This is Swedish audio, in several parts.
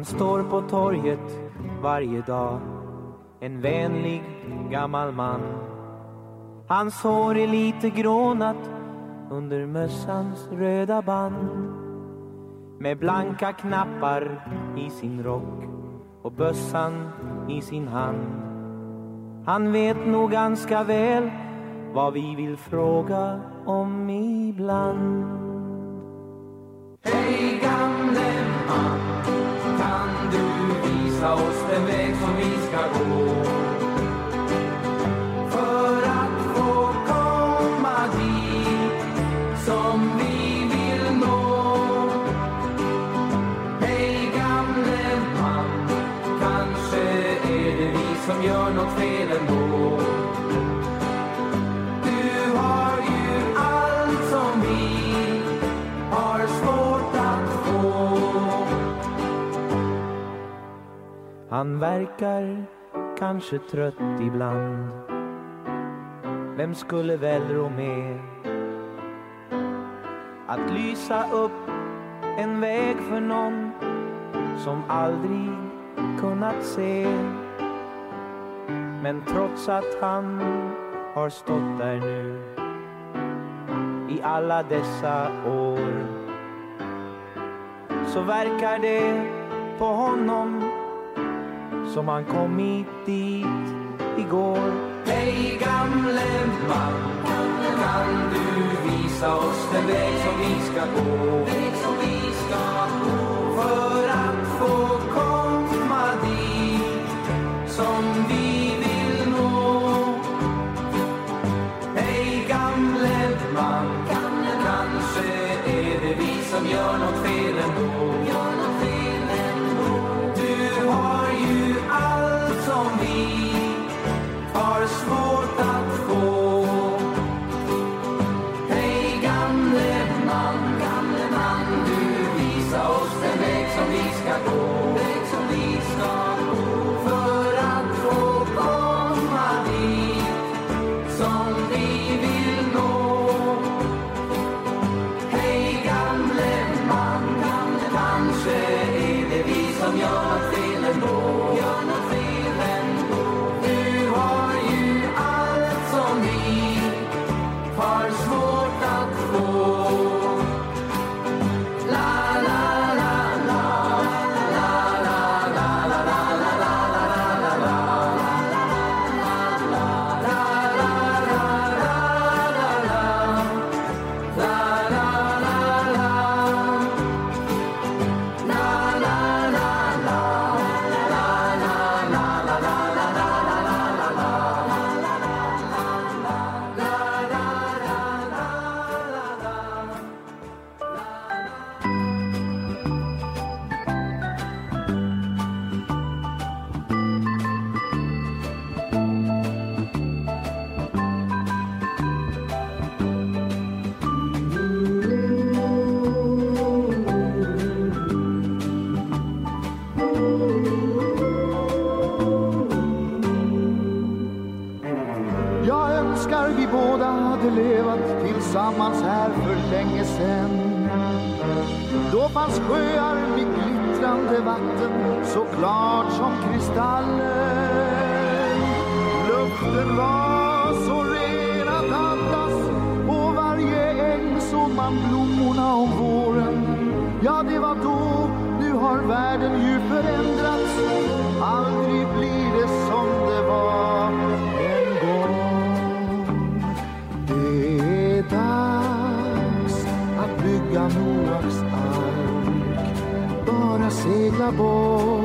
Han står på torget varje dag En vänlig gammal man. Hans hår är lite grånat under mössans röda band. Med blanka knappar i sin rock och bössan i sin hand. Han vet nog ganska väl vad vi vill fråga om ibland. Kanske trött ibland. Vem skulle väl rå med att lysa upp en väg för någon som aldrig kunnat se. Men trots att han har stått där nu i alla dessa år så verkar det på honom som han kommit dit igår. Hej gamle man, kan du visa oss den väg som vi ska gå? Klart som kristallen. Luften var så ren att andas på varje äng såg man blommorna om våren. Ja, det var då, nu har världen ju förändrats. Aldrig blir det som det var en gång. Det är dags att bygga Noaks ark. Bara segla bort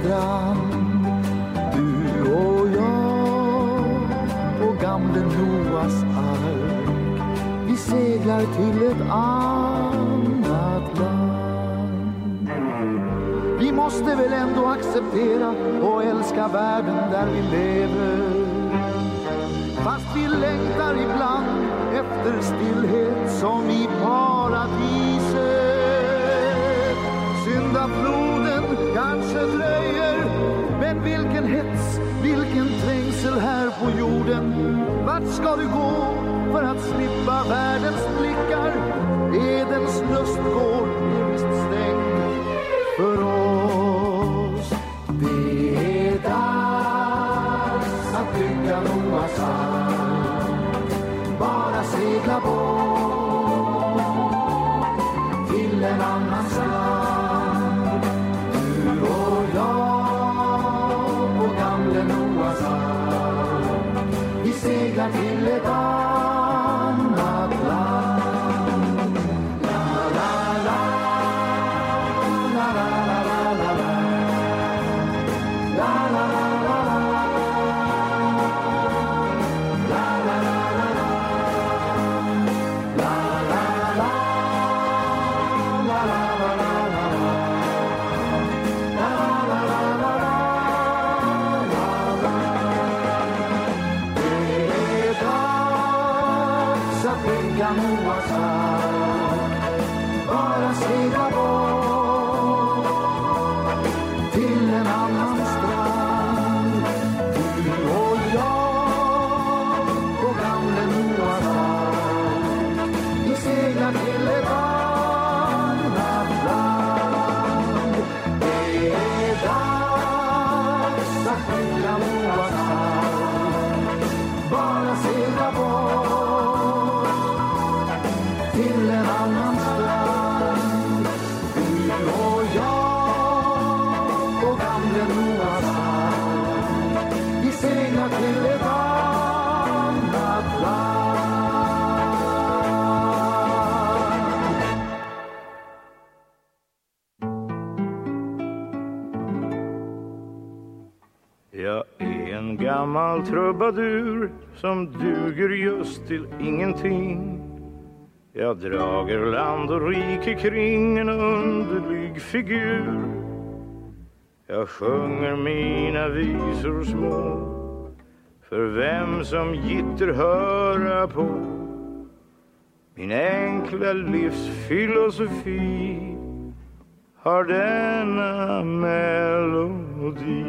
strand. Du och jag på gamle Noas ark. Vi seglar till ett annat land. Vi måste väl ändå acceptera och älska världen där vi lever. Fast vi längtar ibland efter stillhet som i paradiset. Syndafloden kanske dröjer, men vilken hets, vilken trängsel här på jorden. Vart ska du gå för att slippa världens blickar? Edens lustgård är visst En trubadur som duger just till ingenting. Jag drager land och rike kring en underlig figur. Jag sjunger mina visor små för vem som gitter höra på. Min enkla livsfilosofi har denna melodi.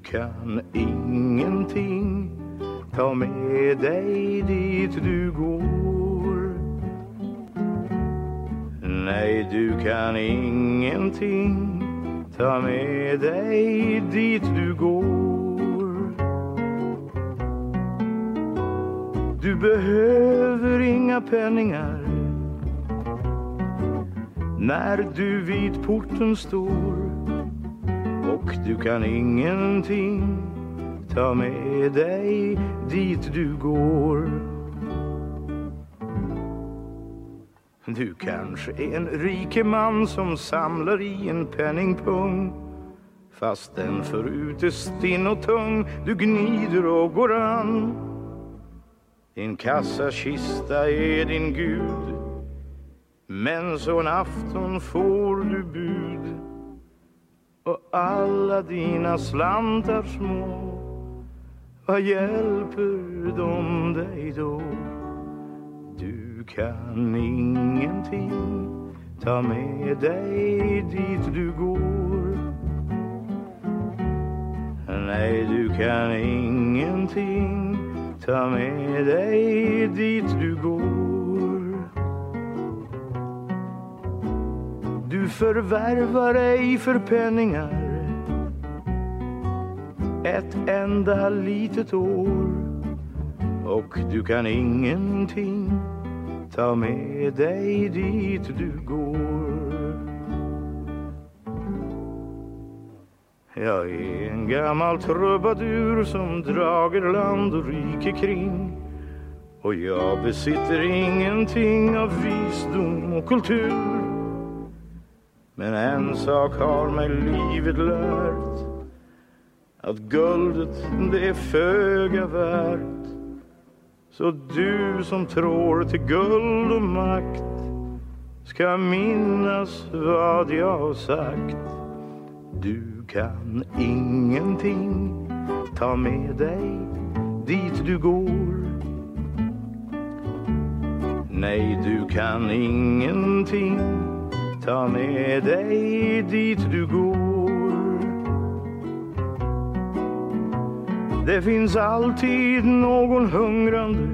Du kan ingenting ta med dig dit du går. Nej, du kan ingenting ta med dig dit du går. Du behöver inga penningar när du vid porten står och du kan ingenting ta med dig dit du går. Du kanske är en rike man som samlar i en penningpung fast den förut är stinn och tung du gnider och går an. Din kassakista är din gud men så en afton får du bud och alla dina slantar små. Vad hjälper de dig då? Du kan ingenting ta med dig dit du går. Nej, du kan ingenting ta med dig dit du går. Förvärvar ej för penningar. Ett enda litet år. Och du kan ingenting ta med dig dit du går. Jag är en gammal trubadur som drager land och rike kring. Och jag besitter ingenting av visdom och kultur men en sak har mig livet lärt att guldet det är föga värt. Så du som tror till guld och makt ska minnas vad jag har sagt. Du kan ingenting ta med dig dit du går. Nej, du kan ingenting ta med dig dit du går. Det finns alltid någon hungrande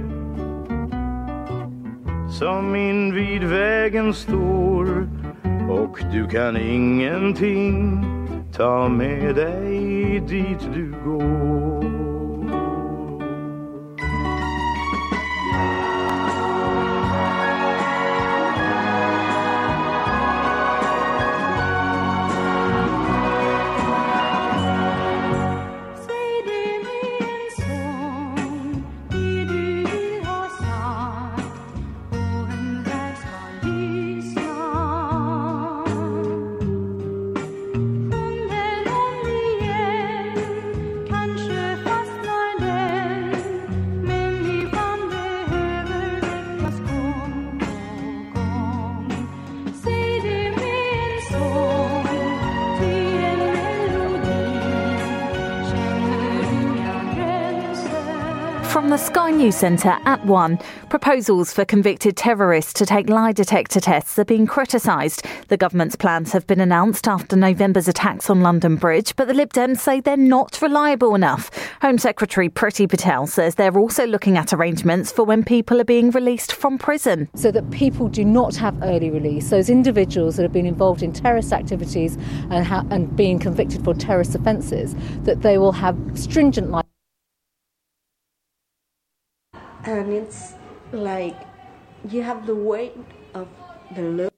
som invid vägen står. Och du kan ingenting ta med dig dit du går. News Centre at 1, proposals for convicted terrorists to take lie detector tests are being criticised. The government's plans have been announced after November's attacks on London Bridge, but the Lib Dems say they're not reliable enough. Home Secretary Priti Patel says they're also looking at arrangements for when people are being released from prison. So that people do not have early release. Those individuals that have been involved in terrorist activities and, ha- and being convicted for terrorist offences, that they will have stringent life. And it's like you have the weight of the love.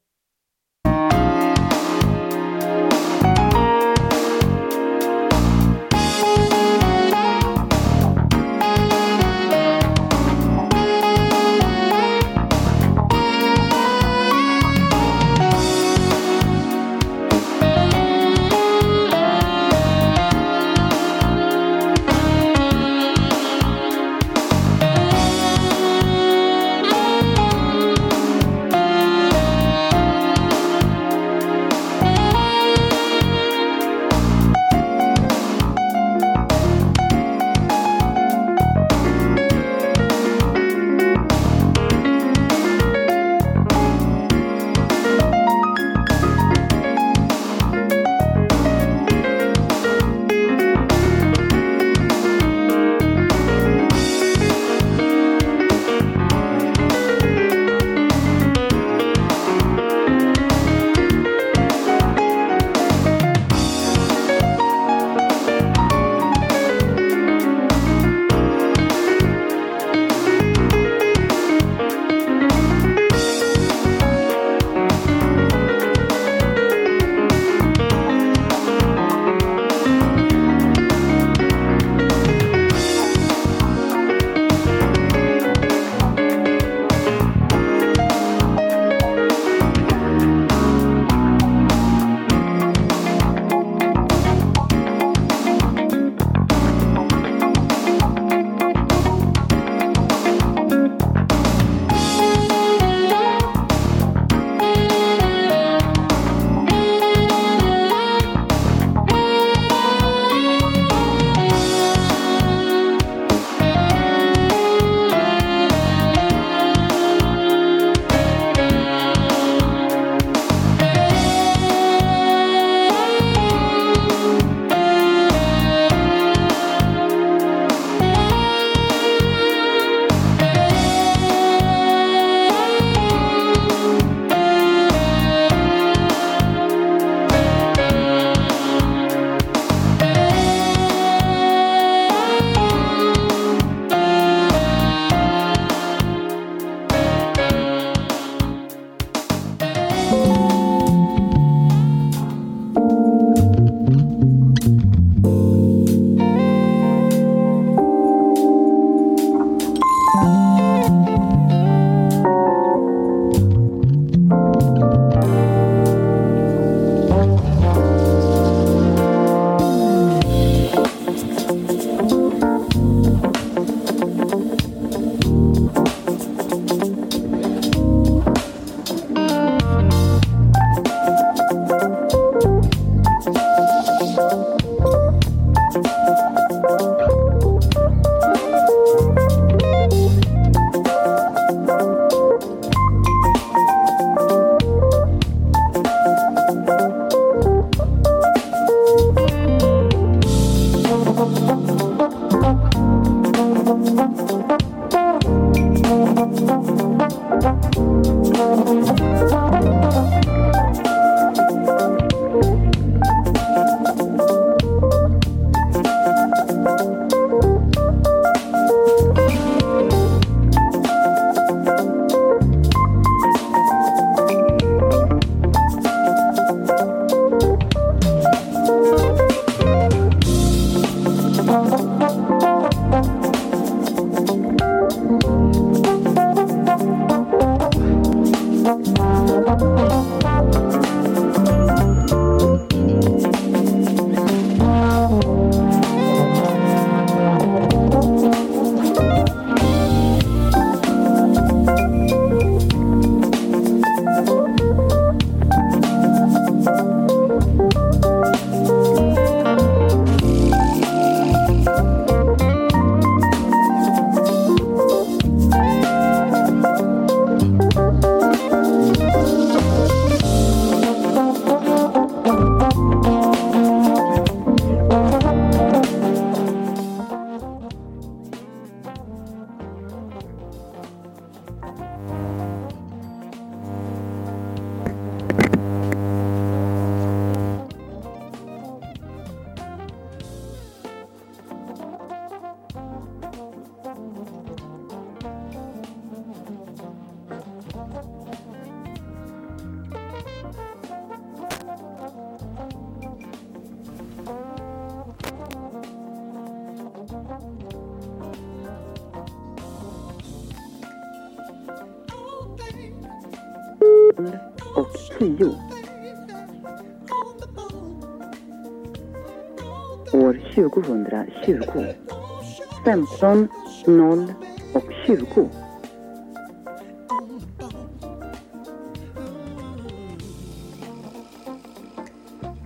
15, 0 och 20.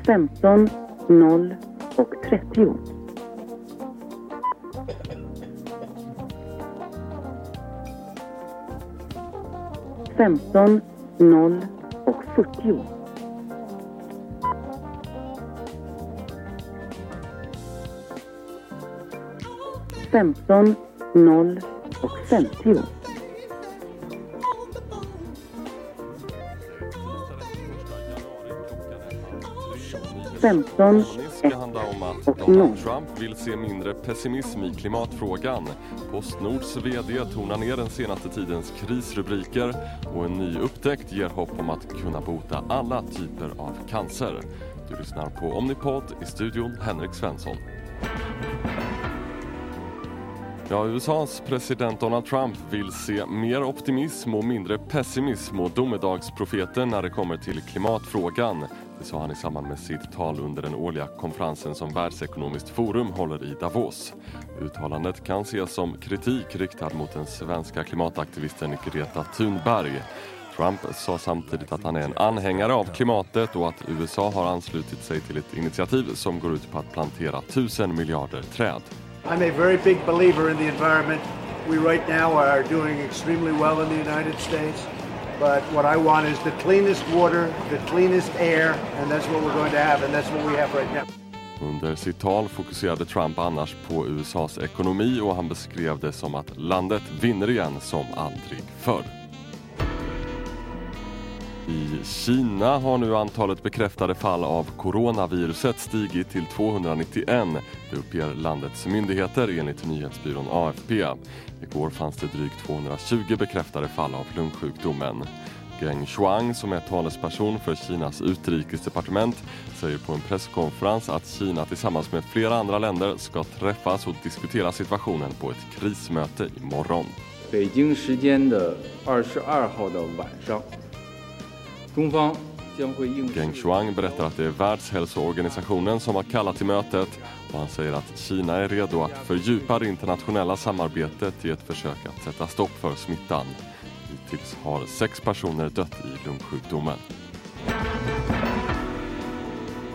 15, 0 och 30. 15, 0 och 40. 15, 0 och 50. Femton, ska handla om att Donald. Trump vill se mindre pessimism i klimatfrågan. Postnords VD tonar ner den senaste tidens krisrubriker och en ny upptäckt ger hopp om att kunna bota alla typer av cancer. Du lyssnar på Omnipod i studion Henrik Svensson. Ja, USAs president Donald Trump vill se mer optimism och mindre pessimism och domedagsprofeter när det kommer till klimatfrågan. Det sa han i samband med sitt tal under den årliga konferensen som Världsekonomiskt forum håller i Davos. Uttalandet kan ses som kritik riktad mot den svenska klimataktivisten Greta Thunberg. Trump sa samtidigt att han är en anhängare av klimatet och att USA har anslutit sig till ett initiativ som går ut på att plantera tusen miljarder träd. I'm a very big believer in the environment. We right now are doing extremely well in the United States. But what I want is the cleanest water, the cleanest air, and that's what we're going to have, and that's what we have right now. Under sitt tal fokuserade Trump annars på USAs ekonomi och han beskrev det som att landet vinner igen som aldrig förr. I Kina har nu antalet bekräftade fall av coronaviruset stigit till 291. Det uppger landets myndigheter enligt nyhetsbyrån AFP. Igår fanns det drygt 220 bekräftade fall av lungsjukdomen. Geng Shuang, som är talesperson för Kinas utrikesdepartement, säger på en presskonferens att Kina tillsammans med flera andra länder ska träffas och diskutera situationen på ett krismöte imorgon. 北京时间的二十二号的晚上，中方将会应 Geng Shuang berättar att det är Världshälsoorganisationen som har kallat till mötet och han säger att Kina är redo att fördjupa det internationella samarbetet i ett försök att sätta stopp för smittan. Hittills har sex personer dött i lungsjukdomen.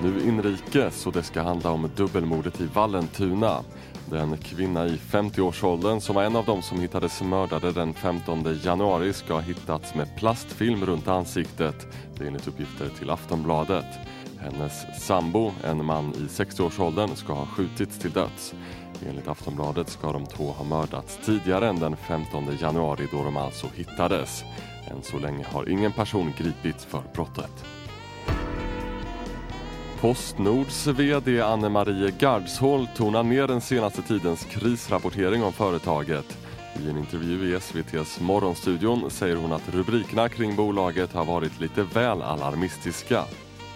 Nu inrikes och det ska handla om dubbelmordet i Vallentuna. Den kvinna i 50-årsåldern som var en av dem som hittades mördade den 15 januari ska ha hittats med plastfilm runt ansiktet. Det är enligt uppgifter till Aftonbladet. Hennes sambo, en man i 60-årsåldern, ska ha skjutits till döds. Enligt Aftonbladet ska de två ha mördats tidigare än den 15 januari då de alltså hittades. Än så länge har ingen person gripits för brottet. Postnords VD Anne-Marie Gardshol tonar ner den senaste tidens krisrapportering om företaget. I en intervju i SVTs Morgonstudion säger hon att rubrikerna kring bolaget har varit lite väl alarmistiska.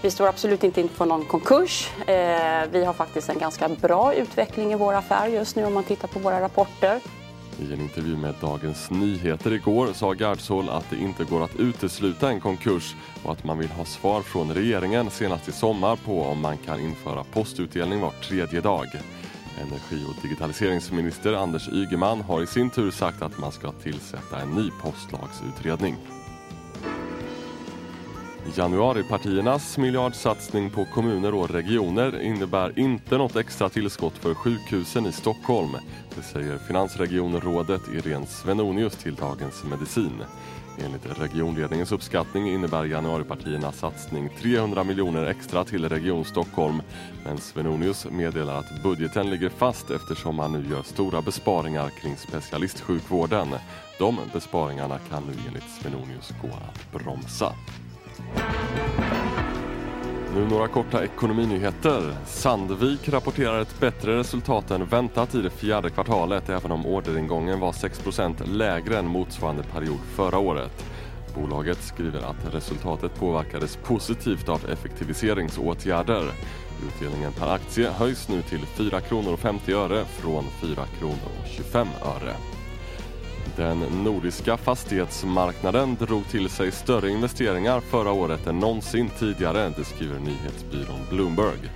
Vi står absolut inte inför någon konkurs. Eh, vi har faktiskt en ganska bra utveckling i vår affär just nu om man tittar på våra rapporter. I en intervju med Dagens Nyheter igår sa Gardshol att det inte går att utesluta en konkurs och att man vill ha svar från regeringen senast i sommar på om man kan införa postutdelning var tredje dag. Energi och digitaliseringsminister Anders Ygeman har i sin tur sagt att man ska tillsätta en ny postlagsutredning. Januaripartiernas miljardsatsning på kommuner och regioner innebär inte något extra tillskott för sjukhusen i Stockholm. Det säger finansregionrådet Irene Svenonius till Dagens Medicin. Enligt regionledningens uppskattning innebär januaripartiernas satsning 300 miljoner extra till Region Stockholm. Men Svenonius meddelar att budgeten ligger fast eftersom man nu gör stora besparingar kring specialistsjukvården. De besparingarna kan nu enligt Svenonius gå att bromsa. Nu några korta ekonominyheter. Sandvik rapporterar ett bättre resultat än väntat i det fjärde kvartalet även om orderingången var 6% lägre än motsvarande period förra året. Bolaget skriver att resultatet påverkades positivt av effektiviseringsåtgärder. Utdelningen per aktie höjs nu till 4 kronor och 50 öre från 4 kronor och 25 öre. Den nordiska fastighetsmarknaden drog till sig större investeringar förra året än någonsin tidigare, det skriver nyhetsbyrån Bloomberg.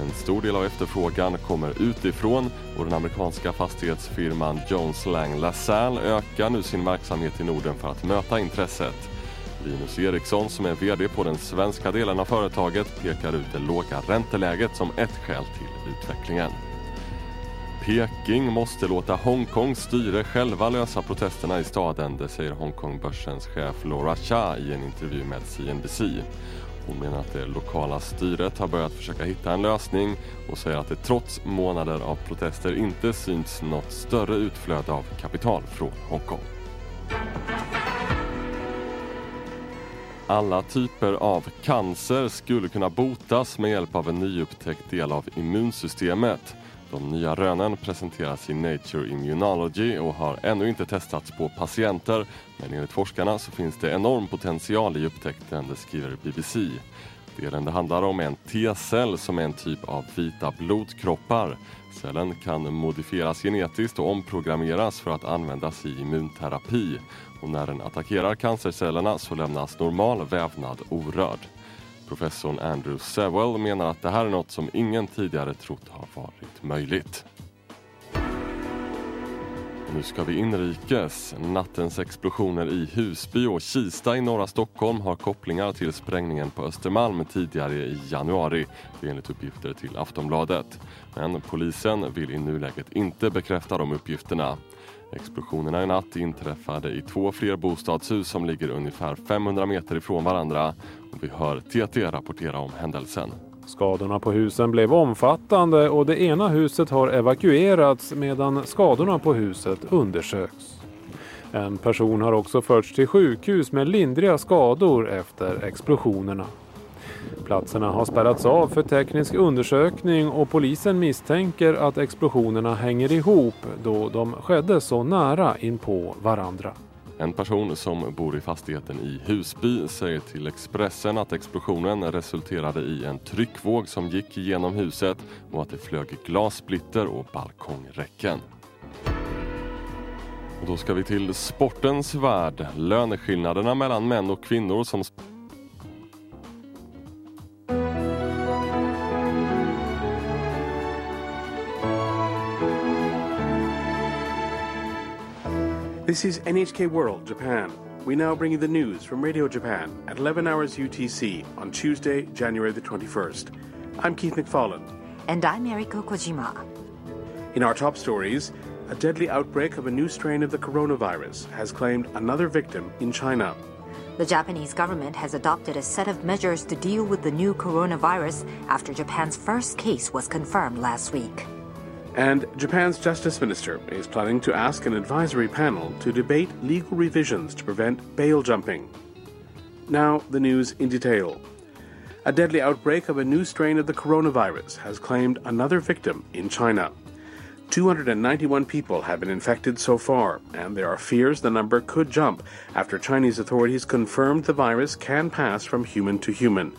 En stor del av efterfrågan kommer utifrån och den amerikanska fastighetsfirman Jones Lang LaSalle ökar nu sin verksamhet i Norden för att möta intresset. Linus Eriksson som är VD på den svenska delen av företaget pekar ut det låga ränteläget som ett skäl till utvecklingen. Peking måste låta Hongkongs styre själva lösa protesterna i staden, det säger Hongkongbörsens chef Laura Cha i en intervju med CNBC. Hon menar att det lokala styret har börjat försöka hitta en lösning och säger att det trots månader av protester inte syns något större utflöde av kapital från Hongkong. Alla typer av cancer skulle kunna botas med hjälp av en nyupptäckt del av immunsystemet. De nya rönen presenteras i Nature Immunology och har ännu inte testats på patienter. Men enligt forskarna så finns det enorm potential i upptäckten, det skriver BBC. Delen det handlar om är en T-cell som är en typ av vita blodkroppar. Cellen kan modifieras genetiskt och omprogrammeras för att användas i immunterapi. Och när den attackerar cancercellerna så lämnas normal vävnad orörd. Professorn Andrew Sewell menar att det här är något som ingen tidigare trott har varit möjligt. Nu ska vi inrikes. Nattens explosioner i Husby och Kista i norra Stockholm har kopplingar till sprängningen på Östermalm tidigare i januari. Det är enligt uppgifter till Aftonbladet. Men polisen vill i nuläget inte bekräfta de uppgifterna. Explosionerna i natt inträffade i två flerbostadshus som ligger ungefär 500 meter ifrån varandra. Och vi hör TT rapportera om händelsen. Skadorna på husen blev omfattande och det ena huset har evakuerats medan skadorna på huset undersöks. En person har också förts till sjukhus med lindriga skador efter explosionerna. Platserna har spärrats av för teknisk undersökning och polisen misstänker att explosionerna hänger ihop då de skedde så nära in på varandra. En person som bor i fastigheten i Husby säger till Expressen att explosionen resulterade i en tryckvåg som gick genom huset och att det flög glassplitter och balkongräcken. Och då ska vi till sportens värld. Löneskillnaderna mellan män och kvinnor som This is NHK World Japan. We now bring you the news from Radio Japan at 11 hours UTC on Tuesday, January the 21st. I'm Keith McFarland. And I'm Eriko Kojima. In our top stories, a deadly outbreak of a new strain of the coronavirus has claimed another victim in China. The Japanese government has adopted a set of measures to deal with the new coronavirus after Japan's first case was confirmed last week. And Japan's justice minister is planning to ask an advisory panel to debate legal revisions to prevent bail jumping. Now, the news in detail. A deadly outbreak of a new strain of the coronavirus has claimed another victim in China. 291 people have been infected so far, and there are fears the number could jump after Chinese authorities confirmed the virus can pass from human to human.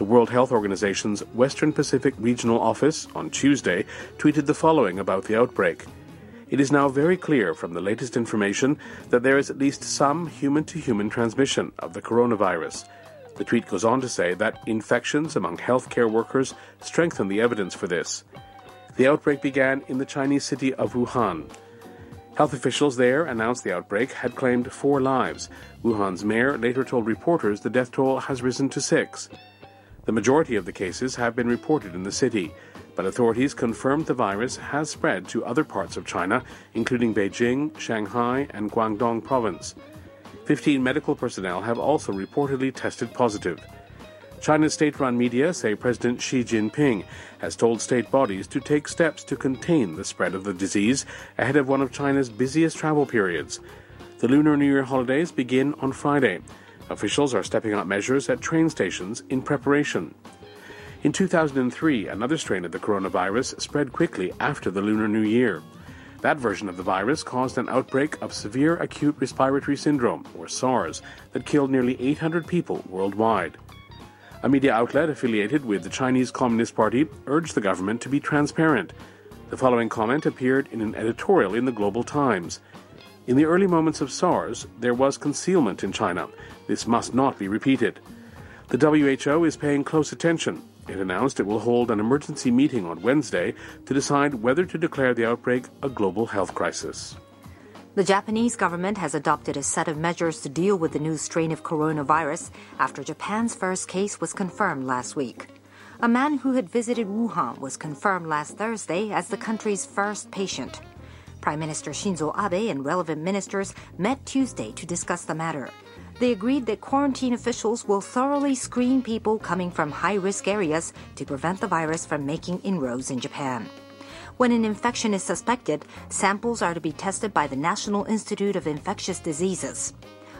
The World Health Organization's Western Pacific Regional Office on Tuesday tweeted the following about the outbreak. It is now very clear from the latest information that there is at least some human to human transmission of the coronavirus. The tweet goes on to say that infections among healthcare workers strengthen the evidence for this. The outbreak began in the Chinese city of Wuhan. Health officials there announced the outbreak had claimed four lives. Wuhan's mayor later told reporters the death toll has risen to six. The majority of the cases have been reported in the city, but authorities confirmed the virus has spread to other parts of China, including Beijing, Shanghai, and Guangdong province. 15 medical personnel have also reportedly tested positive. China's state run media say President Xi Jinping has told state bodies to take steps to contain the spread of the disease ahead of one of China's busiest travel periods. The Lunar New Year holidays begin on Friday. Officials are stepping up measures at train stations in preparation. In 2003, another strain of the coronavirus spread quickly after the Lunar New Year. That version of the virus caused an outbreak of severe acute respiratory syndrome, or SARS, that killed nearly 800 people worldwide. A media outlet affiliated with the Chinese Communist Party urged the government to be transparent. The following comment appeared in an editorial in the Global Times. In the early moments of SARS, there was concealment in China. This must not be repeated. The WHO is paying close attention. It announced it will hold an emergency meeting on Wednesday to decide whether to declare the outbreak a global health crisis. The Japanese government has adopted a set of measures to deal with the new strain of coronavirus after Japan's first case was confirmed last week. A man who had visited Wuhan was confirmed last Thursday as the country's first patient. Prime Minister Shinzo Abe and relevant ministers met Tuesday to discuss the matter. They agreed that quarantine officials will thoroughly screen people coming from high risk areas to prevent the virus from making inroads in Japan. When an infection is suspected, samples are to be tested by the National Institute of Infectious Diseases.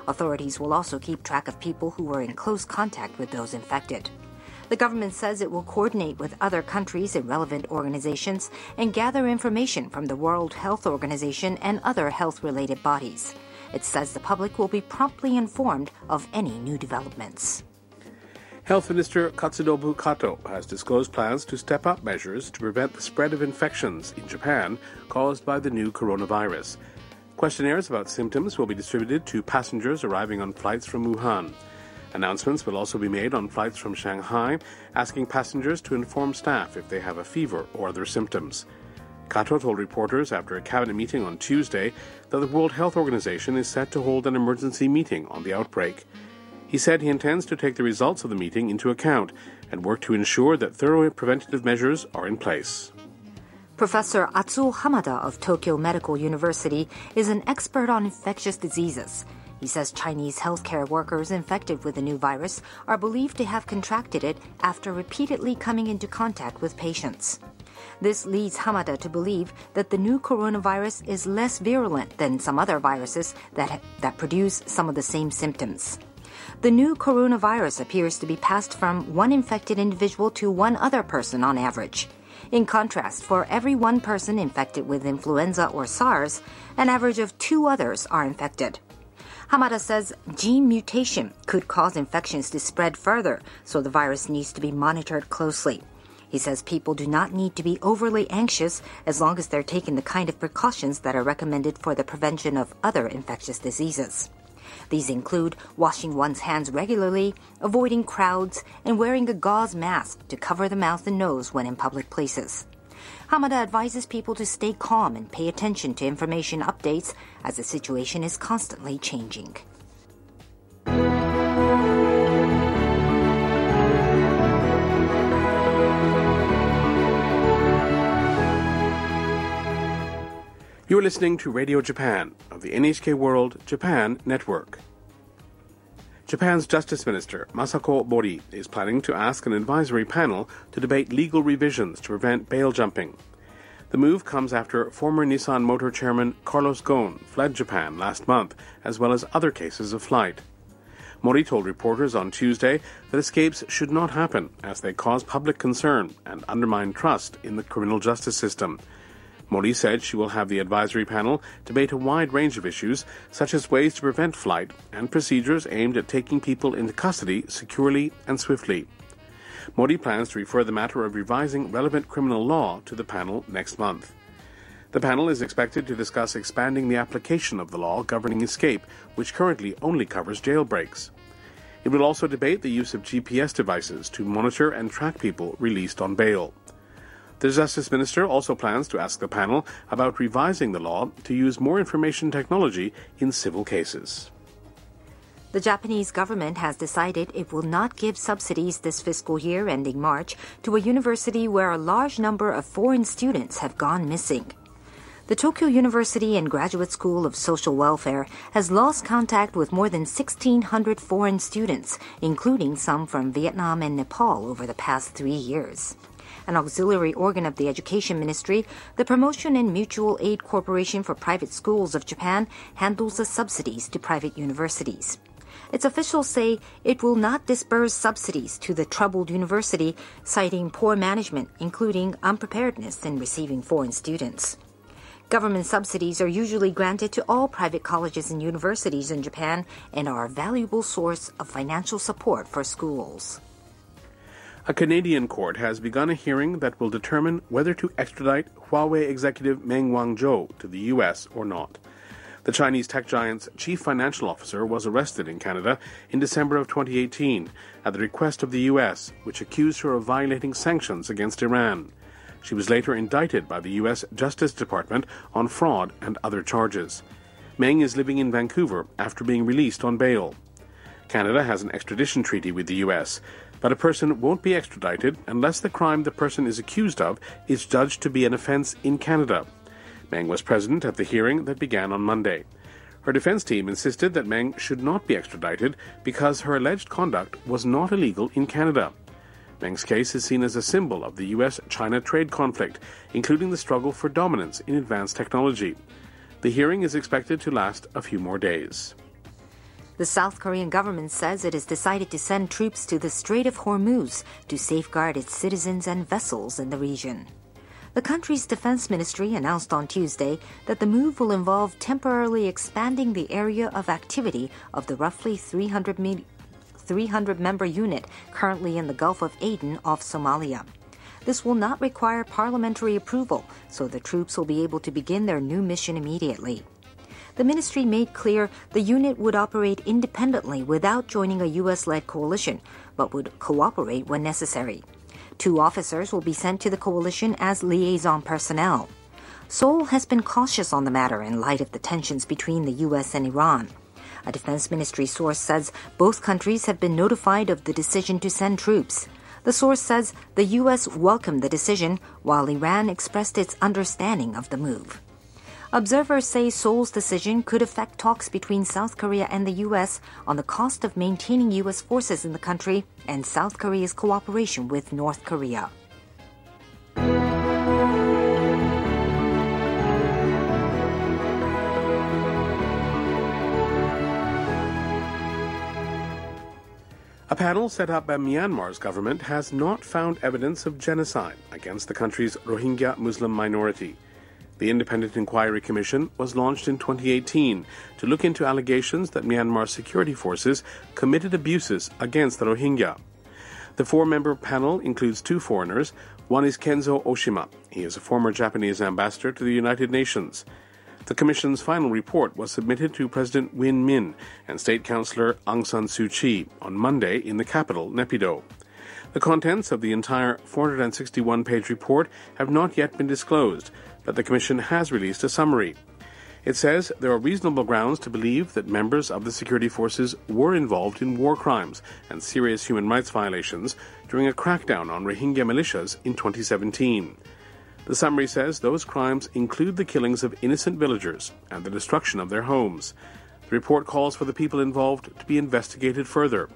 Authorities will also keep track of people who were in close contact with those infected. The government says it will coordinate with other countries and relevant organizations and gather information from the World Health Organization and other health related bodies. It says the public will be promptly informed of any new developments. Health Minister Katsunobu Kato has disclosed plans to step up measures to prevent the spread of infections in Japan caused by the new coronavirus. Questionnaires about symptoms will be distributed to passengers arriving on flights from Wuhan. Announcements will also be made on flights from Shanghai, asking passengers to inform staff if they have a fever or other symptoms. Kato told reporters after a cabinet meeting on Tuesday that the World Health Organization is set to hold an emergency meeting on the outbreak. He said he intends to take the results of the meeting into account and work to ensure that thorough preventative measures are in place. Professor Atsu Hamada of Tokyo Medical University is an expert on infectious diseases. He says Chinese healthcare workers infected with the new virus are believed to have contracted it after repeatedly coming into contact with patients. This leads Hamada to believe that the new coronavirus is less virulent than some other viruses that, that produce some of the same symptoms. The new coronavirus appears to be passed from one infected individual to one other person on average. In contrast, for every one person infected with influenza or SARS, an average of two others are infected. Hamada says gene mutation could cause infections to spread further, so the virus needs to be monitored closely. He says people do not need to be overly anxious as long as they're taking the kind of precautions that are recommended for the prevention of other infectious diseases. These include washing one's hands regularly, avoiding crowds, and wearing a gauze mask to cover the mouth and nose when in public places. Hamada advises people to stay calm and pay attention to information updates as the situation is constantly changing. You are listening to Radio Japan of the NHK World Japan Network. Japan's Justice Minister Masako Mori is planning to ask an advisory panel to debate legal revisions to prevent bail jumping. The move comes after former Nissan Motor chairman Carlos Ghosn fled Japan last month, as well as other cases of flight. Mori told reporters on Tuesday that escapes should not happen as they cause public concern and undermine trust in the criminal justice system. Mori said she will have the advisory panel debate a wide range of issues, such as ways to prevent flight and procedures aimed at taking people into custody securely and swiftly. Modi plans to refer the matter of revising relevant criminal law to the panel next month. The panel is expected to discuss expanding the application of the law governing escape, which currently only covers jailbreaks. It will also debate the use of GPS devices to monitor and track people released on bail. The Justice Minister also plans to ask the panel about revising the law to use more information technology in civil cases. The Japanese government has decided it will not give subsidies this fiscal year ending March to a university where a large number of foreign students have gone missing. The Tokyo University and Graduate School of Social Welfare has lost contact with more than 1,600 foreign students, including some from Vietnam and Nepal over the past three years an auxiliary organ of the Education Ministry, the Promotion and Mutual Aid Corporation for Private Schools of Japan handles the subsidies to private universities. Its officials say it will not disburse subsidies to the troubled university, citing poor management, including unpreparedness in receiving foreign students. Government subsidies are usually granted to all private colleges and universities in Japan and are a valuable source of financial support for schools. A Canadian court has begun a hearing that will determine whether to extradite Huawei executive Meng Wanzhou to the U.S. or not. The Chinese tech giant's chief financial officer was arrested in Canada in December of 2018 at the request of the US, which accused her of violating sanctions against Iran. She was later indicted by the US Justice Department on fraud and other charges. Meng is living in Vancouver after being released on bail. Canada has an extradition treaty with the US, but a person won't be extradited unless the crime the person is accused of is judged to be an offense in Canada. Meng was present at the hearing that began on Monday. Her defense team insisted that Meng should not be extradited because her alleged conduct was not illegal in Canada. Meng's case is seen as a symbol of the US China trade conflict, including the struggle for dominance in advanced technology. The hearing is expected to last a few more days. The South Korean government says it has decided to send troops to the Strait of Hormuz to safeguard its citizens and vessels in the region. The country's defense ministry announced on Tuesday that the move will involve temporarily expanding the area of activity of the roughly 300, 300 member unit currently in the Gulf of Aden off Somalia. This will not require parliamentary approval, so the troops will be able to begin their new mission immediately. The ministry made clear the unit would operate independently without joining a U.S. led coalition, but would cooperate when necessary. Two officers will be sent to the coalition as liaison personnel. Seoul has been cautious on the matter in light of the tensions between the U.S. and Iran. A defense ministry source says both countries have been notified of the decision to send troops. The source says the U.S. welcomed the decision while Iran expressed its understanding of the move. Observers say Seoul's decision could affect talks between South Korea and the U.S. on the cost of maintaining U.S. forces in the country and South Korea's cooperation with North Korea. A panel set up by Myanmar's government has not found evidence of genocide against the country's Rohingya Muslim minority. The Independent Inquiry Commission was launched in 2018 to look into allegations that Myanmar security forces committed abuses against the Rohingya. The four member panel includes two foreigners. One is Kenzo Oshima. He is a former Japanese ambassador to the United Nations. The Commission's final report was submitted to President Win Min and State Councillor Aung San Suu Kyi on Monday in the capital, Nepido. The contents of the entire 461 page report have not yet been disclosed, but the Commission has released a summary. It says there are reasonable grounds to believe that members of the security forces were involved in war crimes and serious human rights violations during a crackdown on Rohingya militias in 2017. The summary says those crimes include the killings of innocent villagers and the destruction of their homes. The report calls for the people involved to be investigated further.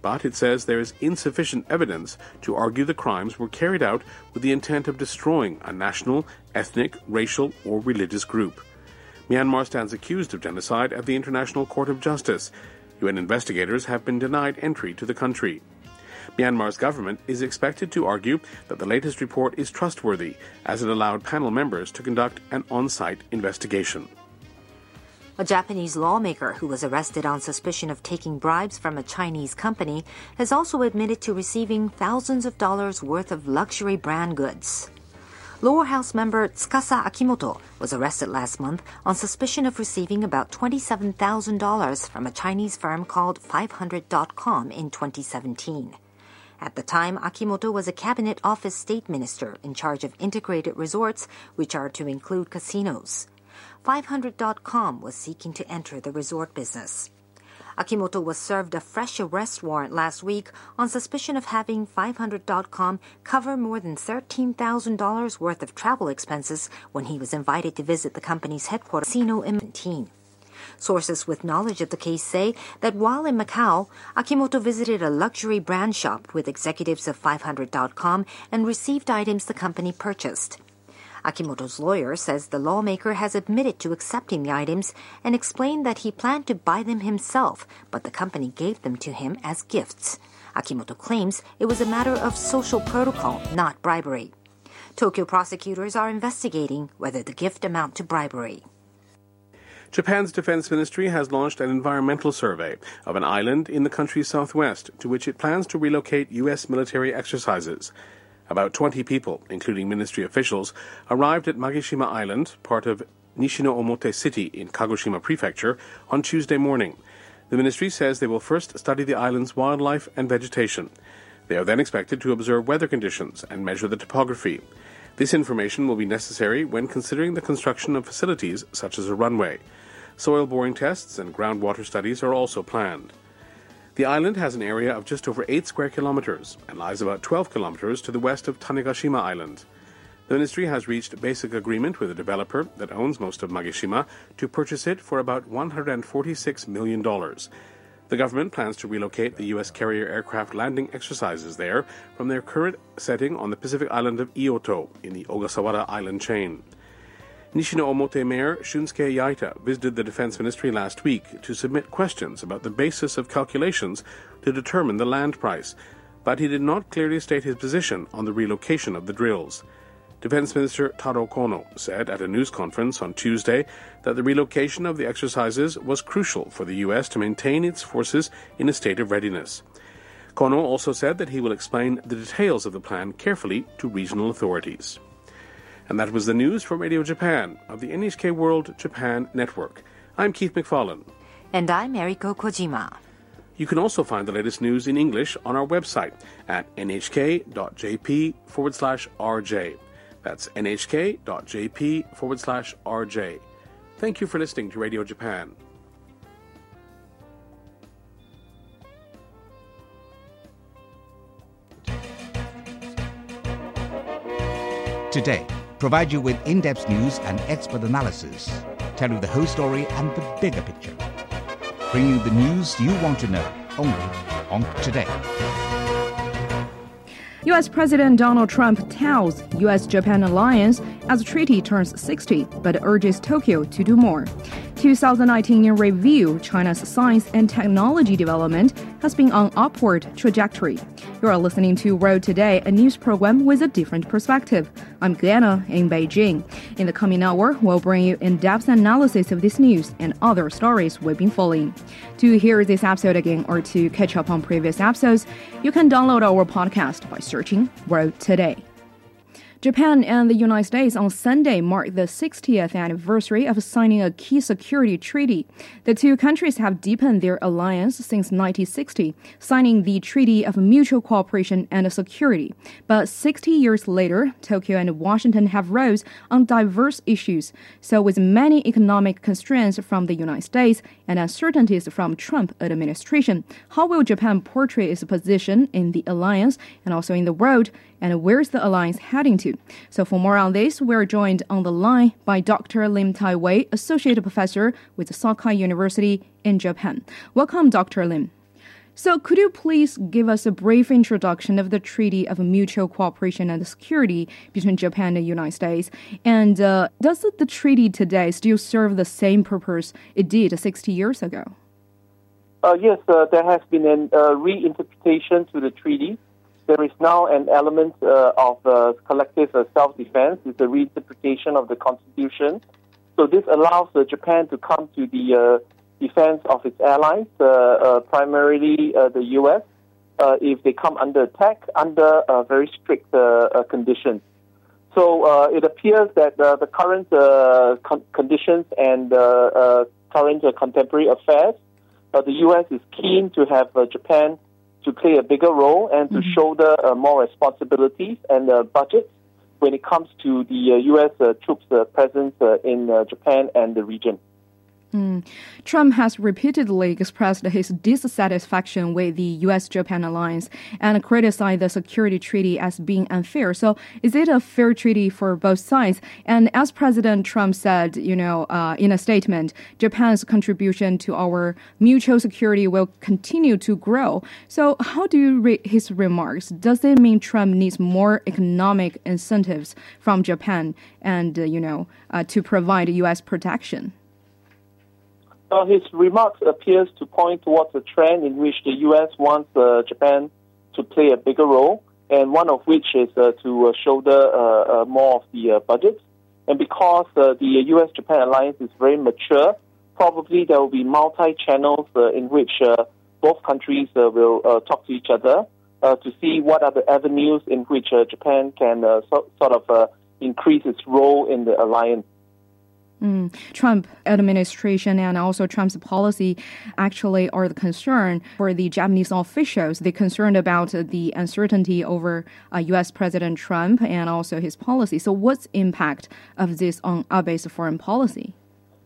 But it says there is insufficient evidence to argue the crimes were carried out with the intent of destroying a national, ethnic, racial, or religious group. Myanmar stands accused of genocide at the International Court of Justice. UN investigators have been denied entry to the country. Myanmar's government is expected to argue that the latest report is trustworthy, as it allowed panel members to conduct an on site investigation. A Japanese lawmaker who was arrested on suspicion of taking bribes from a Chinese company has also admitted to receiving thousands of dollars worth of luxury brand goods. Lower House member Tsukasa Akimoto was arrested last month on suspicion of receiving about $27,000 from a Chinese firm called 500.com in 2017. At the time, Akimoto was a cabinet office state minister in charge of integrated resorts, which are to include casinos. 500.com was seeking to enter the resort business. Akimoto was served a fresh arrest warrant last week on suspicion of having 500.com cover more than $13,000 worth of travel expenses when he was invited to visit the company's headquarters casino in 19. Sources with knowledge of the case say that while in Macau, Akimoto visited a luxury brand shop with executives of 500.com and received items the company purchased. Akimoto's lawyer says the lawmaker has admitted to accepting the items and explained that he planned to buy them himself, but the company gave them to him as gifts. Akimoto claims it was a matter of social protocol, not bribery. Tokyo prosecutors are investigating whether the gift amount to bribery. Japan's defense ministry has launched an environmental survey of an island in the country's southwest to which it plans to relocate U.S. military exercises. About 20 people, including ministry officials, arrived at Magishima Island, part of Nishino-Omote City in Kagoshima Prefecture on Tuesday morning. The ministry says they will first study the island's wildlife and vegetation. They are then expected to observe weather conditions and measure the topography. This information will be necessary when considering the construction of facilities such as a runway. Soil boring tests and groundwater studies are also planned. The island has an area of just over 8 square kilometers and lies about 12 kilometers to the west of Tanegashima Island. The ministry has reached basic agreement with a developer that owns most of Magishima to purchase it for about $146 million. The government plans to relocate the U.S. carrier aircraft landing exercises there from their current setting on the Pacific island of Ioto in the Ogasawara island chain. Nishino-Omote Mayor Shunsuke Yaita visited the Defense Ministry last week to submit questions about the basis of calculations to determine the land price, but he did not clearly state his position on the relocation of the drills. Defense Minister Taro Kono said at a news conference on Tuesday that the relocation of the exercises was crucial for the U.S. to maintain its forces in a state of readiness. Kono also said that he will explain the details of the plan carefully to regional authorities. And that was the news from Radio Japan of the NHK World Japan Network. I'm Keith McFarlane. And I'm Eriko Kojima. You can also find the latest news in English on our website at nhk.jp forward slash rj. That's nhk.jp forward slash rj. Thank you for listening to Radio Japan. Today, provide you with in depth news and expert analysis, tell you the whole story and the bigger picture. Bring you the news you want to know only on Today. U.S. President Donald Trump tells U.S. Japan alliance as treaty turns 60, but urges Tokyo to do more. 2019 in review, China's science and technology development has been on upward trajectory. You are listening to World Today, a news program with a different perspective. I'm Glenna in Beijing. In the coming hour, we'll bring you in-depth analysis of this news and other stories we've been following. To hear this episode again or to catch up on previous episodes, you can download our podcast by searching World Today. Japan and the United States on Sunday marked the 60th anniversary of signing a key security treaty. The two countries have deepened their alliance since 1960, signing the Treaty of Mutual Cooperation and Security. But 60 years later, Tokyo and Washington have rose on diverse issues. So, with many economic constraints from the United States and uncertainties from Trump administration, how will Japan portray its position in the alliance and also in the world? And where's the alliance heading to? So, for more on this, we're joined on the line by Dr. Lim Tai Wei, Associate Professor with Sakai University in Japan. Welcome, Dr. Lim. So, could you please give us a brief introduction of the Treaty of Mutual Cooperation and Security between Japan and the United States? And uh, does the treaty today still serve the same purpose it did 60 years ago? Uh, yes, uh, there has been a uh, reinterpretation to the treaty there is now an element uh, of uh, collective uh, self-defense. It's a reinterpretation of the constitution. So this allows uh, Japan to come to the uh, defense of its allies, uh, uh primarily uh, the U.S., uh, if they come under attack under very strict conditions. So it appears that the current con- conditions and current contemporary affairs, the U.S. is keen to have Japan to play a bigger role and to mm-hmm. shoulder uh, more responsibilities and uh, budgets when it comes to the uh, U.S. Uh, troops' uh, presence uh, in Japan and the region. Mm. Trump has repeatedly expressed his dissatisfaction with the U.S. Japan alliance and criticized the security treaty as being unfair. So, is it a fair treaty for both sides? And as President Trump said, you know, uh, in a statement, Japan's contribution to our mutual security will continue to grow. So, how do you read his remarks? Does it mean Trump needs more economic incentives from Japan and, uh, you know, uh, to provide U.S. protection? Uh, his remarks appears to point towards a trend in which the U.S. wants uh, Japan to play a bigger role, and one of which is uh, to uh, shoulder uh, uh, more of the budget. And because the U.S.-Japan alliance is very mature, probably there will be multi-channels in which both countries will talk to each other to see what are the avenues in which Japan can so, sort of increase its role in the alliance. Mm. Trump administration and also Trump's policy actually are the concern for the Japanese officials. They're concerned about the uncertainty over uh, U.S. President Trump and also his policy. So, what's impact of this on Abe's foreign policy?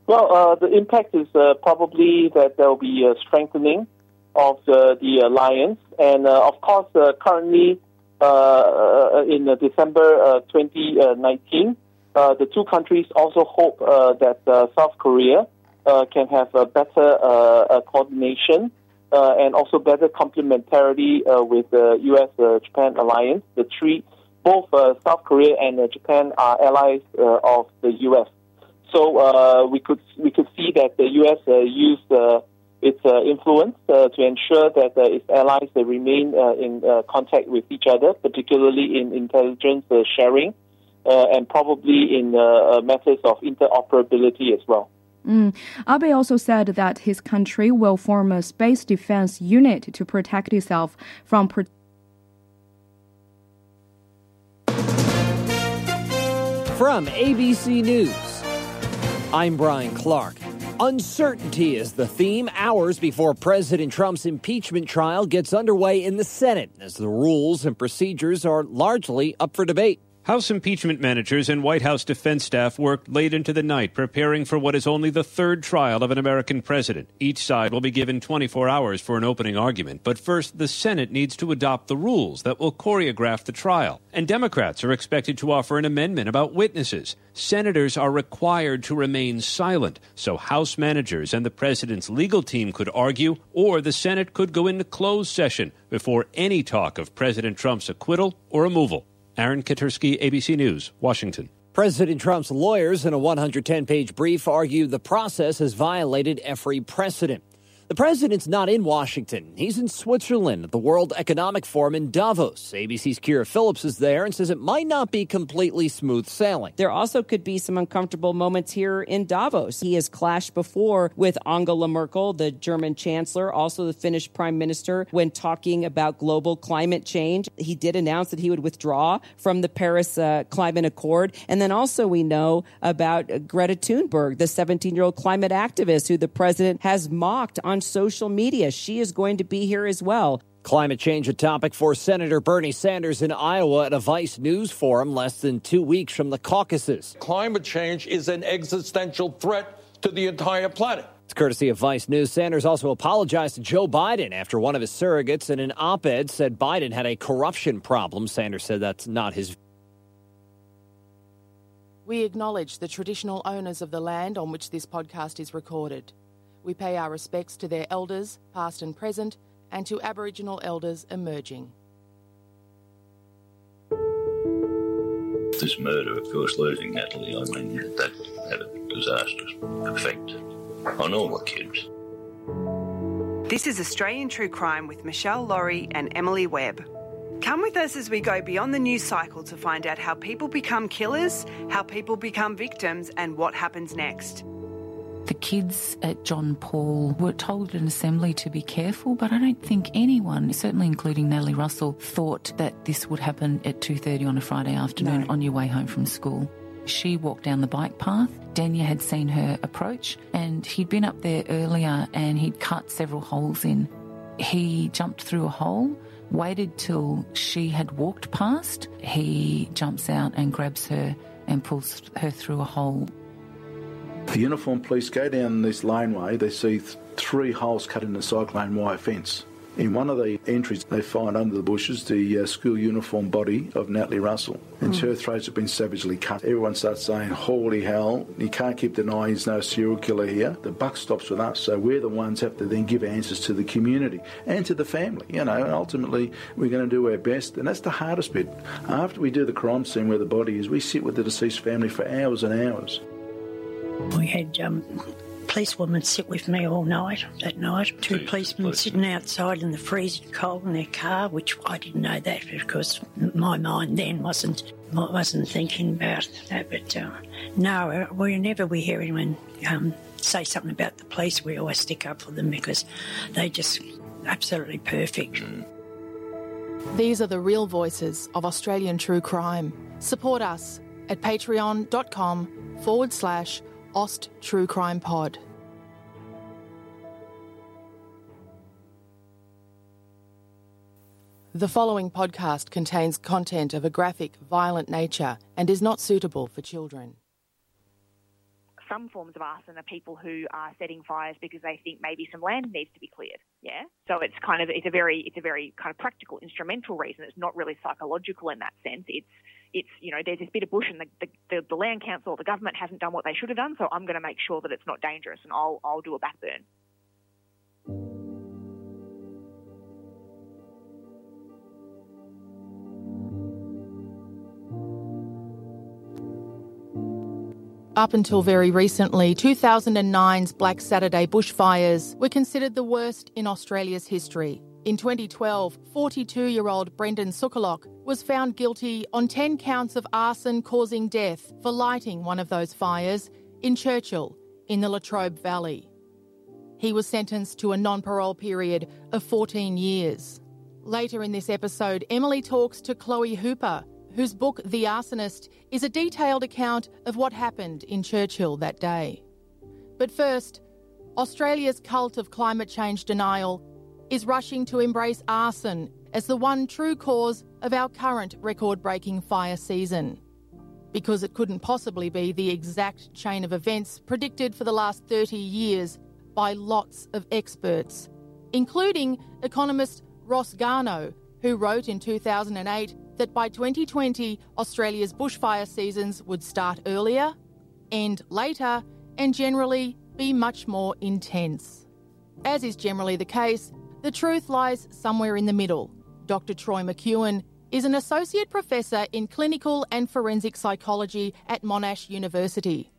Well, uh, the impact is uh, probably that there will be a strengthening of the, the alliance, and uh, of course, uh, currently uh, in December 2019. Uh, the two countries also hope uh, that uh, South Korea uh, can have a better uh, coordination uh, and also better complementarity with the U.S.-Japan alliance. The three, both South Korea and Japan, are allies of the U.S. So we could we could see that the U.S. used its uh, influence uh, to ensure that uh, its allies they remain in contact with each other, particularly in intelligence sharing uh, and probably in uh, uh, matters of interoperability as well. Mm. Abe also said that his country will form a space defense unit to protect itself from. Pro- from ABC News, I'm Brian Clark. Uncertainty is the theme hours before President Trump's impeachment trial gets underway in the Senate, as the rules and procedures are largely up for debate. House impeachment managers and White House defense staff worked late into the night preparing for what is only the third trial of an American president. Each side will be given 24 hours for an opening argument, but first the Senate needs to adopt the rules that will choreograph the trial. And Democrats are expected to offer an amendment about witnesses. Senators are required to remain silent, so House managers and the president's legal team could argue, or the Senate could go into closed session before any talk of President Trump's acquittal or removal. Aaron Katersky, ABC News, Washington. President Trump's lawyers, in a 110 page brief, argue the process has violated every precedent. The president's not in Washington. He's in Switzerland at the World Economic Forum in Davos. ABC's Kira Phillips is there and says it might not be completely smooth sailing. There also could be some uncomfortable moments here in Davos. He has clashed before with Angela Merkel, the German chancellor, also the Finnish prime minister, when talking about global climate change. He did announce that he would withdraw from the Paris uh, Climate Accord. And then also we know about Greta Thunberg, the 17 year old climate activist who the president has mocked on social media. She is going to be here as well. Climate change a topic for Senator Bernie Sanders in Iowa at a Vice News forum less than two weeks from the caucuses. Climate change is an existential threat to the entire planet. It's courtesy of Vice News. Sanders also apologized to Joe Biden after one of his surrogates in an op ed said Biden had a corruption problem. Sanders said that's not his. We acknowledge the traditional owners of the land on which this podcast is recorded. We pay our respects to their elders, past and present, and to Aboriginal elders emerging. This murder, of course, losing Natalie, I mean, that had a disastrous effect on all the kids. This is Australian True Crime with Michelle Laurie and Emily Webb. Come with us as we go beyond the news cycle to find out how people become killers, how people become victims, and what happens next. The kids at John Paul were told at an assembly to be careful, but I don't think anyone, certainly including Natalie Russell, thought that this would happen at 2:30 on a Friday afternoon no. on your way home from school. She walked down the bike path. Dania had seen her approach, and he'd been up there earlier and he'd cut several holes in. He jumped through a hole, waited till she had walked past. He jumps out and grabs her and pulls her through a hole the uniformed police go down this laneway, they see th- three holes cut in the cyclone wire fence. In one of the entries, they find under the bushes the uh, school uniform body of Natalie Russell, and mm. her throats have been savagely cut. Everyone starts saying, Holy hell, you can't keep denying there's no serial killer here. The buck stops with us, so we're the ones have to then give answers to the community and to the family, you know, and ultimately we're going to do our best, and that's the hardest bit. After we do the crime scene where the body is, we sit with the deceased family for hours and hours. We had um, policewomen sit with me all night that night. Two policemen sitting outside in the freezing cold in their car, which I didn't know that because my mind then wasn't wasn't thinking about that. But uh, no, uh, whenever we hear anyone um, say something about the police, we always stick up for them because they just absolutely perfect. These are the real voices of Australian true crime. Support us at patreon.com forward slash Ost True Crime Pod. The following podcast contains content of a graphic, violent nature and is not suitable for children. Some forms of arson are people who are setting fires because they think maybe some land needs to be cleared. Yeah. So it's kind of it's a very it's a very kind of practical instrumental reason. It's not really psychological in that sense. It's it's you know there's this bit of bush and the, the, the, the land council the government hasn't done what they should have done, so I'm going to make sure that it's not dangerous and I'll I'll do a backburn. Up until very recently, 2009's Black Saturday bushfires were considered the worst in Australia's history. In 2012, 42 year old Brendan Sukalock was found guilty on 10 counts of arson causing death for lighting one of those fires in Churchill in the Latrobe Valley. He was sentenced to a non parole period of 14 years. Later in this episode, Emily talks to Chloe Hooper, whose book The Arsonist is a detailed account of what happened in Churchill that day. But first, Australia's cult of climate change denial is rushing to embrace arson as the one true cause of our current record breaking fire season. Because it couldn't possibly be the exact chain of events predicted for the last 30 years by lots of experts, including economist Ross Garnaut, who wrote in 2008 that by 2020, Australia's bushfire seasons would start earlier, end later, and generally be much more intense. As is generally the case, the truth lies somewhere in the middle. Dr. Troy McEwen is an associate professor in clinical and forensic psychology at Monash University.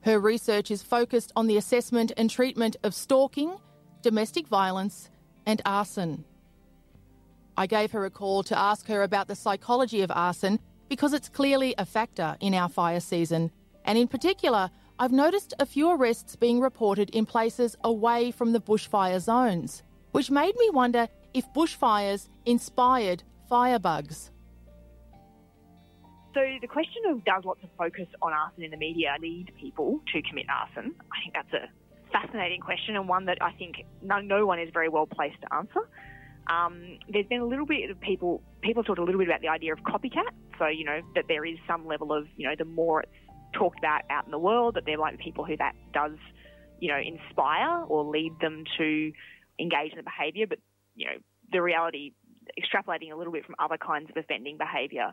Her research is focused on the assessment and treatment of stalking, domestic violence, and arson. I gave her a call to ask her about the psychology of arson because it's clearly a factor in our fire season. And in particular, I've noticed a few arrests being reported in places away from the bushfire zones, which made me wonder if bushfires inspired firebugs. So the question of does lots of focus on arson in the media lead people to commit arson? I think that's a fascinating question and one that I think no, no one is very well placed to answer. Um, there's been a little bit of people people talked a little bit about the idea of copycat. So you know that there is some level of you know the more it's talked about out in the world that there might be people who that does you know inspire or lead them to engage in the behaviour. But you know the reality, extrapolating a little bit from other kinds of offending behaviour,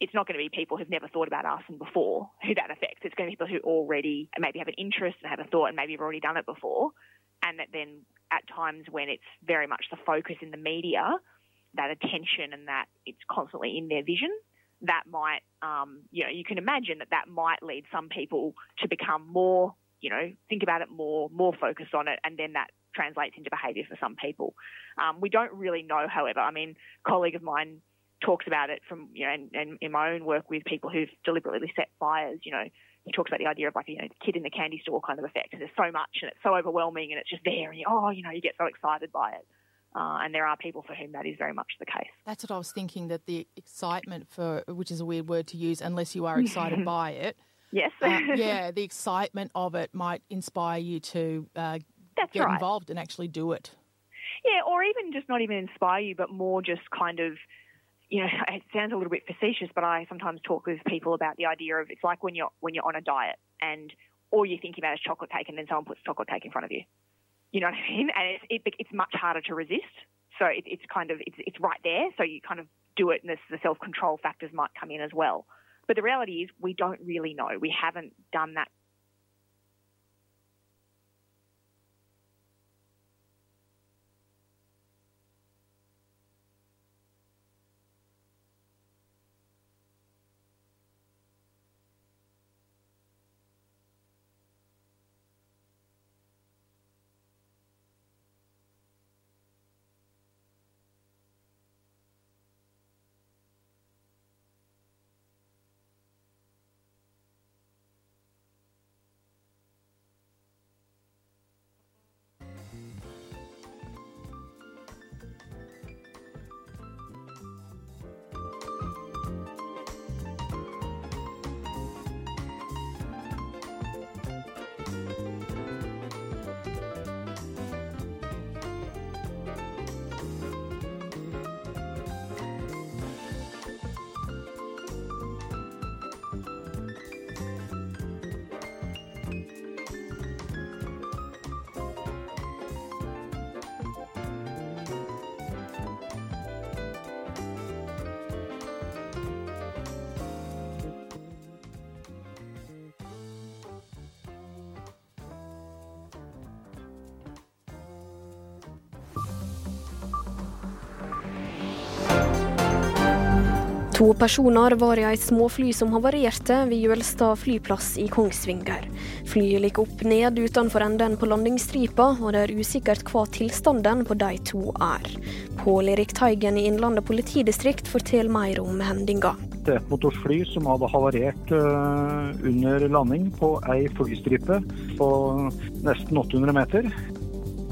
it's not going to be people who've never thought about arson before who that affects. It's going to be people who already maybe have an interest and have a thought and maybe have already done it before, and that then at times when it's very much the focus in the media, that attention and that it's constantly in their vision, that might, um, you know, you can imagine that that might lead some people to become more, you know, think about it more, more focused on it, and then that translates into behaviour for some people. Um, we don't really know, however. I mean, a colleague of mine talks about it from, you know, and, and in my own work with people who've deliberately set fires, you know, he talks about the idea of like, you know, kid in the candy store kind of effect. There's so much and it's so overwhelming and it's just there and you, oh, you know, you get so excited by it. Uh, and there are people for whom that is very much the case. That's what I was thinking that the excitement for, which is a weird word to use unless you are excited by it. Yes. uh, yeah, the excitement of it might inspire you to uh, get right. involved and actually do it. Yeah, or even just not even inspire you, but more just kind of, you know, it sounds a little bit facetious, but I sometimes talk with people about the idea of it's like when you're when you're on a diet and all you're thinking about is chocolate cake, and then someone puts chocolate cake in front of you. You know what I mean? And it's it, it's much harder to resist. So it, it's kind of it's it's right there. So you kind of do it, and this, the self control factors might come in as well. But the reality is, we don't really know. We haven't done that To personer var i et småfly som havarerte ved Jølstad flyplass i Kongsvinger. Flyet gikk opp ned utenfor enden på landingsstripa, og det er usikkert hva tilstanden på de to er. Pål Erik Teigen i Innlandet politidistrikt forteller mer om hendinga. Det er et motorfly som hadde havarert eh, under landing på ei flystripe på nesten 800 meter.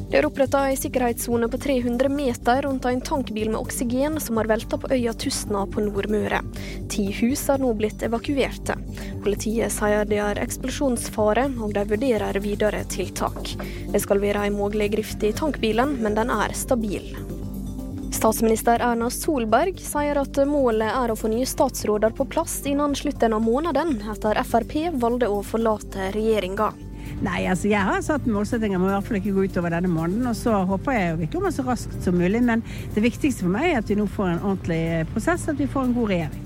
Det er oppretta ei sikkerhetssone på 300 meter rundt en tankbil med oksygen som har velta på øya Tustna på Nordmøre. Ti hus er nå blitt evakuerte. Politiet sier det er eksplosjonsfare, og de vurderer videre tiltak. Det skal være en mulig grift i tankbilen, men den er stabil. Statsminister Erna Solberg sier at målet er å få nye statsråder på plass innen slutten av måneden, etter Frp valgte å forlate regjeringa. Nei, altså jeg har satt målsettinger må i hvert fall ikke gå utover denne måneden. Og så håper jeg vi kommer så raskt som mulig. Men det viktigste for meg er at vi nå får en ordentlig eh, prosess, at vi får en god regjering.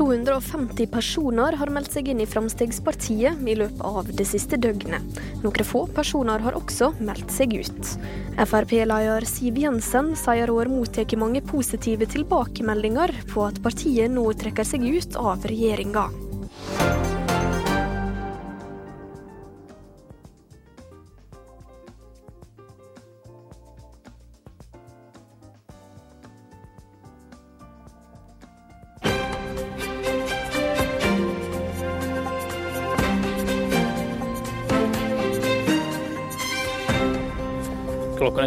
250 personer har meldt seg inn i Fremskrittspartiet i løpet av det siste døgnet. Noen få personer har også meldt seg ut. Frp-leder Siv Jensen sier hun har mottatt mange positive tilbakemeldinger på at partiet nå trekker seg ut av regjeringa.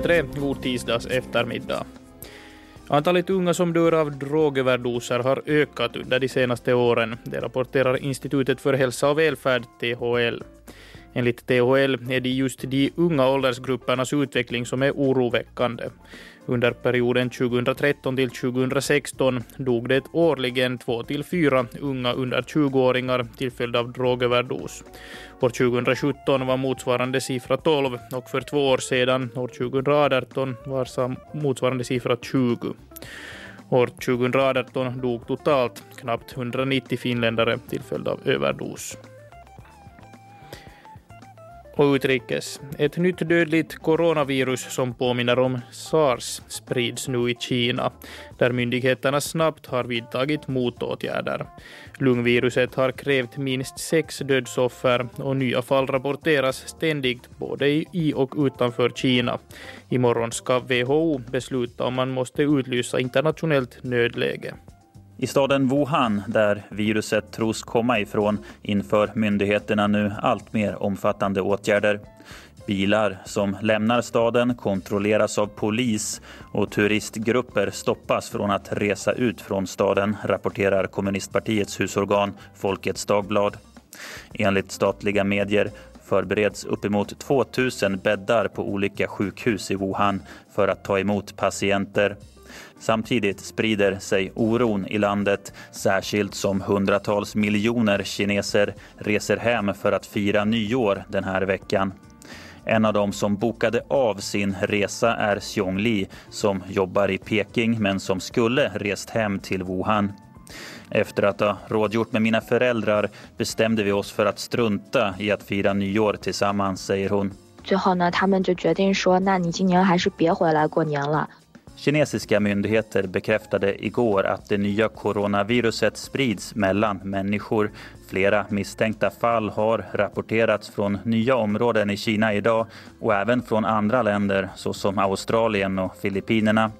3. god tisdags eftermiddag. Antalet unga som dör av drogöverdoser har ökat under de senaste åren. Det rapporterar Institutet för hälsa och välfärd, THL. Enligt THL är det just de unga åldersgruppernas utveckling som är oroväckande. Under perioden 2013 till 2016 dog det årligen 2 till 4 unga under 20-åringar till följd av drogöverdos. År 2017 var motsvarande siffra 12 och för två år sedan, år 2018, var motsvarande siffra 20. År 2018 dog totalt knappt 190 finländare till följd av överdos. Och utrikes. Ett nytt dödligt coronavirus som påminner om sars sprids nu i Kina, där myndigheterna snabbt har vidtagit motåtgärder. Lungviruset har krävt minst sex dödsoffer och nya fall rapporteras ständigt både i och utanför Kina. Imorgon ska WHO besluta om man måste utlysa internationellt nödläge. I staden Wuhan, där viruset tros komma ifrån, inför myndigheterna nu allt mer omfattande åtgärder. Bilar som lämnar staden kontrolleras av polis och turistgrupper stoppas från att resa ut från staden, rapporterar kommunistpartiets husorgan Folkets Dagblad. Enligt statliga medier förbereds uppemot 2000 bäddar på olika sjukhus i Wuhan för att ta emot patienter. Samtidigt sprider sig oron i landet, särskilt som hundratals miljoner kineser reser hem för att fira nyår den här veckan. En av dem som bokade av sin resa är Xiong Li som jobbar i Peking men som skulle rest hem till Wuhan. Efter att ha rådgjort med mina föräldrar bestämde vi oss för att strunta i att fira nyår tillsammans, säger hon. 最后呢，他们就决定说：“那你今年还是别回来过年了。” Kinesiska myndigheter bekräftade igår att det nya coronaviruset sprids mellan människor. Flera misstänkta fall har rapporterats från nya områden i Kina idag och även från andra länder såsom Australien och Filippinerna.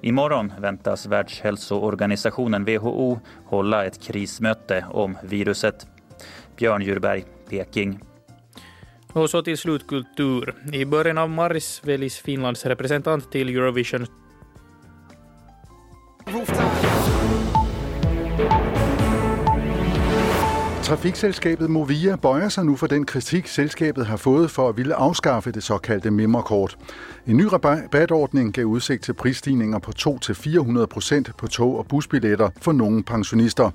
Imorgon väntas Världshälsoorganisationen WHO hålla ett krismöte om viruset. Björn Djurberg, Peking. Och så till slut kultur. I början av mars väljs Finlands representant till Eurovision Trafikselskabet Movia bøjer sig nu for den kritik, selskabet har fået for at ville afskaffe det såkaldte memmerkort. En ny rabatordning gav udsigt til prisstigninger på 2-400 procent på tog- og busbilletter for nogle pensionister.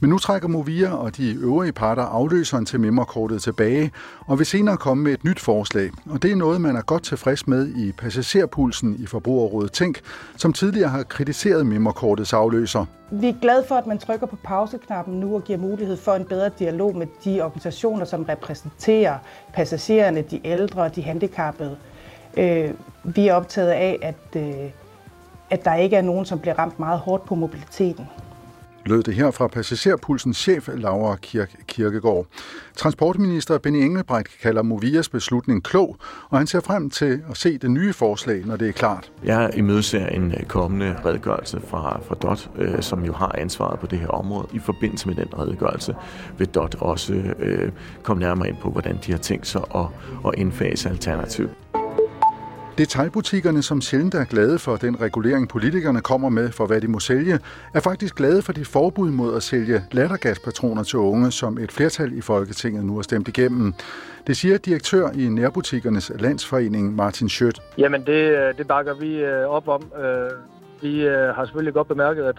Men nu trækker Movia og de øvrige parter afløseren til memmerkortet tilbage, og vil senere komme med et nyt forslag. Og det er noget, man er godt tilfreds med i Passagerpulsen i Forbrugerrådet Tænk, som tidligere har kritiseret memmerkortets afløser. Vi er glade for, at man trykker på pauseknappen nu og giver mulighed for en bedre dialog med de organisationer, som repræsenterer passagererne, de ældre og de handicappede. Vi er optaget af, at, at der ikke er nogen, som bliver ramt meget hårdt på mobiliteten. lød det her fra Passagerpulsens chef Laura Kirk Kirkegaard. Transportminister Benny Engelbrecht kalder Movias beslutning klog, og han ser frem til at se det nye forslag, når det er klart. Jeg imødeser en øh, kommende redegørelse fra, fra DOT, øh, som jo har ansvaret på det her område. I forbindelse med den redegørelse vil DOT også øh, komme nærmere ind på, hvordan de har tænkt sig at, at indfase alternativ. Detailbutikkerne, som sjældent er glade for den regulering, politikerne kommer med for, hvad de må sælge, er faktisk glade for det forbud mod at sælge lattergaspatroner til unge, som et flertal i Folketinget nu har stemt igennem. Det siger direktør i Nærbutikkernes Landsforening, Martin Schødt. Jamen, det, øh, det bakker vi øh, op om. Øh, vi har selvfølgelig godt bemærket, at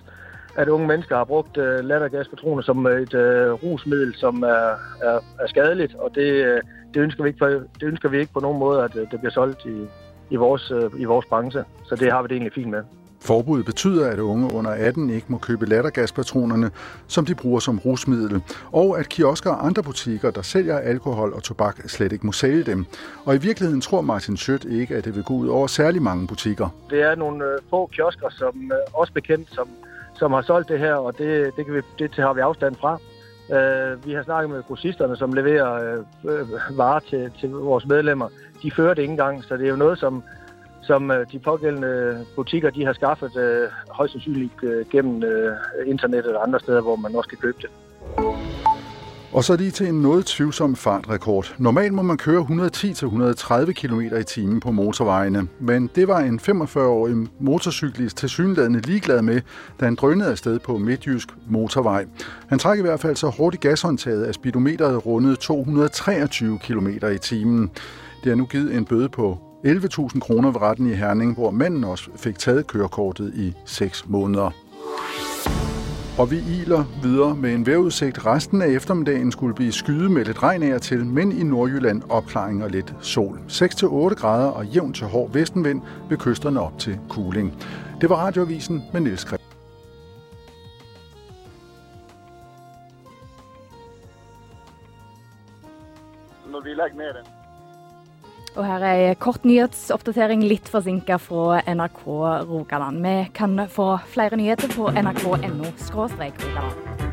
at unge mennesker har brugt uh, lattergaspatroner som et uh, rusmiddel, som er, er, er skadeligt, og det, det, ønsker vi ikke, det ønsker vi ikke på nogen måde, at det bliver solgt i, i vores, øh, i vores branche. Så det har vi det egentlig fint med. Forbuddet betyder, at unge under 18 ikke må købe lattergaspatronerne, som de bruger som rusmiddel, og at kiosker og andre butikker, der sælger alkohol og tobak, slet ikke må sælge dem. Og i virkeligheden tror Martin Schødt ikke, at det vil gå ud over særlig mange butikker. Det er nogle øh, få kiosker, som øh, også bekendt, som, som har solgt det her, og det, det, kan vi, det har vi afstand fra. Øh, vi har snakket med grossisterne, som leverer uh, varer til, til vores medlemmer. De fører det ikke engang, så det er jo noget, som, som øh, de pågældende butikker de har skaffet uh, højst sandsynligt uh, gennem uh, internettet og andre steder, hvor man også kan købe det. Og så lige til en noget tvivlsom fartrekord. Normalt må man køre 110-130 km i timen på motorvejene, men det var en 45-årig motorcyklist til synlædende ligeglad med, da han drønede afsted på Midtjysk motorvej. Han trak i hvert fald så hurtigt gashåndtaget, at speedometeret rundede 223 km i timen. Det har nu givet en bøde på 11.000 kroner ved retten i Herning, hvor manden også fik taget kørekortet i 6 måneder. Og vi iler videre med en vejrudsigt. Resten af eftermiddagen skulle blive skyde med lidt regn af til, men i Nordjylland opklaring og lidt sol. 6-8 grader og jævn til hård vestenvind ved kysterne op til Kuling. Det var radioavisen med Niels Kreb. Når vi legger ned den. Og her er en kort nyhetsoppdatering litt forsinka fra NRK Rogaland. Vi kan få flere nyheter på nrk.no Rogaland.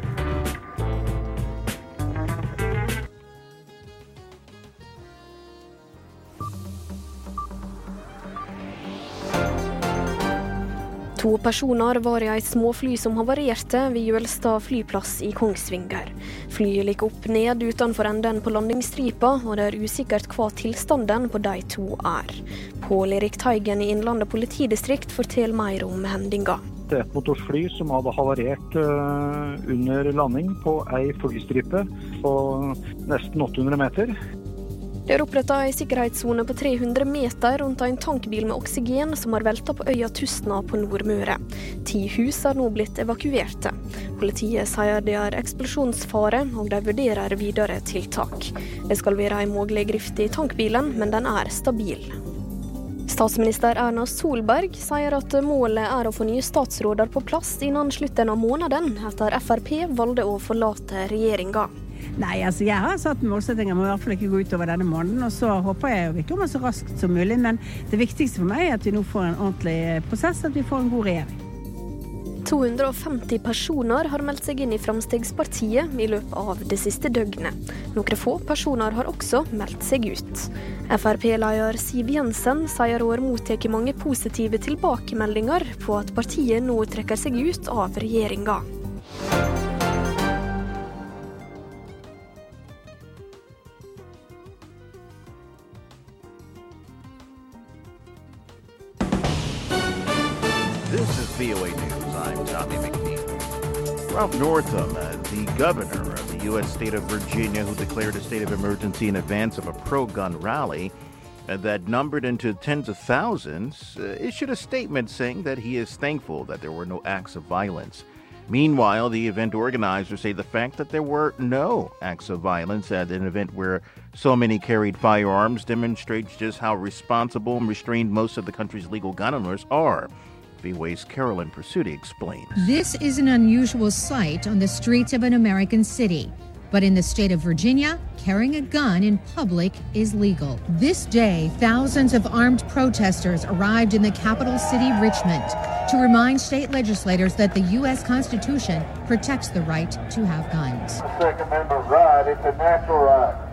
To personer var i et småfly som havarerte ved Jølstad flyplass i Kongsvinger. Flyet ligger opp ned utenfor enden på landingsstripa, og det er usikkert hva tilstanden på de to er. Pål Erik Teigen i Innlandet politidistrikt forteller mer om hendinga. Det er et motorsfly som hadde havarert eh, under landing på ei flystripe på nesten 800 meter. Det er oppretta ei sikkerhetssone på 300 meter rundt en tankbil med oksygen som har velta på øya Tustna på Nordmøre. Ti hus har nå blitt evakuerte. Politiet sier det er eksplosjonsfare, og de vurderer videre tiltak. Det skal være en mulig grift i tankbilen, men den er stabil. Statsminister Erna Solberg sier at målet er å få nye statsråder på plass innen slutten av måneden, etter Frp valgte å forlate regjeringa. Nei, altså jeg har satt målsettinger må i hvert fall ikke gå utover denne måneden. Og så håper jeg jo vi kommer så raskt som mulig. Men det viktigste for meg er at vi nå får en ordentlig eh, prosess, at vi får en god regjering. 250 personer har meldt seg inn i Frp i løpet av det siste døgnet. Noen få personer har også meldt seg ut. Frp-leder Siv Jensen sier hun har mottatt mange positive tilbakemeldinger på at partiet nå trekker seg ut av regjeringa. VOA News, I'm Tommy McNeil. Ralph Northam, uh, the governor of the U.S. state of Virginia, who declared a state of emergency in advance of a pro gun rally uh, that numbered into tens of thousands, uh, issued a statement saying that he is thankful that there were no acts of violence. Meanwhile, the event organizers say the fact that there were no acts of violence at an event where so many carried firearms demonstrates just how responsible and restrained most of the country's legal gun owners are. VOA's Carolyn Pursuti explains. This is an unusual sight on the streets of an American city. But in the state of Virginia, carrying a gun in public is legal. This day, thousands of armed protesters arrived in the capital city, Richmond, to remind state legislators that the U.S. Constitution protects the right to have guns. Second Amendment right, it's a natural right.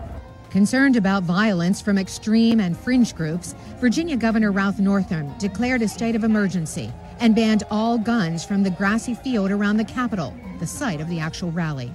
Concerned about violence from extreme and fringe groups, Virginia Governor Ralph Northam declared a state of emergency and banned all guns from the grassy field around the Capitol, the site of the actual rally.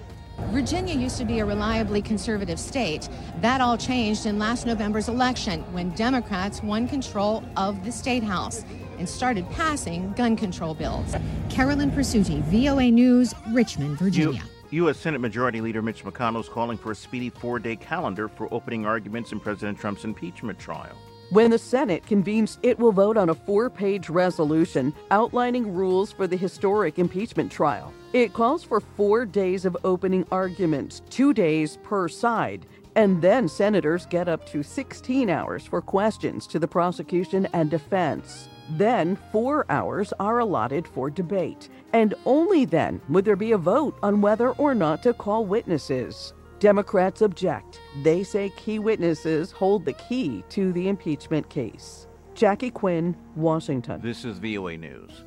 Virginia used to be a reliably conservative state. That all changed in last November's election when Democrats won control of the state house and started passing gun control bills. Carolyn Pursuti, VOA News, Richmond, Virginia. U.S. Senate Majority Leader Mitch McConnell is calling for a speedy four day calendar for opening arguments in President Trump's impeachment trial. When the Senate convenes, it will vote on a four page resolution outlining rules for the historic impeachment trial. It calls for four days of opening arguments, two days per side. And then senators get up to 16 hours for questions to the prosecution and defense. Then four hours are allotted for debate. And only then would there be a vote on whether or not to call witnesses. Democrats object. They say key witnesses hold the key to the impeachment case. Jackie Quinn, Washington. This is VOA News.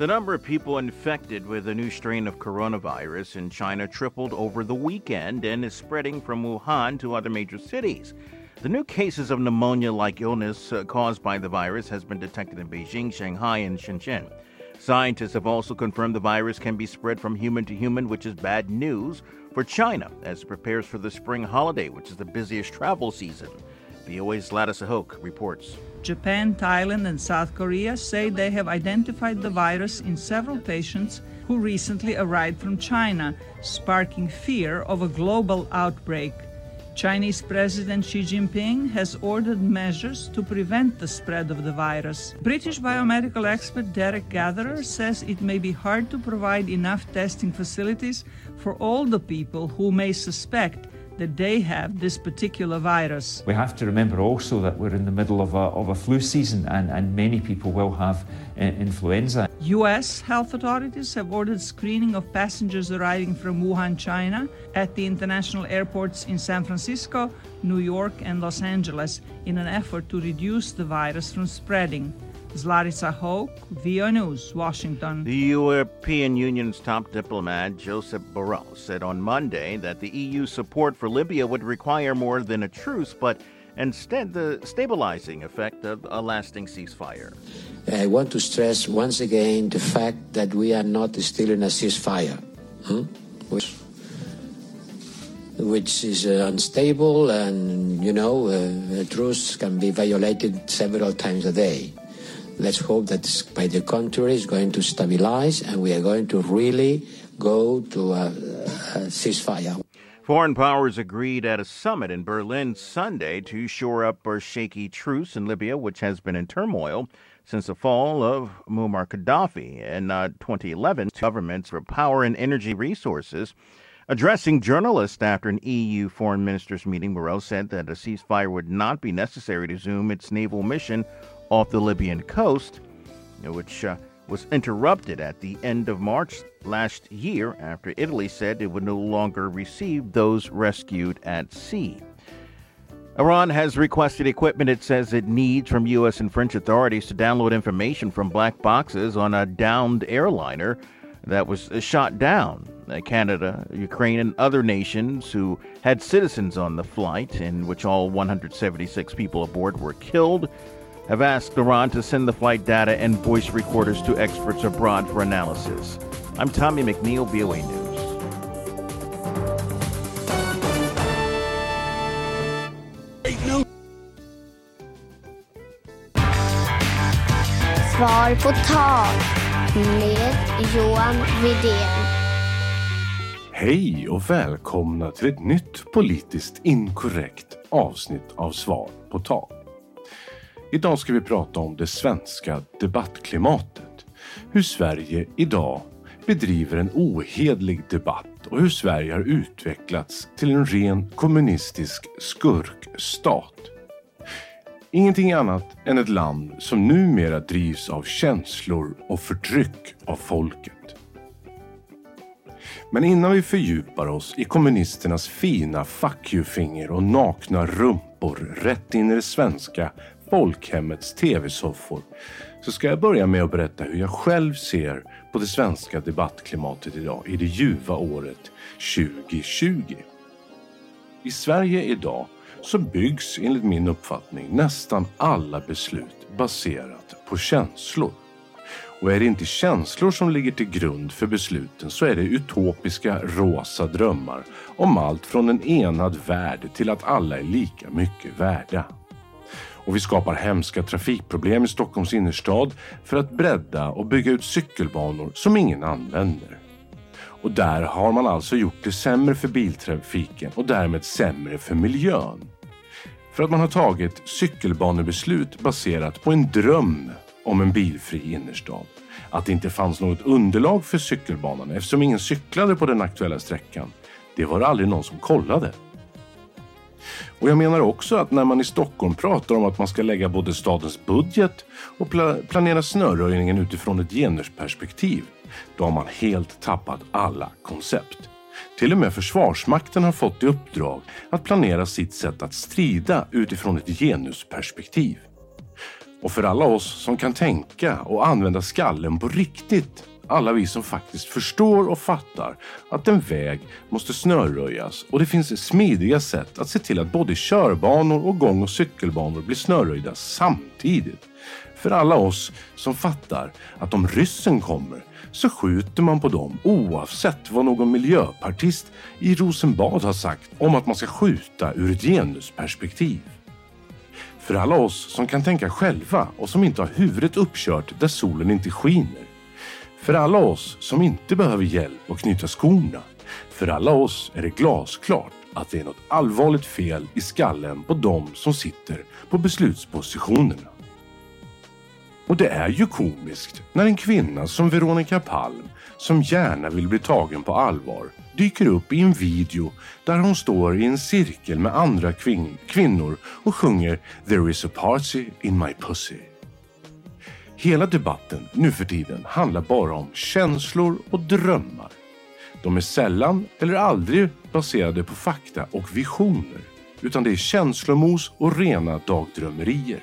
The number of people infected with a new strain of coronavirus in China tripled over the weekend and is spreading from Wuhan to other major cities. The new cases of pneumonia like illness uh, caused by the virus has been detected in Beijing, Shanghai, and Shenzhen. Scientists have also confirmed the virus can be spread from human to human, which is bad news for China as it prepares for the spring holiday, which is the busiest travel season. VOA's Ahok reports. Japan, Thailand, and South Korea say they have identified the virus in several patients who recently arrived from China, sparking fear of a global outbreak. Chinese President Xi Jinping has ordered measures to prevent the spread of the virus. British biomedical expert Derek Gatherer says it may be hard to provide enough testing facilities for all the people who may suspect that they have this particular virus. We have to remember also that we're in the middle of a, of a flu season and, and many people will have uh, influenza. U.S. health authorities have ordered screening of passengers arriving from Wuhan, China, at the international airports in San Francisco, New York, and Los Angeles in an effort to reduce the virus from spreading. Zlaritsa Hoke, VOA News, Washington. The European Union's top diplomat, Joseph Borrell, said on Monday that the EU's support for Libya would require more than a truce, but instead the stabilizing effect of a lasting ceasefire. I want to stress once again the fact that we are not still in a ceasefire, hmm? which, which, is uh, unstable and, you know, uh, a truce can be violated several times a day. Let's hope that, by the contrary, is going to stabilize and we are going to really go to a, a ceasefire. Foreign powers agreed at a summit in Berlin Sunday to shore up a shaky truce in Libya, which has been in turmoil since the fall of Muammar Gaddafi in uh, 2011. Governments for power and energy resources. Addressing journalists after an EU foreign ministers meeting, Morel said that a ceasefire would not be necessary to resume its naval mission off the Libyan coast, which uh, was interrupted at the end of March last year after Italy said it would no longer receive those rescued at sea. Iran has requested equipment it says it needs from U.S. and French authorities to download information from black boxes on a downed airliner that was shot down. Uh, Canada, Ukraine, and other nations who had citizens on the flight, in which all 176 people aboard were killed, have asked Iran to send the flight data and voice recorders to experts abroad for analysis. I'm Tommy McNeil, VOA News. Svar på tal med Johan Widén. Hej och välkomna till ett nytt politiskt inkorrekt avsnitt av Svar på tal. Idag ska vi prata om det svenska debattklimatet. Hur Sverige idag bedriver en ohedlig debatt och hur Sverige har utvecklats till en ren kommunistisk skurkstat. Ingenting annat än ett land som numera drivs av känslor och förtryck av folket. Men innan vi fördjupar oss i kommunisternas fina fuck you-finger och nakna rumpor rätt in i det svenska folkhemmets tv-soffor så ska jag börja med att berätta hur jag själv ser på det svenska debattklimatet idag i det ljuva året 2020. I Sverige idag så byggs enligt min uppfattning nästan alla beslut baserat på känslor. Och är det inte känslor som ligger till grund för besluten så är det utopiska rosa drömmar om allt från en enad värld till att alla är lika mycket värda. Och vi skapar hemska trafikproblem i Stockholms innerstad för att bredda och bygga ut cykelbanor som ingen använder. Och där har man alltså gjort det sämre för biltrafiken och därmed sämre för miljön. För att man har tagit cykelbanebeslut baserat på en dröm om en bilfri innerstad. Att det inte fanns något underlag för cykelbanan eftersom ingen cyklade på den aktuella sträckan. Det var det aldrig någon som kollade. Och jag menar också att när man i Stockholm pratar om att man ska lägga både stadens budget och pla planera snöröjningen utifrån ett genusperspektiv, då har man helt tappat alla koncept. Till och med Försvarsmakten har fått i uppdrag att planera sitt sätt att strida utifrån ett genusperspektiv. Och för alla oss som kan tänka och använda skallen på riktigt alla vi som faktiskt förstår och fattar att en väg måste snöröjas och det finns smidiga sätt att se till att både körbanor och gång och cykelbanor blir snöröjda samtidigt. För alla oss som fattar att om ryssen kommer så skjuter man på dem oavsett vad någon miljöpartist i Rosenbad har sagt om att man ska skjuta ur ett genusperspektiv. För alla oss som kan tänka själva och som inte har huvudet uppkört där solen inte skiner. För alla oss som inte behöver hjälp att knyta skorna. För alla oss är det glasklart att det är något allvarligt fel i skallen på de som sitter på beslutspositionerna. Och det är ju komiskt när en kvinna som Veronica Palm, som gärna vill bli tagen på allvar, dyker upp i en video där hon står i en cirkel med andra kvin kvinnor och sjunger “There is a party in my pussy”. Hela debatten nu för tiden handlar bara om känslor och drömmar. De är sällan eller aldrig baserade på fakta och visioner, utan det är känslomos och rena dagdrömmerier.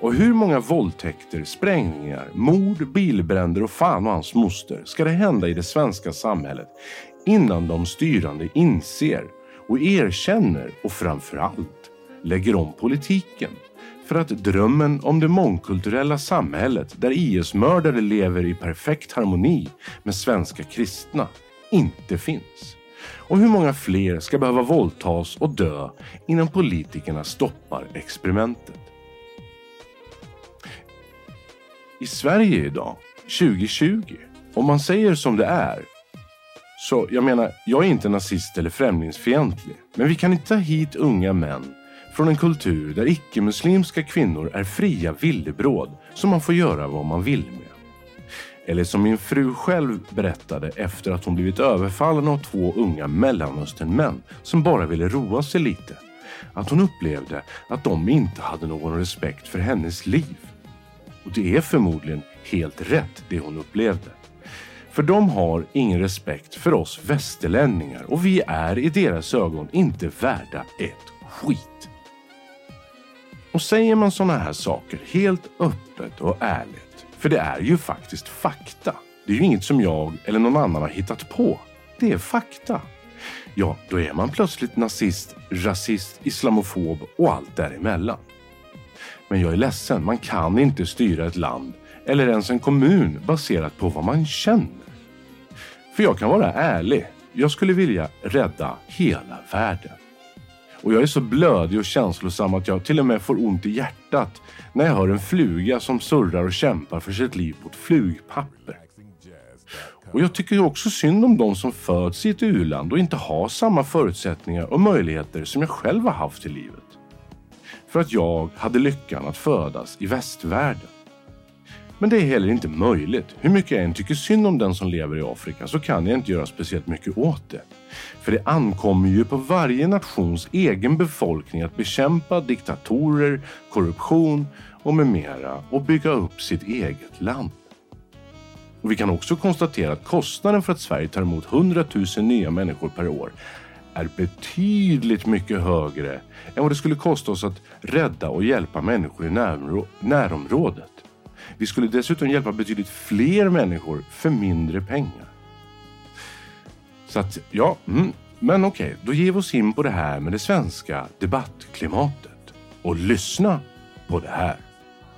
Och hur många våldtäkter, sprängningar, mord, bilbränder och fan och hans moster ska det hända i det svenska samhället innan de styrande inser och erkänner och framförallt lägger om politiken för att drömmen om det mångkulturella samhället där IS-mördare lever i perfekt harmoni med svenska kristna inte finns. Och hur många fler ska behöva våldtas och dö innan politikerna stoppar experimentet? I Sverige idag, 2020, om man säger som det är så jag menar, jag är inte nazist eller främlingsfientlig. Men vi kan inte ta hit unga män från en kultur där icke-muslimska kvinnor är fria villebråd som man får göra vad man vill med. Eller som min fru själv berättade efter att hon blivit överfallen av två unga mellanösternmän som bara ville roa sig lite. Att hon upplevde att de inte hade någon respekt för hennes liv. Och det är förmodligen helt rätt det hon upplevde. För de har ingen respekt för oss västerlänningar och vi är i deras ögon inte värda ett skit. Och säger man sådana här saker helt öppet och ärligt, för det är ju faktiskt fakta. Det är ju inget som jag eller någon annan har hittat på. Det är fakta. Ja, då är man plötsligt nazist, rasist, islamofob och allt däremellan. Men jag är ledsen, man kan inte styra ett land eller ens en kommun baserat på vad man känner. För jag kan vara ärlig. Jag skulle vilja rädda hela världen. Och jag är så blödig och känslosam att jag till och med får ont i hjärtat när jag hör en fluga som surrar och kämpar för sitt liv på ett flugpapper. Och jag tycker också synd om de som föds i ett u-land och inte har samma förutsättningar och möjligheter som jag själv har haft i livet. För att jag hade lyckan att födas i västvärlden. Men det är heller inte möjligt. Hur mycket jag än tycker synd om den som lever i Afrika så kan jag inte göra speciellt mycket åt det. För det ankommer ju på varje nations egen befolkning att bekämpa diktatorer, korruption och med mera och bygga upp sitt eget land. Och vi kan också konstatera att kostnaden för att Sverige tar emot 100 000 nya människor per år är betydligt mycket högre än vad det skulle kosta oss att rädda och hjälpa människor i närområdet. Vi skulle dessutom hjälpa betydligt fler människor för mindre pengar. Så att, ja, mm, men okej, då ger vi oss in på det här med det svenska debattklimatet. Och lyssna på det här.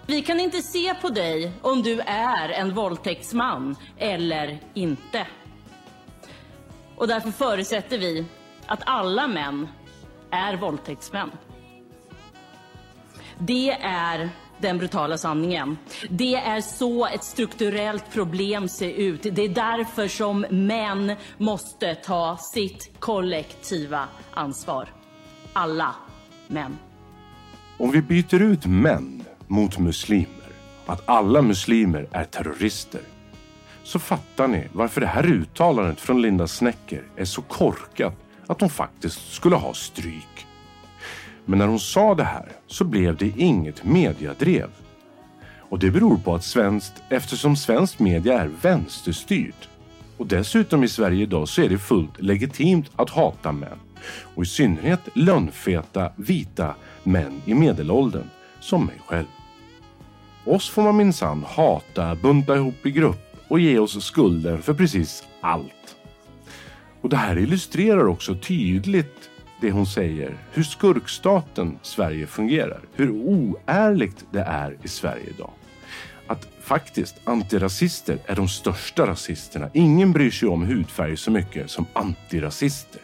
Vi kan inte se på dig om du är en våldtäktsman eller inte. Och därför förutsätter vi att alla män är våldtäktsmän. Det är den brutala sanningen. Det är så ett strukturellt problem ser ut. Det är därför som män måste ta sitt kollektiva ansvar. Alla män. Om vi byter ut män mot muslimer, att alla muslimer är terrorister, så fattar ni varför det här uttalandet från Linda Snecker är så korkat att hon faktiskt skulle ha stryk. Men när hon sa det här så blev det inget mediadrev. Och det beror på att svenskt, eftersom svensk media är vänsterstyrt och dessutom i Sverige idag så är det fullt legitimt att hata män. Och i synnerhet lönnfeta vita män i medelåldern som mig själv. Oss får man minsann hata, bunta ihop i grupp och ge oss skulden för precis allt. Och det här illustrerar också tydligt det hon säger, hur skurkstaten Sverige fungerar, hur oärligt det är i Sverige idag. Att faktiskt antirasister är de största rasisterna. Ingen bryr sig om hudfärg så mycket som antirasister.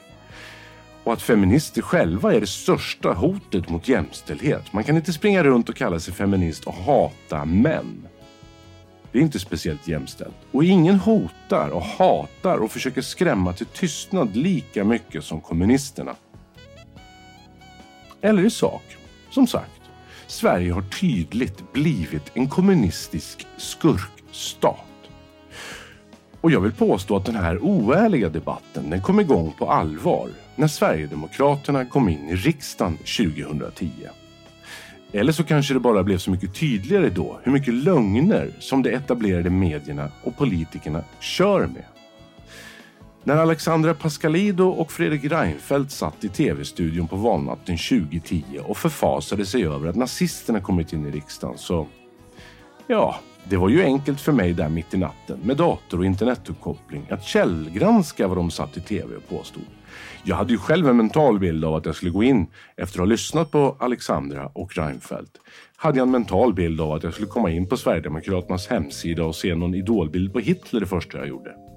Och att feminister själva är det största hotet mot jämställdhet. Man kan inte springa runt och kalla sig feminist och hata män. Det är inte speciellt jämställt. Och ingen hotar och hatar och försöker skrämma till tystnad lika mycket som kommunisterna. Eller i sak, som sagt, Sverige har tydligt blivit en kommunistisk skurkstat. Och jag vill påstå att den här oärliga debatten den kom igång på allvar när Sverigedemokraterna kom in i riksdagen 2010. Eller så kanske det bara blev så mycket tydligare då hur mycket lögner som de etablerade medierna och politikerna kör med. När Alexandra Pascalido och Fredrik Reinfeldt satt i tv-studion på valnatten 2010 och förfasade sig över att nazisterna kommit in i riksdagen så... Ja, det var ju enkelt för mig där mitt i natten med dator och internetuppkoppling att källgranska vad de satt i tv och påstod. Jag hade ju själv en mental bild av att jag skulle gå in efter att ha lyssnat på Alexandra och Reinfeldt. Hade jag en mental bild av att jag skulle komma in på Sverigedemokraternas hemsida och se någon idolbild på Hitler det första jag gjorde.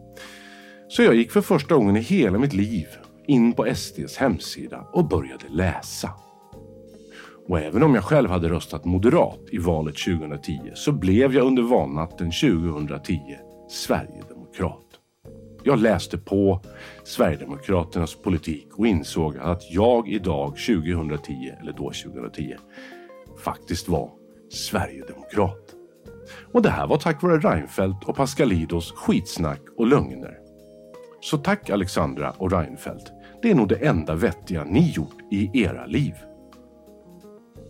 Så jag gick för första gången i hela mitt liv in på SDs hemsida och började läsa. Och även om jag själv hade röstat moderat i valet 2010 så blev jag under valnatten 2010 Sverigedemokrat. Jag läste på Sverigedemokraternas politik och insåg att jag idag 2010, eller då 2010, faktiskt var Sverigedemokrat. Och det här var tack vare Reinfeldt och Pascalidos skitsnack och lögner. Så tack Alexandra och Reinfeldt. Det är nog det enda vettiga ni gjort i era liv.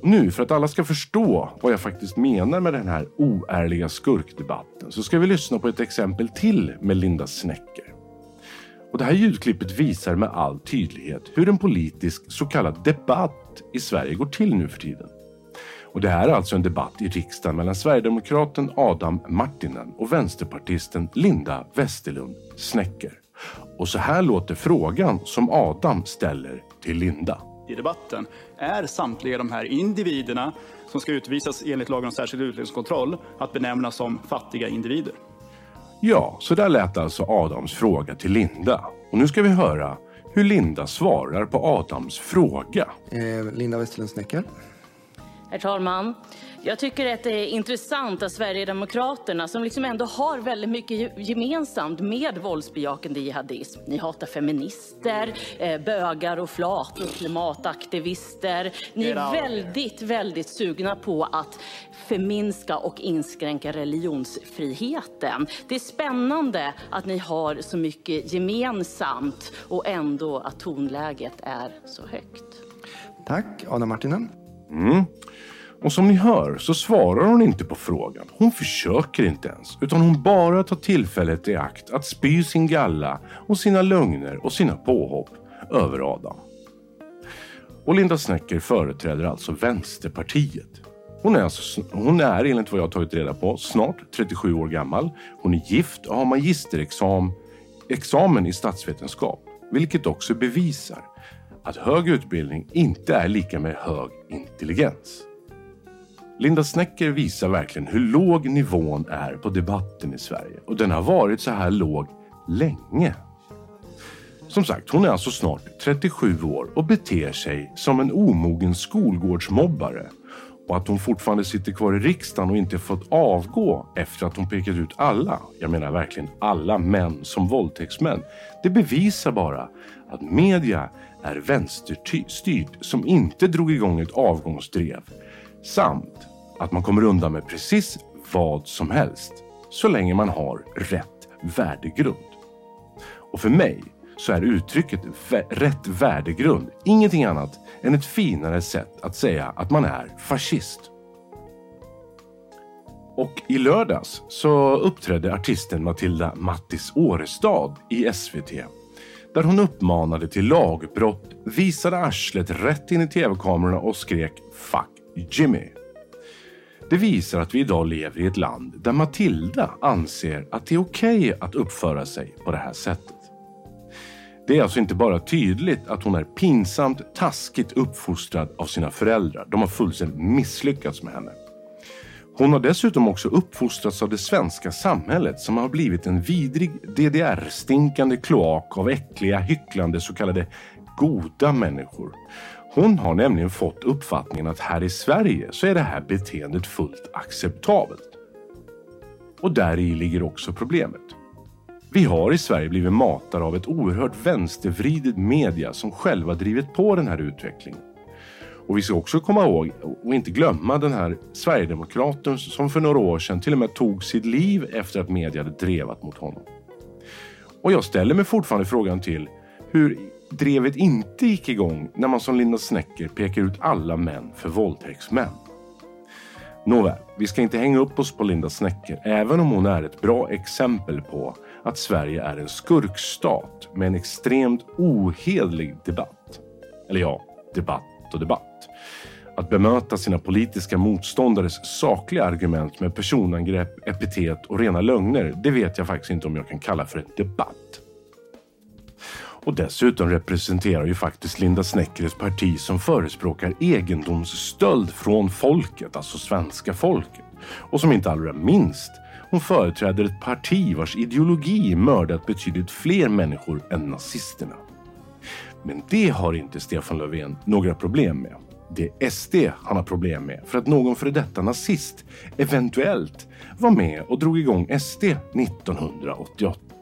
Nu, för att alla ska förstå vad jag faktiskt menar med den här oärliga skurkdebatten så ska vi lyssna på ett exempel till med Linda Snecker. Och det här ljudklippet visar med all tydlighet hur en politisk så kallad debatt i Sverige går till nu för tiden. Och det här är alltså en debatt i riksdagen mellan Sverigedemokraten Adam Martinen och vänsterpartisten Linda Westerlund Snecker. Och så här låter frågan som Adam ställer till Linda. I debatten är samtliga de här individerna som ska utvisas enligt lagen om särskild utlänningskontroll att benämnas som fattiga individer. Ja, så där lät alltså Adams fråga till Linda. Och nu ska vi höra hur Linda svarar på Adams fråga. Eh, Linda Westerlund Snecker. Herr talman, jag tycker att det är intressant att Sverigedemokraterna, som liksom ändå har väldigt mycket gemensamt med våldsbejakande jihadism. Ni hatar feminister, eh, bögar och flator, klimataktivister. Ni är väldigt, väldigt sugna på att förminska och inskränka religionsfriheten. Det är spännande att ni har så mycket gemensamt och ändå att tonläget är så högt. Tack, Adam Martinen. Mm. Och som ni hör så svarar hon inte på frågan. Hon försöker inte ens. Utan hon bara tar tillfället i akt att spy sin galla och sina lögner och sina påhopp över Adam. Och Linda Snecker företräder alltså Vänsterpartiet. Hon är, alltså, hon är enligt vad jag har tagit reda på snart 37 år gammal. Hon är gift och har magisterexamen i statsvetenskap. Vilket också bevisar att hög utbildning inte är lika med hög intelligens. Linda Snecker visar verkligen hur låg nivån är på debatten i Sverige och den har varit så här låg länge. Som sagt, hon är alltså snart 37 år och beter sig som en omogen skolgårdsmobbare. Och att hon fortfarande sitter kvar i riksdagen och inte fått avgå efter att hon pekat ut alla, jag menar verkligen alla män som våldtäktsmän. Det bevisar bara att media är vänsterstyrd som inte drog igång ett avgångsdrev. Samt att man kommer undan med precis vad som helst så länge man har rätt värdegrund. Och för mig så är uttrycket rätt värdegrund ingenting annat än ett finare sätt att säga att man är fascist. Och i lördags så uppträdde artisten Matilda Mattis Årestad i SVT där hon uppmanade till lagbrott, visade arslet rätt in i tv-kamerorna och skrek “Fuck Jimmy”. Det visar att vi idag lever i ett land där Matilda anser att det är okej okay att uppföra sig på det här sättet. Det är alltså inte bara tydligt att hon är pinsamt taskigt uppfostrad av sina föräldrar. De har fullständigt misslyckats med henne. Hon har dessutom också uppfostrats av det svenska samhället som har blivit en vidrig DDR-stinkande kloak av äckliga, hycklande så kallade goda människor. Hon har nämligen fått uppfattningen att här i Sverige så är det här beteendet fullt acceptabelt. Och där i ligger också problemet. Vi har i Sverige blivit matade av ett oerhört vänstervridet media som själva drivit på den här utvecklingen. Och vi ska också komma ihåg och inte glömma den här Sverigedemokraten som för några år sedan till och med tog sitt liv efter att media hade drevat mot honom. Och jag ställer mig fortfarande frågan till hur drevet inte gick igång när man som Linda Snecker pekar ut alla män för våldtäktsmän. Nåväl, vi ska inte hänga upp oss på Linda Snecker, även om hon är ett bra exempel på att Sverige är en skurkstat med en extremt ohedlig debatt. Eller ja, debatt och debatt. Att bemöta sina politiska motståndares sakliga argument med personangrepp, epitet och rena lögner, det vet jag faktiskt inte om jag kan kalla för en debatt. Och dessutom representerar ju faktiskt Linda Sneckers parti som förespråkar egendomsstöld från folket, alltså svenska folket. Och som inte allra minst, hon företräder ett parti vars ideologi mördat betydligt fler människor än nazisterna. Men det har inte Stefan Löfven några problem med. Det är SD han har problem med för att någon före detta nazist eventuellt var med och drog igång SD 1988.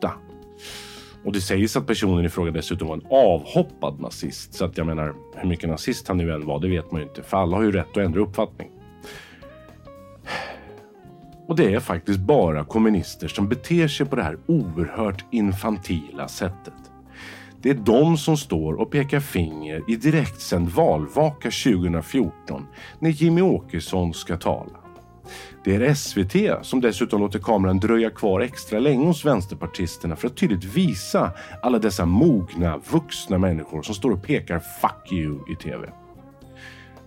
Och det sägs att personen i fråga dessutom var en avhoppad nazist. Så att jag menar, hur mycket nazist han nu än var, det vet man ju inte. För alla har ju rätt att ändra uppfattning. Och det är faktiskt bara kommunister som beter sig på det här oerhört infantila sättet. Det är de som står och pekar finger i direktsänd valvaka 2014 när Jimmy Åkesson ska tala. Det är SVT som dessutom låter kameran dröja kvar extra länge hos vänsterpartisterna för att tydligt visa alla dessa mogna, vuxna människor som står och pekar “fuck you” i TV.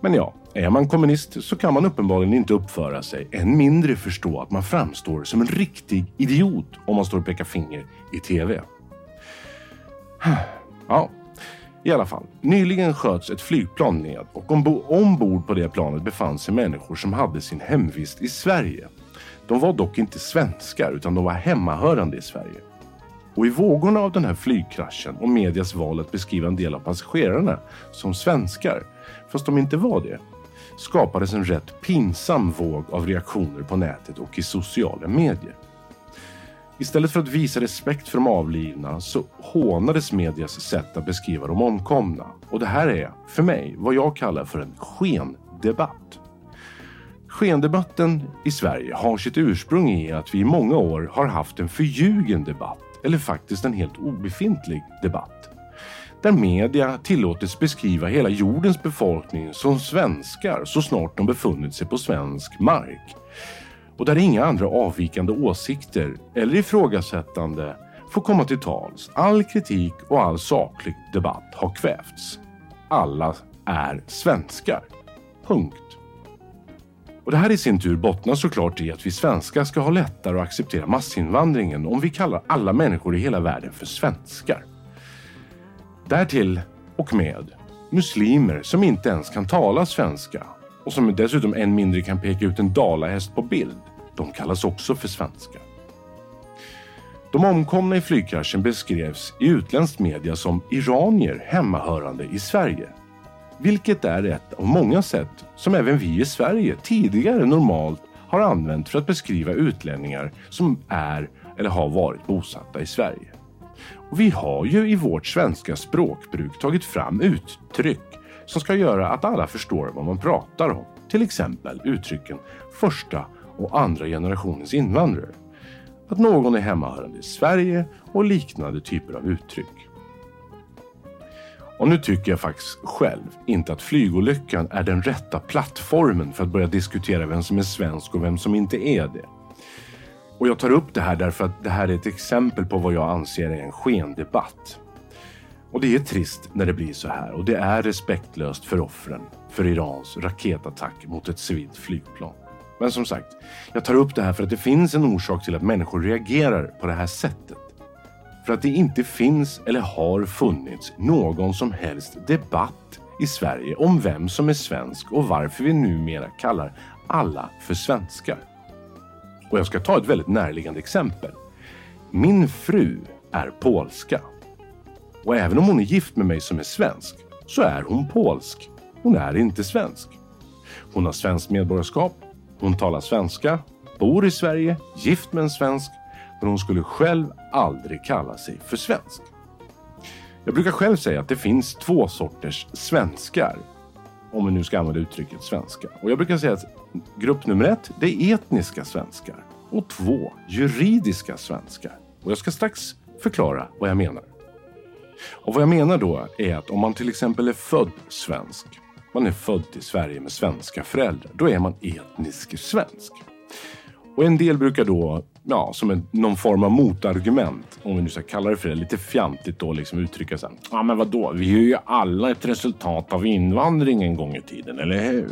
Men ja, är man kommunist så kan man uppenbarligen inte uppföra sig, än mindre förstå att man framstår som en riktig idiot om man står och pekar finger i TV. Ja, i alla fall. Nyligen sköts ett flygplan ned och ombord på det planet befann sig människor som hade sin hemvist i Sverige. De var dock inte svenskar utan de var hemmahörande i Sverige. Och i vågorna av den här flygkraschen och medias val att beskriva en del av passagerarna som svenskar, fast de inte var det, skapades en rätt pinsam våg av reaktioner på nätet och i sociala medier. Istället för att visa respekt för de avlidna så hånades medias sätt att beskriva de omkomna. Och det här är, för mig, vad jag kallar för en skendebatt. Skendebatten i Sverige har sitt ursprung i att vi i många år har haft en förljugen debatt, eller faktiskt en helt obefintlig debatt. Där media tillåtits beskriva hela jordens befolkning som svenskar så snart de befunnit sig på svensk mark och där inga andra avvikande åsikter eller ifrågasättande får komma till tals. All kritik och all saklig debatt har kvävts. Alla är svenskar. Punkt. Och det här i sin tur bottnar såklart i att vi svenskar ska ha lättare att acceptera massinvandringen om vi kallar alla människor i hela världen för svenskar. Därtill och med muslimer som inte ens kan tala svenska och som dessutom än mindre kan peka ut en dalahäst på bild. De kallas också för svenskar. De omkomna i flygkraschen beskrevs i utländsk media som iranier hemmahörande i Sverige. Vilket är ett av många sätt som även vi i Sverige tidigare normalt har använt för att beskriva utlänningar som är eller har varit bosatta i Sverige. Och vi har ju i vårt svenska språkbruk tagit fram uttryck som ska göra att alla förstår vad man pratar om. Till exempel uttrycken första och andra generationens invandrare. Att någon är hemmahörande i Sverige och liknande typer av uttryck. Och nu tycker jag faktiskt själv inte att flygolyckan är den rätta plattformen för att börja diskutera vem som är svensk och vem som inte är det. Och jag tar upp det här därför att det här är ett exempel på vad jag anser är en skendebatt. Och det är trist när det blir så här och det är respektlöst för offren för Irans raketattack mot ett civilt flygplan. Men som sagt, jag tar upp det här för att det finns en orsak till att människor reagerar på det här sättet. För att det inte finns eller har funnits någon som helst debatt i Sverige om vem som är svensk och varför vi numera kallar alla för svenskar. Och jag ska ta ett väldigt närliggande exempel. Min fru är polska. Och även om hon är gift med mig som är svensk så är hon polsk. Hon är inte svensk. Hon har svenskt medborgarskap. Hon talar svenska, bor i Sverige, gift med en svensk. Men hon skulle själv aldrig kalla sig för svensk. Jag brukar själv säga att det finns två sorters svenskar. Om vi nu ska använda uttrycket svenska. Och jag brukar säga att grupp nummer ett, det är etniska svenskar. Och två, juridiska svenskar. Och jag ska strax förklara vad jag menar. Och vad jag menar då är att om man till exempel är född svensk, man är född i Sverige med svenska föräldrar, då är man etnisk svensk. Och en del brukar då, ja, som en, någon form av motargument, om vi nu ska kalla det för det, lite fjantigt då liksom uttrycka sig. Ja, men vadå? Vi är ju alla ett resultat av invandring en gång i tiden, eller hur?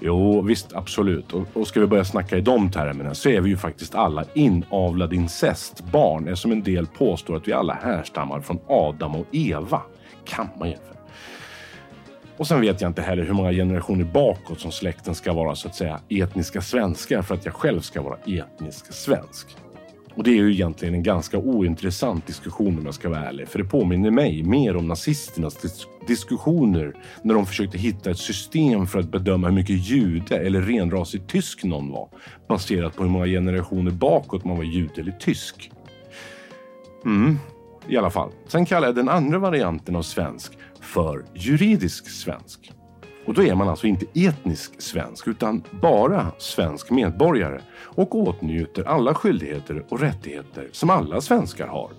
Jo, visst, absolut. Och, och ska vi börja snacka i de termerna så är vi ju faktiskt alla inavlade incestbarn eftersom en del påstår att vi alla härstammar från Adam och Eva. Kan man jämföra? Och sen vet jag inte heller hur många generationer bakåt som släkten ska vara så att säga etniska svenskar för att jag själv ska vara etnisk svensk. Och det är ju egentligen en ganska ointressant diskussion om jag ska vara ärlig. För det påminner mig mer om nazisternas dis diskussioner när de försökte hitta ett system för att bedöma hur mycket jude eller renrasig tysk någon var. Baserat på hur många generationer bakåt man var jude eller tysk. Mm, i alla fall. Sen kallar jag den andra varianten av svensk för juridisk svensk. Och då är man alltså inte etnisk svensk utan bara svensk medborgare och åtnjuter alla skyldigheter och rättigheter som alla svenskar har.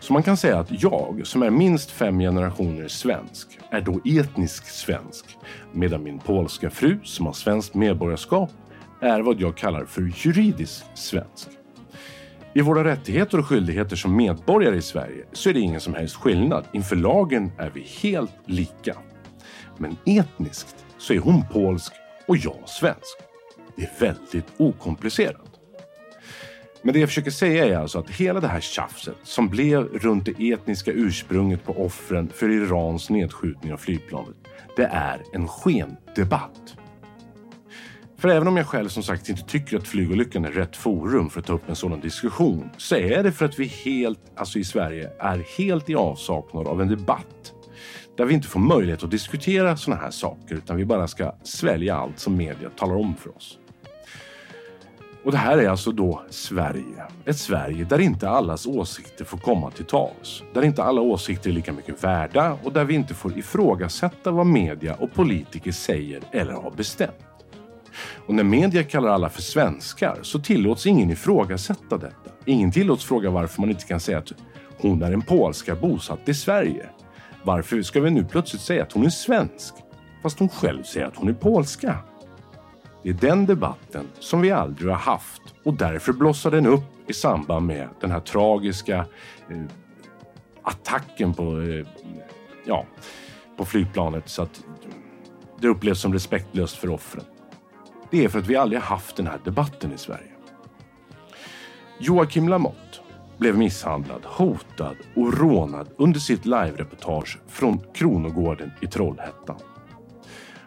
Så man kan säga att jag, som är minst fem generationer svensk, är då etnisk svensk medan min polska fru, som har svenskt medborgarskap, är vad jag kallar för juridisk svensk. I våra rättigheter och skyldigheter som medborgare i Sverige så är det ingen som helst skillnad. Inför lagen är vi helt lika. Men etniskt så är hon polsk och jag svensk. Det är väldigt okomplicerat. Men det jag försöker säga är alltså att hela det här tjafset som blev runt det etniska ursprunget på offren för Irans nedskjutning av flygplanet, det är en skendebatt. För även om jag själv som sagt inte tycker att flygolyckan är rätt forum för att ta upp en sådan diskussion så är det för att vi helt, alltså i Sverige, är helt i avsaknad av en debatt där vi inte får möjlighet att diskutera sådana här saker utan vi bara ska svälja allt som media talar om för oss. Och det här är alltså då Sverige. Ett Sverige där inte allas åsikter får komma till tals. Där inte alla åsikter är lika mycket värda och där vi inte får ifrågasätta vad media och politiker säger eller har bestämt. Och när media kallar alla för svenskar så tillåts ingen ifrågasätta detta. Ingen tillåts fråga varför man inte kan säga att hon är en polska bosatt i Sverige. Varför ska vi nu plötsligt säga att hon är svensk? Fast hon själv säger att hon är polska. Det är den debatten som vi aldrig har haft och därför blossar den upp i samband med den här tragiska eh, attacken på, eh, ja, på flygplanet. Så att det upplevs som respektlöst för offren. Det är för att vi aldrig haft den här debatten i Sverige. Joakim Lamotte blev misshandlad, hotad och rånad under sitt live-reportage från Kronogården i Trollhättan.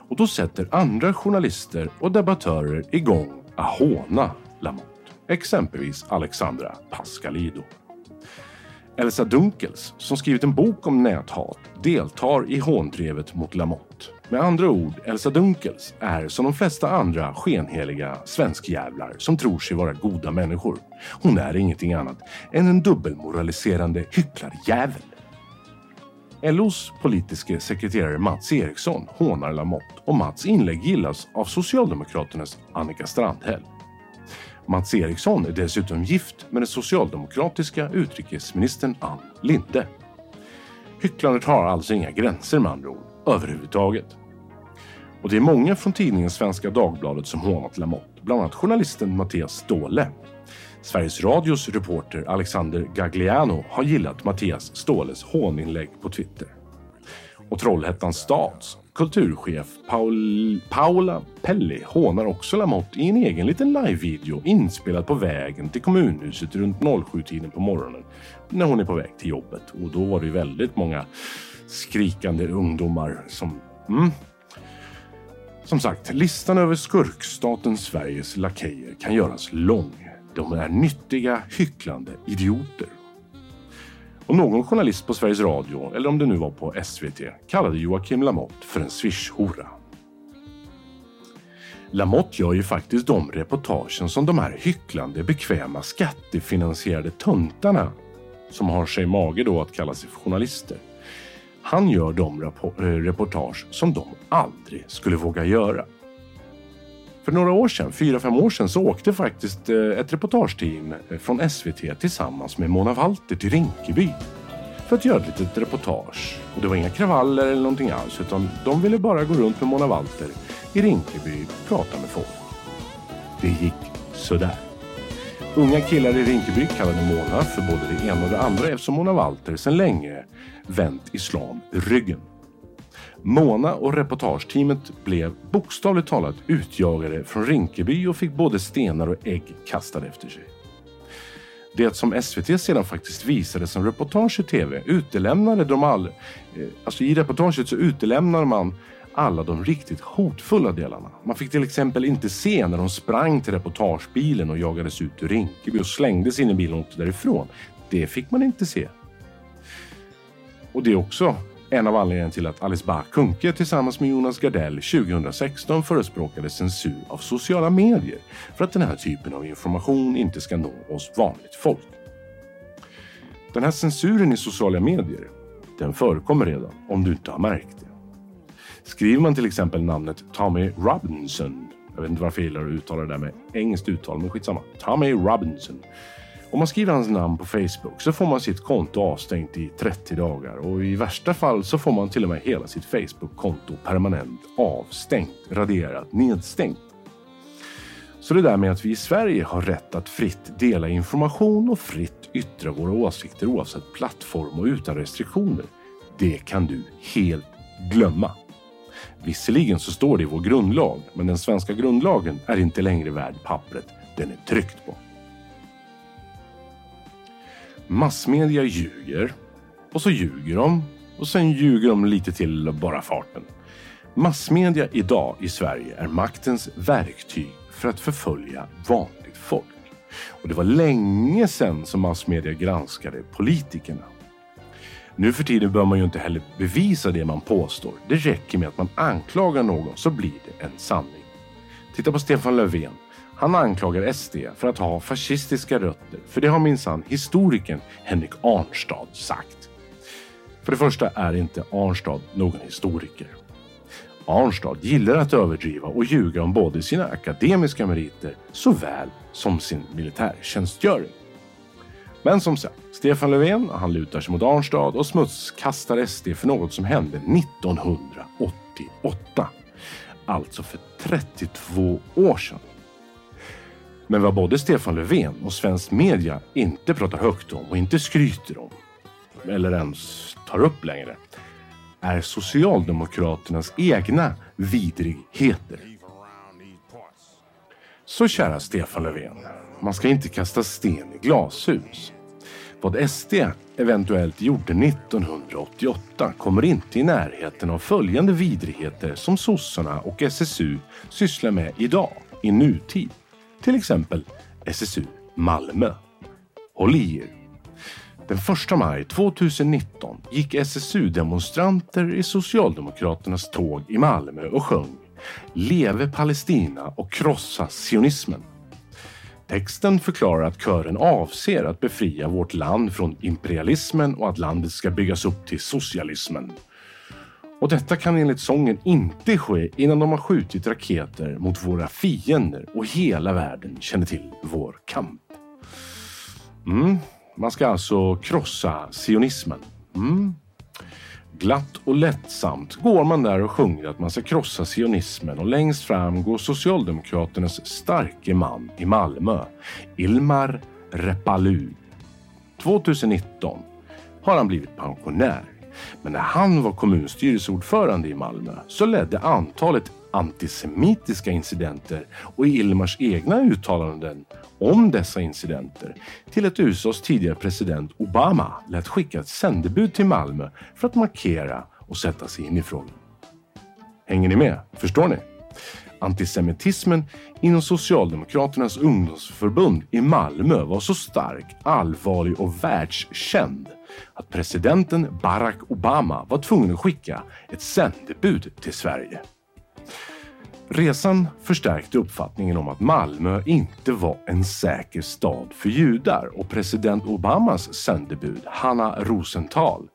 Och då sätter andra journalister och debattörer igång att håna Lamotte. Exempelvis Alexandra Pascalido. Elsa Dunkels, som skrivit en bok om näthat, deltar i håndrevet mot Lamotte. Med andra ord, Elsa Dunkels är som de flesta andra skenheliga svenskjävlar som tror sig vara goda människor. Hon är ingenting annat än en dubbelmoraliserande hycklarjävel. LOs politiske sekreterare Mats Eriksson hånar Lamotte och Mats inlägg gillas av Socialdemokraternas Annika Strandhäll. Mats Eriksson är dessutom gift med den socialdemokratiska utrikesministern Ann Linde. Hycklandet har alltså inga gränser med andra ord, överhuvudtaget. Och det är många från tidningen Svenska Dagbladet som hånat Lamotte, bland annat journalisten Mattias Ståhle. Sveriges Radios reporter Alexander Gagliano har gillat Mattias Ståhles håninlägg på Twitter. Och Trollhättans stads kulturchef Paul, Paula Pelli hånar också Lamotte i en egen liten live-video inspelad på vägen till kommunhuset runt 07-tiden på morgonen när hon är på väg till jobbet. Och då var det väldigt många skrikande ungdomar som... Mm. Som sagt, listan över skurkstaten Sveriges lakejer kan göras lång. De är nyttiga, hycklande idioter. Och någon journalist på Sveriges Radio, eller om det nu var på SVT, kallade Joakim Lamotte för en swishhora. Lamotte gör ju faktiskt de reportagen som de här hycklande, bekväma, skattefinansierade tuntarna som har sig mage då att kalla sig för journalister. Han gör de eh, reportage som de aldrig skulle våga göra. För några år sedan, fyra, fem år sedan, så åkte faktiskt eh, ett reportageteam eh, från SVT tillsammans med Mona Walter till Rinkeby för att göra ett litet reportage. Och det var inga kravaller eller någonting alls utan de ville bara gå runt med Mona Walter i Rinkeby och prata med folk. Det gick sådär. Unga killar i Rinkeby kallade Mona för både det ena och det andra eftersom Mona Walter sedan länge vänt islam ryggen. Mona och reportageteamet blev bokstavligt talat utjagade från Rinkeby och fick både stenar och ägg kastade efter sig. Det som SVT sedan faktiskt visade som reportage i tv utelämnade de all... Eh, alltså i reportaget så utelämnar man alla de riktigt hotfulla delarna. Man fick till exempel inte se när de sprang till reportagebilen och jagades ut ur Rinkeby och slängdes in i bilen och åkte därifrån. Det fick man inte se. Och det är också en av anledningarna till att Alice Bah Kuhnke tillsammans med Jonas Gardell 2016 förespråkade censur av sociala medier för att den här typen av information inte ska nå oss vanligt folk. Den här censuren i sociala medier, den förekommer redan om du inte har märkt det. Skriver man till exempel namnet Tommy Robinson, jag vet inte varför jag gillar att uttala det där med engelskt uttal, men skitsamma. Tommy Robinson om man skriver hans namn på Facebook så får man sitt konto avstängt i 30 dagar och i värsta fall så får man till och med hela sitt Facebook-konto permanent avstängt, raderat, nedstängt. Så det där med att vi i Sverige har rätt att fritt dela information och fritt yttra våra åsikter oavsett plattform och utan restriktioner, det kan du helt glömma. Visserligen så står det i vår grundlag, men den svenska grundlagen är inte längre värd pappret den är tryckt på. Massmedia ljuger och så ljuger de och sen ljuger de lite till bara farten. Massmedia idag i Sverige är maktens verktyg för att förfölja vanligt folk. Och det var länge sedan som massmedia granskade politikerna. Nu för tiden bör man ju inte heller bevisa det man påstår. Det räcker med att man anklagar någon så blir det en sanning. Titta på Stefan Löfven. Han anklagar SD för att ha fascistiska rötter, för det har minsann historikern Henrik Arnstad sagt. För det första är inte Arnstad någon historiker. Arnstad gillar att överdriva och ljuga om både sina akademiska meriter såväl som sin militärtjänstgöring. Men som sagt, Stefan Löfven han lutar sig mot Arnstad och smutskastar SD för något som hände 1988. Alltså för 32 år sedan. Men vad både Stefan Löfven och svensk media inte pratar högt om och inte skryter om, eller ens tar upp längre, är Socialdemokraternas egna vidrigheter. Så kära Stefan Löfven, man ska inte kasta sten i glashus. Vad SD eventuellt gjorde 1988 kommer inte i närheten av följande vidrigheter som sossarna och SSU sysslar med idag, i nutid. Till exempel SSU Malmö. Håll i er! Den 1 maj 2019 gick SSU-demonstranter i Socialdemokraternas tåg i Malmö och sjöng Leve Palestina och krossa sionismen. Texten förklarar att kören avser att befria vårt land från imperialismen och att landet ska byggas upp till socialismen. Och detta kan enligt sången inte ske innan de har skjutit raketer mot våra fiender och hela världen känner till vår kamp. Mm. Man ska alltså krossa sionismen. Mm. Glatt och lättsamt går man där och sjunger att man ska krossa sionismen och längst fram går Socialdemokraternas starke man i Malmö, Ilmar Reepalu. 2019 har han blivit pensionär. Men när han var kommunstyrelseordförande i Malmö så ledde antalet antisemitiska incidenter och Ilmars egna uttalanden om dessa incidenter till att USAs tidigare president Obama lät skicka ett sändebud till Malmö för att markera och sätta sig in i frågan. Hänger ni med? Förstår ni? Antisemitismen inom Socialdemokraternas ungdomsförbund i Malmö var så stark, allvarlig och världskänd att presidenten Barack Obama var tvungen att skicka ett sändebud till Sverige. Resan förstärkte uppfattningen om att Malmö inte var en säker stad för judar och president Obamas sändebud Hanna Rosenthal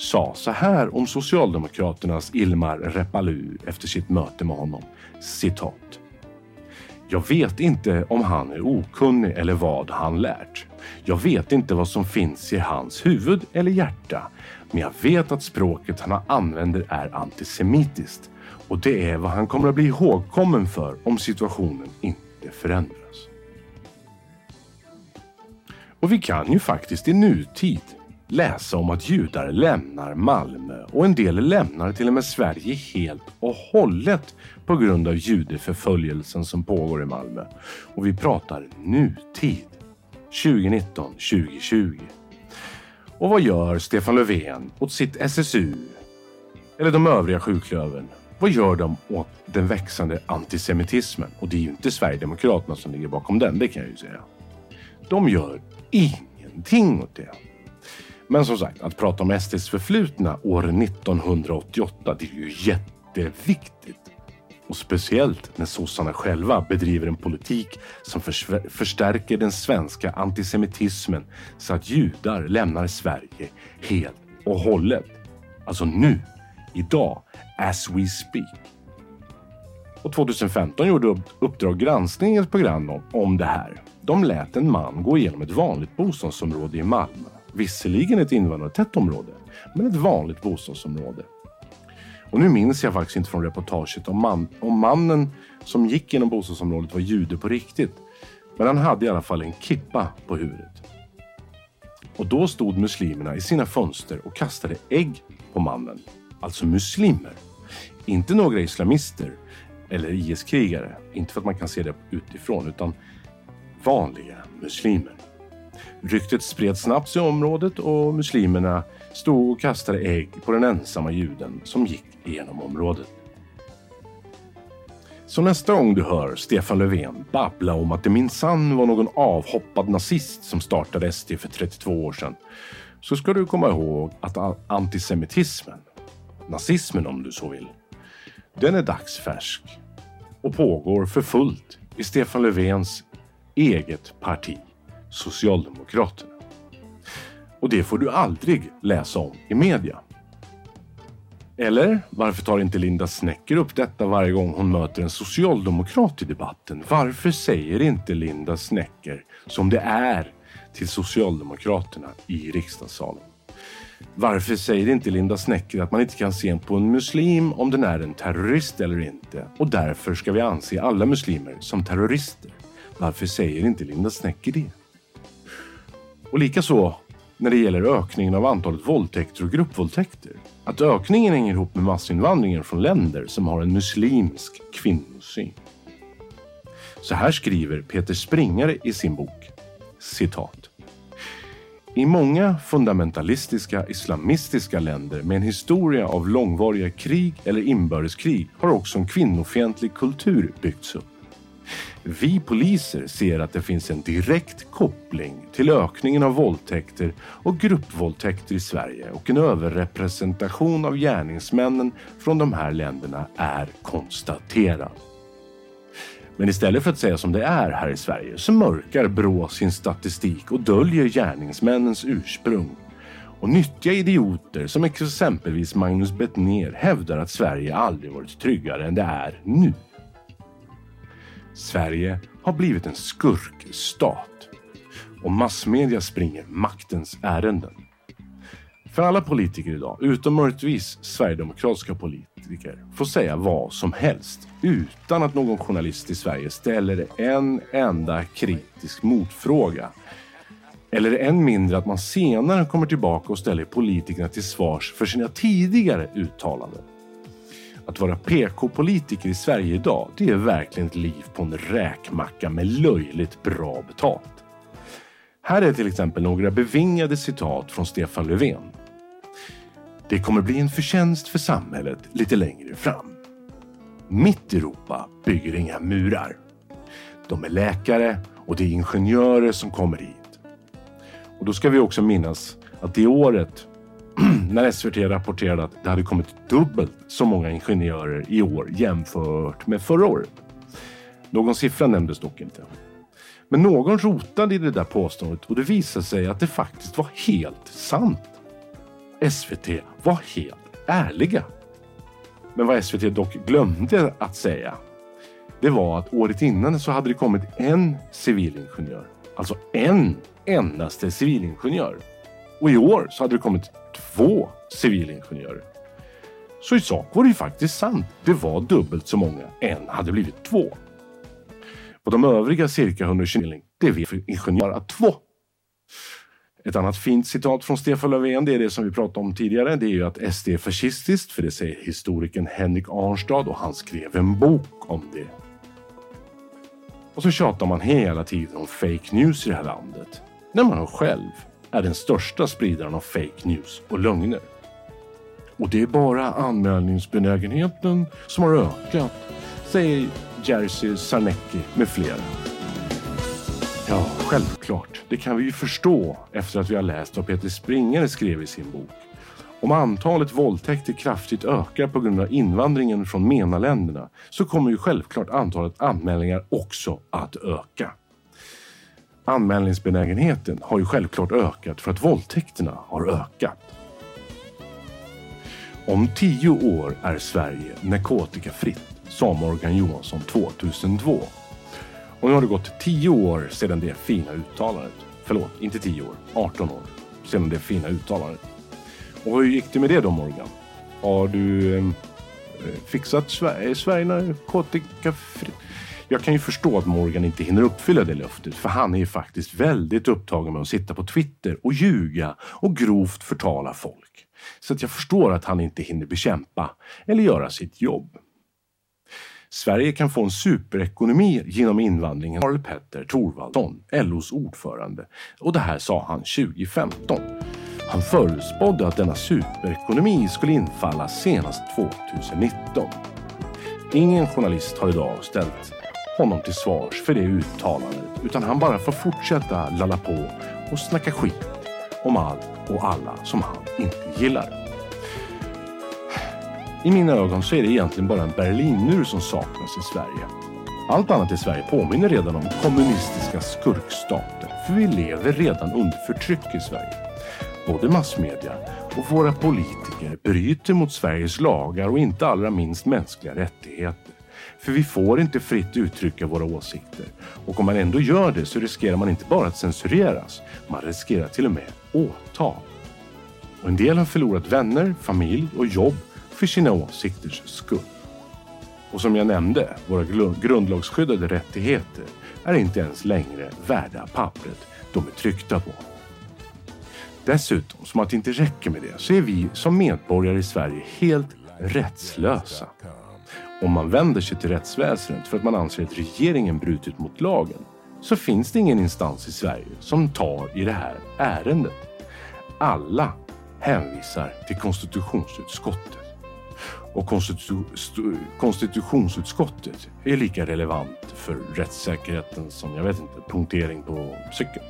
sa så här om Socialdemokraternas Ilmar Reepalu efter sitt möte med honom. Citat. Jag vet inte om han är okunnig eller vad han lärt. Jag vet inte vad som finns i hans huvud eller hjärta. Men jag vet att språket han använder är antisemitiskt och det är vad han kommer att bli ihågkommen för om situationen inte förändras. Och vi kan ju faktiskt i nutid läsa om att judar lämnar Malmö och en del lämnar till och med Sverige helt och hållet på grund av judeförföljelsen som pågår i Malmö. Och vi pratar nutid. 2019, 2020. Och vad gör Stefan Löfven åt sitt SSU? Eller de övriga sjuklövern? Vad gör de åt den växande antisemitismen? Och det är ju inte Sverigedemokraterna som ligger bakom den, det kan jag ju säga. De gör ingenting åt det. Men som sagt, att prata om SDs förflutna år 1988, det är ju jätteviktigt. Och speciellt när sossarna själva bedriver en politik som förstärker den svenska antisemitismen så att judar lämnar Sverige helt och hållet. Alltså nu, idag, as we speak. Och 2015 gjorde Uppdrag granskning ett program om, om det här. De lät en man gå igenom ett vanligt bostadsområde i Malmö. Visserligen ett invandrartätt område, men ett vanligt bostadsområde. Och nu minns jag faktiskt inte från reportaget om, man, om mannen som gick genom bostadsområdet var jude på riktigt. Men han hade i alla fall en kippa på huvudet. Och då stod muslimerna i sina fönster och kastade ägg på mannen. Alltså muslimer. Inte några islamister eller IS-krigare. Inte för att man kan se det utifrån, utan vanliga muslimer. Ryktet spreds snabbt i området och muslimerna stod och kastade ägg på den ensamma juden som gick genom området. Så nästa gång du hör Stefan Löfven babbla om att det minsann var någon avhoppad nazist som startade SD för 32 år sedan så ska du komma ihåg att antisemitismen, nazismen om du så vill, den är dagsfärsk och pågår för fullt i Stefan Löfvens eget parti, Socialdemokraterna. Och det får du aldrig läsa om i media. Eller varför tar inte Linda Snecker upp detta varje gång hon möter en socialdemokrat i debatten? Varför säger inte Linda Snecker som det är till Socialdemokraterna i riksdagssalen? Varför säger inte Linda Snecker att man inte kan se på en muslim om den är en terrorist eller inte? Och därför ska vi anse alla muslimer som terrorister. Varför säger inte Linda Snecker det? Och likaså när det gäller ökningen av antalet våldtäkter och gruppvåldtäkter att ökningen hänger ihop med massinvandringen från länder som har en muslimsk kvinnosyn. Så här skriver Peter Springare i sin bok, citat. I många fundamentalistiska islamistiska länder med en historia av långvariga krig eller inbördeskrig har också en kvinnofientlig kultur byggts upp. Vi poliser ser att det finns en direkt koppling till ökningen av våldtäkter och gruppvåldtäkter i Sverige och en överrepresentation av gärningsmännen från de här länderna är konstaterad. Men istället för att säga som det är här i Sverige så mörkar Brå sin statistik och döljer gärningsmännens ursprung. Och nyttiga idioter som exempelvis Magnus Bettner hävdar att Sverige aldrig varit tryggare än det är nu. Sverige har blivit en skurkstat och massmedia springer maktens ärenden. För alla politiker idag, utom möjligtvis sverigedemokratiska politiker, får säga vad som helst utan att någon journalist i Sverige ställer en enda kritisk motfråga. Eller än mindre att man senare kommer tillbaka och ställer politikerna till svars för sina tidigare uttalanden. Att vara PK-politiker i Sverige idag, det är verkligen ett liv på en räkmacka med löjligt bra betalt. Här är till exempel några bevingade citat från Stefan Löfven. Det kommer bli en förtjänst för samhället lite längre fram. Mitt Europa bygger inga murar. De är läkare och det är ingenjörer som kommer hit. Och då ska vi också minnas att det året när SVT rapporterade att det hade kommit dubbelt så många ingenjörer i år jämfört med förra året. Någon siffra nämndes dock inte. Men någon rotade i det där påståendet och det visade sig att det faktiskt var helt sant. SVT var helt ärliga. Men vad SVT dock glömde att säga, det var att året innan så hade det kommit en civilingenjör. Alltså en endaste civilingenjör. Och i år så hade det kommit två civilingenjörer. Så i sak var det ju faktiskt sant. Det var dubbelt så många. En hade blivit två. Och de övriga cirka 120 det vet ingenjörer att två. Ett annat fint citat från Stefan Löfven, det är det som vi pratade om tidigare. Det är ju att SD är fascistiskt, för det säger historikern Henrik Arnstad och han skrev en bok om det. Och så tjatar man hela tiden om fake news i det här landet. När man själv är den största spridaren av fake news och lögner. Och det är bara anmälningsbenägenheten som har ökat, säger Jerzy Sarnecki med flera. Ja, självklart. Det kan vi ju förstå efter att vi har läst vad Peter Springare skrev i sin bok. Om antalet våldtäkter kraftigt ökar på grund av invandringen från MENA-länderna så kommer ju självklart antalet anmälningar också att öka. Anmälningsbenägenheten har ju självklart ökat för att våldtäkterna har ökat. Om tio år är Sverige narkotikafritt, sa Morgan Johansson 2002. Och nu har det gått tio år sedan det fina uttalandet. Förlåt, inte tio år, 18 år sedan det fina uttalandet. Och hur gick det med det då Morgan? Har du eh, fixat Sverige, Sverige narkotikafritt? Jag kan ju förstå att Morgan inte hinner uppfylla det löftet för han är ju faktiskt väldigt upptagen med att sitta på Twitter och ljuga och grovt förtala folk. Så att jag förstår att han inte hinner bekämpa eller göra sitt jobb. Sverige kan få en superekonomi genom invandringen. Karl Petter Thorwaldsson, LOs ordförande. Och det här sa han 2015. Han förutspådde att denna superekonomi skulle infalla senast 2019. Ingen journalist har idag ställt honom till svars för det uttalandet utan han bara får fortsätta lalla på och snacka skit om allt och alla som han inte gillar. I mina ögon så är det egentligen bara en Berlinmur som saknas i Sverige. Allt annat i Sverige påminner redan om kommunistiska skurkstater, för vi lever redan under förtryck i Sverige. Både massmedia och våra politiker bryter mot Sveriges lagar och inte allra minst mänskliga rättigheter. För vi får inte fritt uttrycka våra åsikter. Och om man ändå gör det så riskerar man inte bara att censureras, man riskerar till och med åtal. Och en del har förlorat vänner, familj och jobb för sina åsikters skull. Och som jag nämnde, våra grundlagsskyddade rättigheter är inte ens längre värda pappret de är tryckta på. Dessutom, som att det inte räcker med det, så är vi som medborgare i Sverige helt rättslösa. Om man vänder sig till rättsväsendet för att man anser att regeringen brutit mot lagen så finns det ingen instans i Sverige som tar i det här ärendet. Alla hänvisar till konstitutionsutskottet. Och konstitu konstitutionsutskottet är lika relevant för rättssäkerheten som, jag vet inte, punktering på cykeln.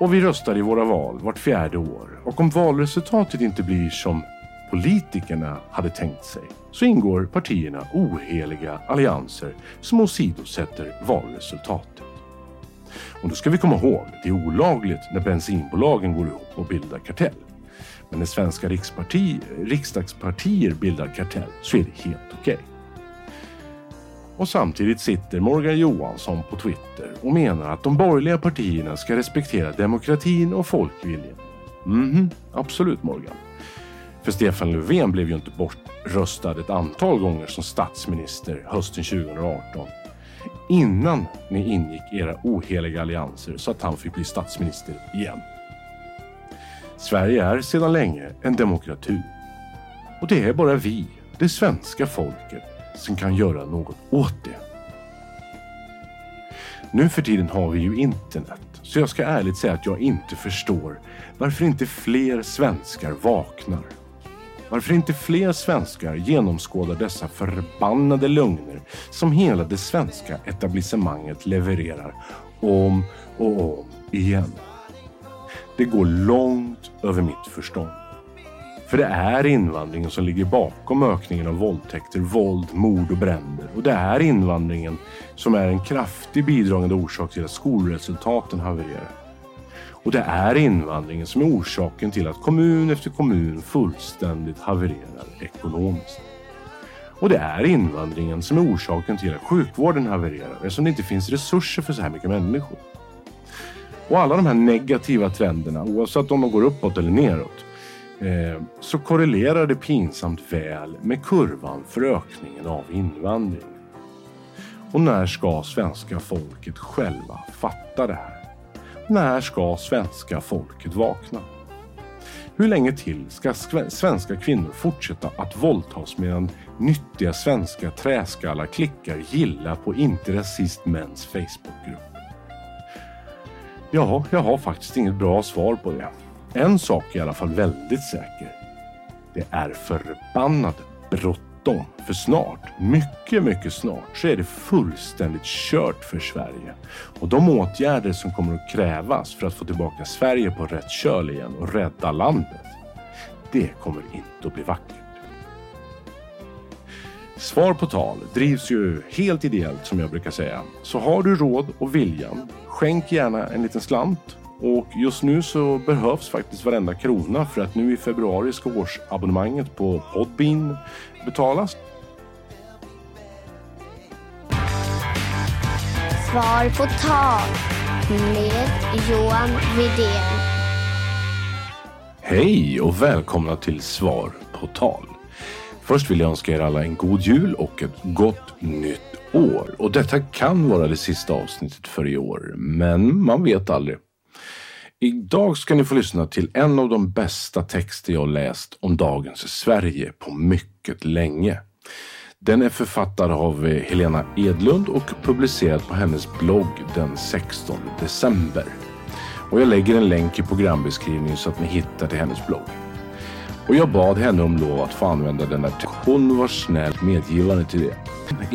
Och vi röstar i våra val vart fjärde år. Och om valresultatet inte blir som politikerna hade tänkt sig så ingår partierna oheliga allianser som åsidosätter valresultatet. Och då ska vi komma ihåg, det är olagligt när bensinbolagen går ihop och bildar kartell. Men när svenska riksparti, riksdagspartier bildar kartell så är det helt okej. Okay. Och samtidigt sitter Morgan Johansson på Twitter och menar att de borgerliga partierna ska respektera demokratin och folkviljan. Mhm, absolut Morgan. För Stefan Löfven blev ju inte bortröstad ett antal gånger som statsminister hösten 2018. Innan ni ingick era oheliga allianser så att han fick bli statsminister igen. Sverige är sedan länge en demokrati. Och det är bara vi, det svenska folket, som kan göra något åt det. Nu för tiden har vi ju internet, så jag ska ärligt säga att jag inte förstår varför inte fler svenskar vaknar. Varför inte fler svenskar genomskådar dessa förbannade lögner som hela det svenska etablissemanget levererar om och om igen. Det går långt över mitt förstånd. För det är invandringen som ligger bakom ökningen av våldtäkter, våld, mord och bränder. Och det är invandringen som är en kraftig bidragande orsak till att skolresultaten havererar. Och det är invandringen som är orsaken till att kommun efter kommun fullständigt havererar ekonomiskt. Och det är invandringen som är orsaken till att sjukvården havererar eftersom det inte finns resurser för så här mycket människor. Och alla de här negativa trenderna, oavsett om de går uppåt eller neråt, eh, så korrelerar det pinsamt väl med kurvan för ökningen av invandring. Och när ska svenska folket själva fatta det här? När ska svenska folket vakna? Hur länge till ska svenska kvinnor fortsätta att våldtas medan nyttiga svenska träskallar klickar gilla på Inte Rasist Mäns Facebookgrupp? Ja, jag har faktiskt inget bra svar på det. En sak är i alla fall väldigt säker. Det är förbannat bråttom bråttom. För snart, mycket, mycket snart, så är det fullständigt kört för Sverige. Och de åtgärder som kommer att krävas för att få tillbaka Sverige på rätt köl igen och rädda landet, det kommer inte att bli vackert. Svar på tal drivs ju helt ideellt som jag brukar säga. Så har du råd och viljan, skänk gärna en liten slant och just nu så behövs faktiskt varenda krona för att nu i februari ska årsabonnemanget på Podbean betalas. Svar på tal med Johan Widén. Hej och välkomna till Svar på tal. Först vill jag önska er alla en god jul och ett gott nytt år. Och detta kan vara det sista avsnittet för i år, men man vet aldrig. Idag ska ni få lyssna till en av de bästa texter jag läst om dagens Sverige på mycket länge. Den är författad av eh, Helena Edlund och publicerad på hennes blogg den 16 december. Och jag lägger en länk i programbeskrivningen så att ni hittar till hennes blogg. Och jag bad henne om lov att få använda den där Hon var snällt medgivande till det.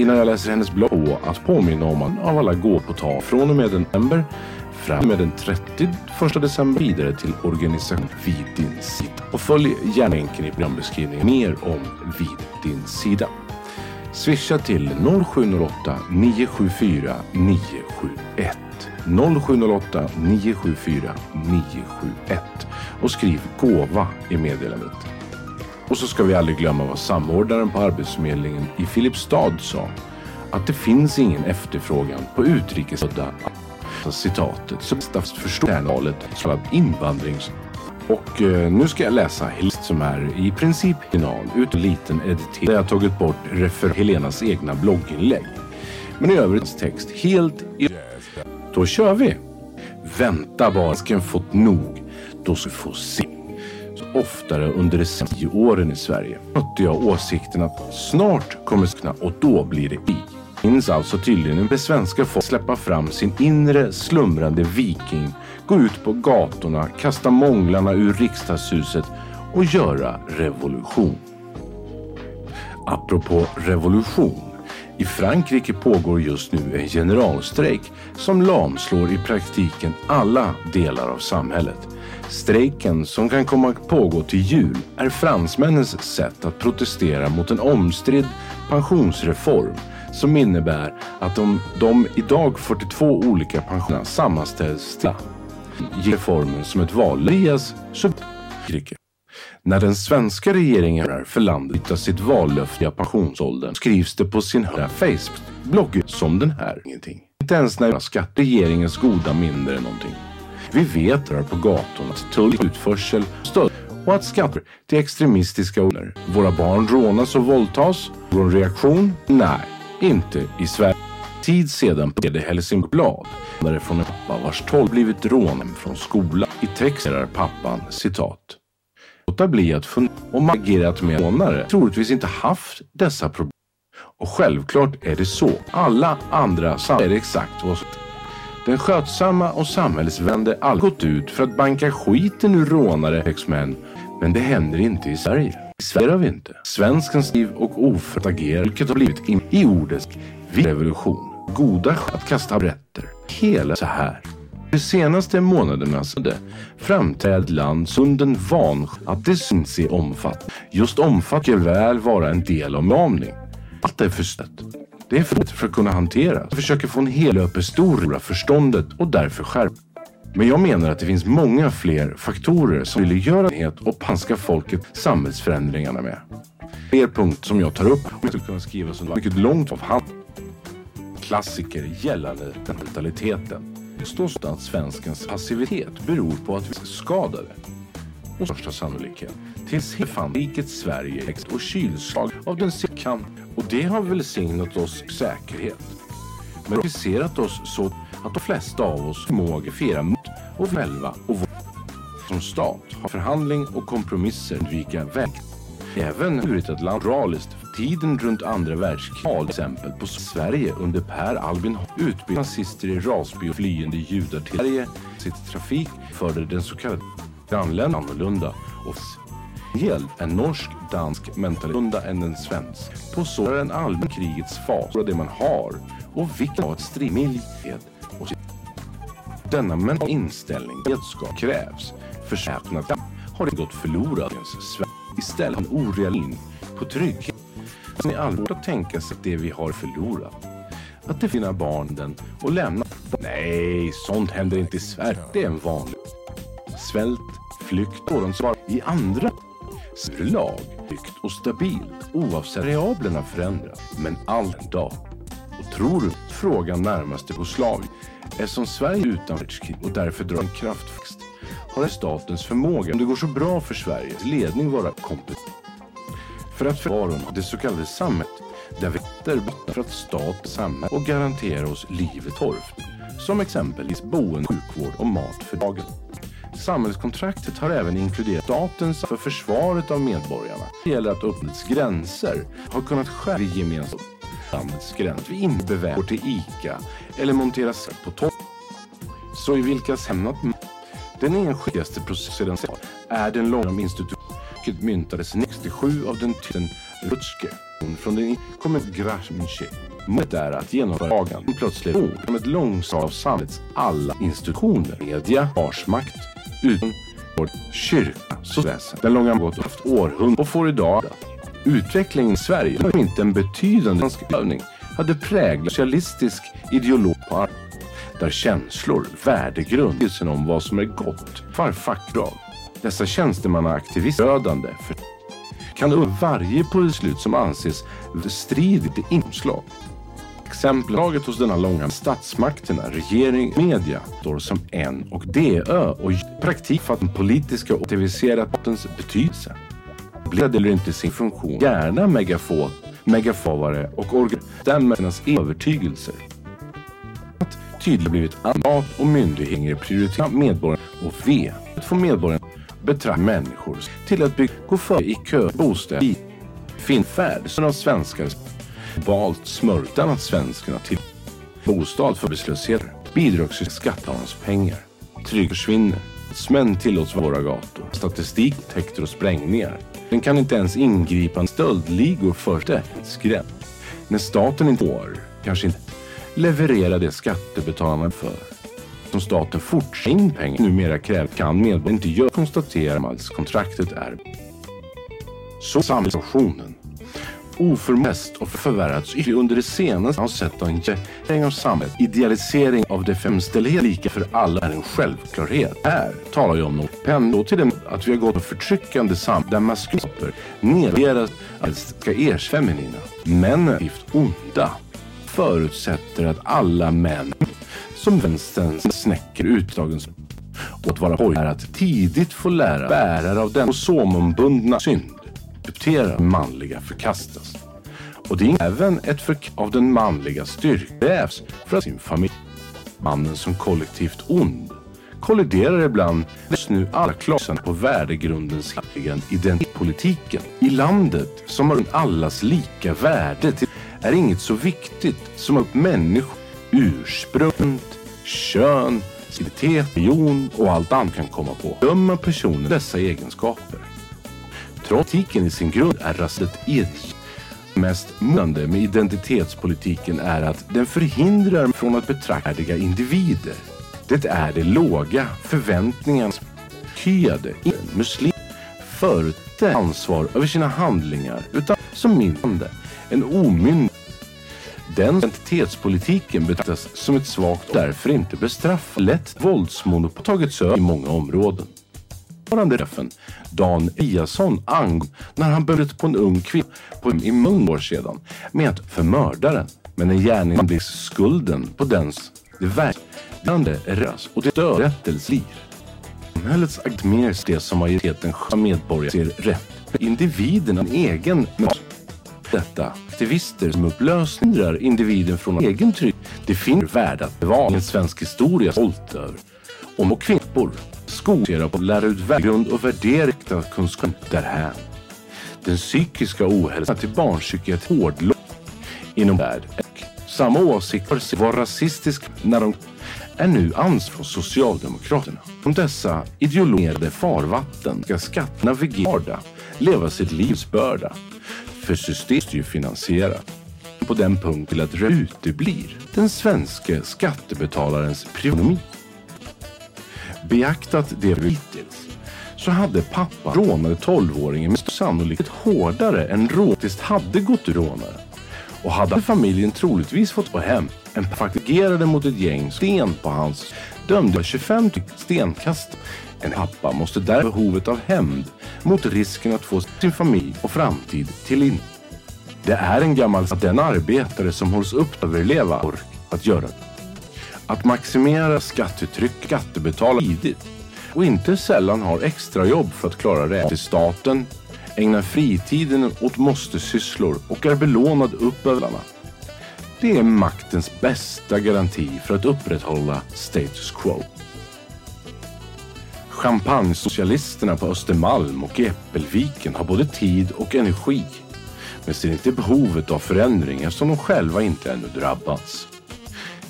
Innan jag läser hennes blogg på att påminna om att av alla gåpåtag från och med december fram med den 31 december vidare till organisation Vid din sida. Och följ gärna länken i programbeskrivningen mer om Vid din sida. Swisha till 0708 974 971. 0708 974 971 och skriv gåva i meddelandet. Och så ska vi aldrig glömma vad samordnaren på Arbetsförmedlingen i Filipstad sa. Att det finns ingen efterfrågan på utrikesfödda citatet som bäst förstår kärnvalet invandrings och eh, nu ska jag läsa Helst som är i princip final ut en liten editering där jag tagit bort refer Helenas egna blogginlägg. Men i övrigt text helt i... Då kör vi! Vänta bara, ska fått nog. då ska vi få se. Så oftare under de senaste åren i Sverige mötte jag åsikten att snart kommer skna och då blir det i. Finns alltså tydligen en svenska folk släppa fram sin inre slumrande viking, gå ut på gatorna, kasta månglarna ur riksdagshuset och göra revolution. Apropå revolution. I Frankrike pågår just nu en generalstrejk som lamslår i praktiken alla delar av samhället. Strejken, som kan komma att pågå till jul, är fransmännens sätt att protestera mot en omstridd pensionsreform som innebär att de, de idag 42 olika pensionerna sammanställs till ger reformen som ett val. Elias När den svenska regeringen är för landet sitt vallöfte av pensionsåldern skrivs det på sin Facebook-blogg som den här ingenting. Inte ens när skatt regeringens goda minne är någonting. Vi vet här på gatorna att tull, utförsel, stöld och att skatter till extremistiska owner. Våra barn rånas och våldtas. Någon reaktion? Nej, inte i Sverige. Tid sedan blev det Helsingblad därifrån en pappa vars tolv blivit rånad från skolan. I texten är pappan citat låta bli att fundera om man agerat med rånare troligtvis inte haft dessa problem. Och självklart är det så. Alla andra är det exakt vad som den skötsamma och samhällsvände all gått ut för att banka skiten ur rånare högsmän. Men det händer inte i Sverige. Sverige har vi inte. Svenskens liv och oförrätt agerar, vilket har blivit in i ordets revolution. Goda att kasta brätter. Hela så här. De senaste månaderna framträd land sunden van att det syns i omfattning. Just omfattning väl vara en del av mamning. Allt är förstött. Det är för, för att kunna hantera. Försöker få en helöpe stora förståndet och därför skärpa. Men jag menar att det finns många fler faktorer som vill göra och panska folket samhällsförändringarna med. Fler punkt som jag tar upp och skulle kunna skriva som mycket långt av hand. Klassiker gällande mentaliteten Står att svenskens passivitet beror på att vi är skadade. Och största sannolikhet tills fan riket Sverige växt och kylslag av den kan och det har välsignat oss säkerhet. Men kritiserat oss så att de flesta av oss förmåga fira mot och själva och vår som stat har förhandling och kompromisser undvika väg. Även ur ett land moraliskt Tiden runt andra världskriget exempel på Sverige under Per Albin utbildade nazister i rasby och flyende judar till Sverige. Sitt trafik förde den så kallade grannländerna annorlunda och Hjälp en norsk, dansk mentalitet än en svensk. På så är en allmän krigets fas och det man har och vikten av ett strimmiljhet och denna mentala inställning vetskap krävs. Försäknad har det gått förlorad Istället har en orealism på trygghet Det är allvarligt att tänka sig att det vi har förlorat. Att det finna barnen och lämna. Nej, sånt händer inte i Sverige. Det är en vanlig svält, flykt och de svar i andra lag, tryggt och stabilt oavsett variablerna förändras. Men all dag. Tror du frågan närmast Jugoslavien är som Sverige utan världskrig och därför drar en kraftväxt har statens förmåga, om det går så bra för Sveriges ledning, vara kompetent för att försvara det så kallade samhället där vetter bottnar för att stat, samhälle och garantera oss livet torft. Som exempelvis boende, sjukvård och mat för dagen. Samhällskontraktet har även inkluderat statens för försvaret av medborgarna. Det gäller att uppnåts gränser har kunnat skära gemensamt landets gräns. Vi inte går till ICA eller monteras på topp. Så i vilkas hämnat den enskildaste processen är den långa institutionen myntades 67 av den tiden Rutschke från den kommer Gramsci. Målet är att genomföra lagen plötsligt ord som ett långsamt av samhällets alla institutioner, media, försvarsmakt, utan kyrka, så väsen. Den långa gått haft århundraden och får idag Utvecklingen i Sverige var inte en betydande övning hade präglat socialistisk ideolog på där känslor, värdegrund, om vad som är gott, var fackdrag dessa tjänstemannaaktivister ödande för kan varje beslut som anses stridigt inslag. Exemplaget hos denna långa statsmakterna, regering, media står som en och DÖ och praktik för att den politiska och statens betydelse. Blev eller inte sin funktion, gärna megafon, megafavare och organstämmernas övertygelser. Att tydligt blivit annat och myndigheter prioritera medborgarna och V få medborgarna betrakta människor till att bygga, gå före i kö, bostäder, i finfärd som de svenskar valt smörtan att svenskarna till bostad för beslöshet, bidragssystem, skattebetalans pengar, trygg försvinner. Smän tillåts våra gator. Statistik, täkter och sprängningar. Den kan inte ens ingripa stöldligor först skräp. När staten inte får, kanske inte, leverera det skattebetalarna för. Som staten fortsätter in pengar numera kräver kan medborgarna inte göra konstatera att kontraktet är. Så samhällsfunktionen oförmäst och förvärrats under det senaste har sett en förändring av samhället. Idealisering av det femställighet lika för alla är en självklarhet. Här talar jag om något pendlo till den att vi har gått förtryckande samhälle där maskuliner nedvärderas att ska ers feminina. Män är onda förutsätter att alla män som vänsterns snäcker utdragens och att vara pojkar att tidigt få lära bärare av den somombundna synd Acceptera manliga förkastas. Och det är även ett förk av den manliga styrka krävs för att sin familj. Mannen som kollektivt ond kolliderar ibland just nu alla klasen på värdegrundens identitetspolitiken. I landet som har allas lika värde till är inget så viktigt som att människor, ursprung, kön, identitet, religion och allt annat kan komma på. Döma personen dessa egenskaper. Trotiken i sin grund är raset etisk. Mest möjande med identitetspolitiken är att den förhindrar från att betrakta individer. Det är de låga förväntningarnas kyade muslim förute ansvar över sina handlingar utan som mindre en omyndig. Den identitetspolitiken betraktas som ett svagt och därför inte bestraffat. Lätt våldsmonopol tagits över i många områden. Chefen Dan Eliasson ang när han började på en ung kvinna på i många år sedan med att för mördaren men en gärning blir skulden på dens det verkande rättas och det dödrättelse liv. Samhällets akt mer det som majoriteten av medborgare ser rätt. Individen en egen detta. Aktivister som upplösningar individen från egen trygghet. Det finns värde att bevara en svensk historia stolt över. Om och kvinnor skogsera på lära ut värdegrund och värdering kunskap därhän. Den psykiska ohälsan till barnpsykiatri hårdlock inom värld. Samma åsikter var rasistisk när de är nu ansvar från Socialdemokraterna. Om dessa ideologerade farvatten ska skatt navigera, leva sitt livs börda för systemet är ju finansierat. På den punkt till att uteblir den svenska skattebetalarens prionomi. Beaktat det hittills så hade pappa rånade 12-åringen med sannolikhet hårdare än råtiskt hade gått rånare. Och hade familjen troligtvis fått gå hem en faktigerade mot ett gäng sten på hans dömde 25 stenkast. En pappa måste där behovet av hämnd mot risken att få sin familj och framtid till in. Det är en gammal att den arbetare som hålls upp överleva ork att göra det. Att maximera skattetryck, skattebetala tidigt och inte sällan har extrajobb för att klara det till staten, ägnar fritiden åt måste-sysslor och är belånad upp överlarna. Det är maktens bästa garanti för att upprätthålla status quo. Champagnesocialisterna på Östermalm och i Äppelviken har både tid och energi men ser inte behovet av förändring eftersom de själva inte ännu drabbats.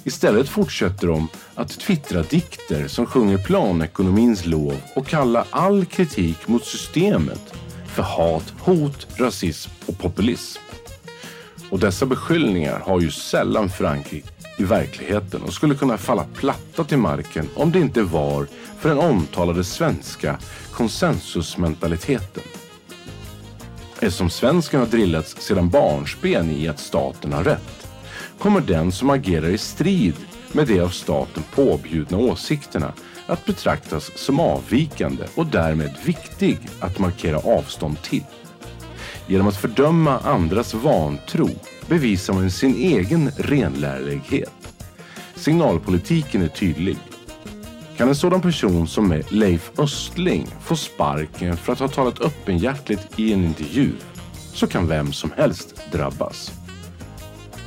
Istället fortsätter de att twittra dikter som sjunger planekonomins lov och kalla all kritik mot systemet för hat, hot, rasism och populism. Och dessa beskyllningar har ju sällan förankring i verkligheten och skulle kunna falla platta till marken om det inte var för den omtalade svenska konsensusmentaliteten. Eftersom svensken har drillats sedan barnsben i att staten har rätt kommer den som agerar i strid med de av staten påbjudna åsikterna att betraktas som avvikande och därmed viktig att markera avstånd till. Genom att fördöma andras vantro bevisar man sin egen renlärlighet. Signalpolitiken är tydlig. Kan en sådan person som är Leif Östling få sparken för att ha talat öppenhjärtligt i en intervju så kan vem som helst drabbas.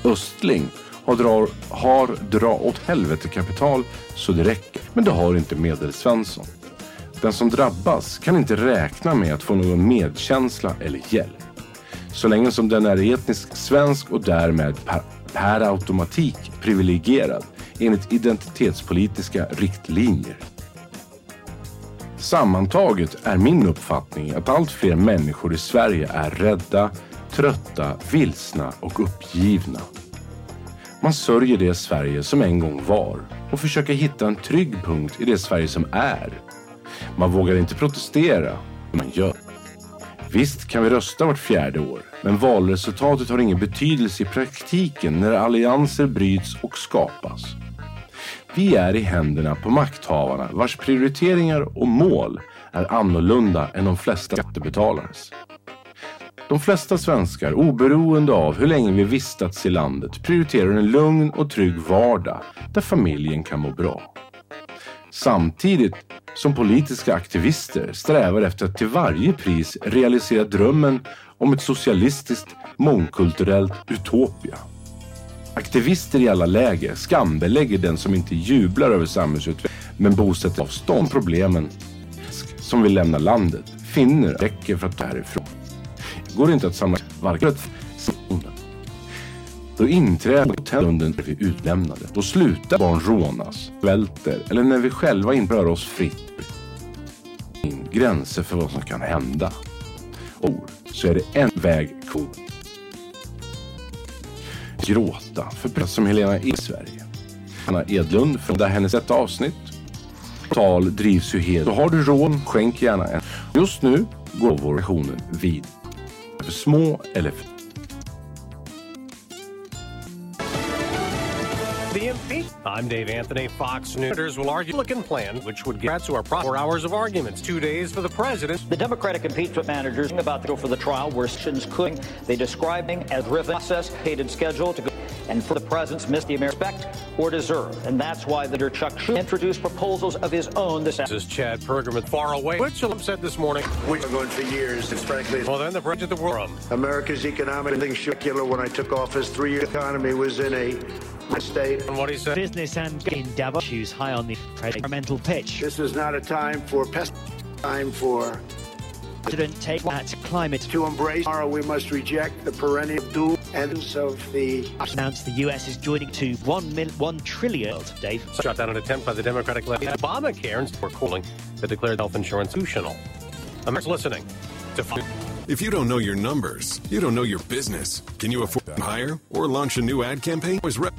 Östling har, drar, har dra åt helvete kapital så det räcker. Men det har inte Medelsvensson. Den som drabbas kan inte räkna med att få någon medkänsla eller hjälp. Så länge som den är etnisk svensk och därmed per, per automatik privilegierad enligt identitetspolitiska riktlinjer. Sammantaget är min uppfattning att allt fler människor i Sverige är rädda, trötta, vilsna och uppgivna. Man sörjer det Sverige som en gång var och försöker hitta en trygg punkt i det Sverige som är. Man vågar inte protestera, men man gör. Visst kan vi rösta vart fjärde år, men valresultatet har ingen betydelse i praktiken när allianser bryts och skapas. Vi är i händerna på makthavarna vars prioriteringar och mål är annorlunda än de flesta skattebetalares. De flesta svenskar, oberoende av hur länge vi vistats i landet, prioriterar en lugn och trygg vardag där familjen kan må bra. Samtidigt som politiska aktivister strävar efter att till varje pris realisera drömmen om ett socialistiskt, mångkulturellt utopia. Aktivister i alla läger skambelägger den som inte jublar över samhällsutvecklingen men bosätter avstånd problemen som vill lämna landet finner räcker för att ta härifrån. Går det inte att samla varken då inträder hotellunden när vi är utlämnade. Då slutar barn rånas, svälter eller när vi själva inte rör oss fritt. In gränser för vad som kan hända. Och så är det en väg kvar. Gråta för som Helena i Sverige. Anna Edlund från där hennes ett avsnitt. Tal drivs ju helt. Så har du rån, skänk gärna en. Just nu går vår version vid. För små eller för The impeachment. I'm Dave Anthony. Fox News Senators will argue a Republican plan, which would get to our four hours of arguments, two days for the president. The Democratic impeachment managers about to go for the trial where sessions could they describing as driven process, hated schedule to go and for the president's missed the respect or deserve. And that's why the Chuck Schumer introduced proposals of his own this This is Chad Pergaman far away. Which said this morning. We've been going for years. It's frankly. Well, then the president of the world. America's economic thing secular when I took office. Three-year economy was in a state. And what he said. Business and in Davos issues high on the environmental pitch. This is not a time for pest. Time for President take that climate to embrace tomorrow. We must reject the perennial doom ends of the. announced the US is joining to one mil, one trillion. Dave Shut down an attempt by the Democratic left. Obamacare and we're calling that declared health insurance constitutional. America's listening to. If you don't know your numbers, you don't know your business. Can you afford to hire or launch a new ad campaign? Was re-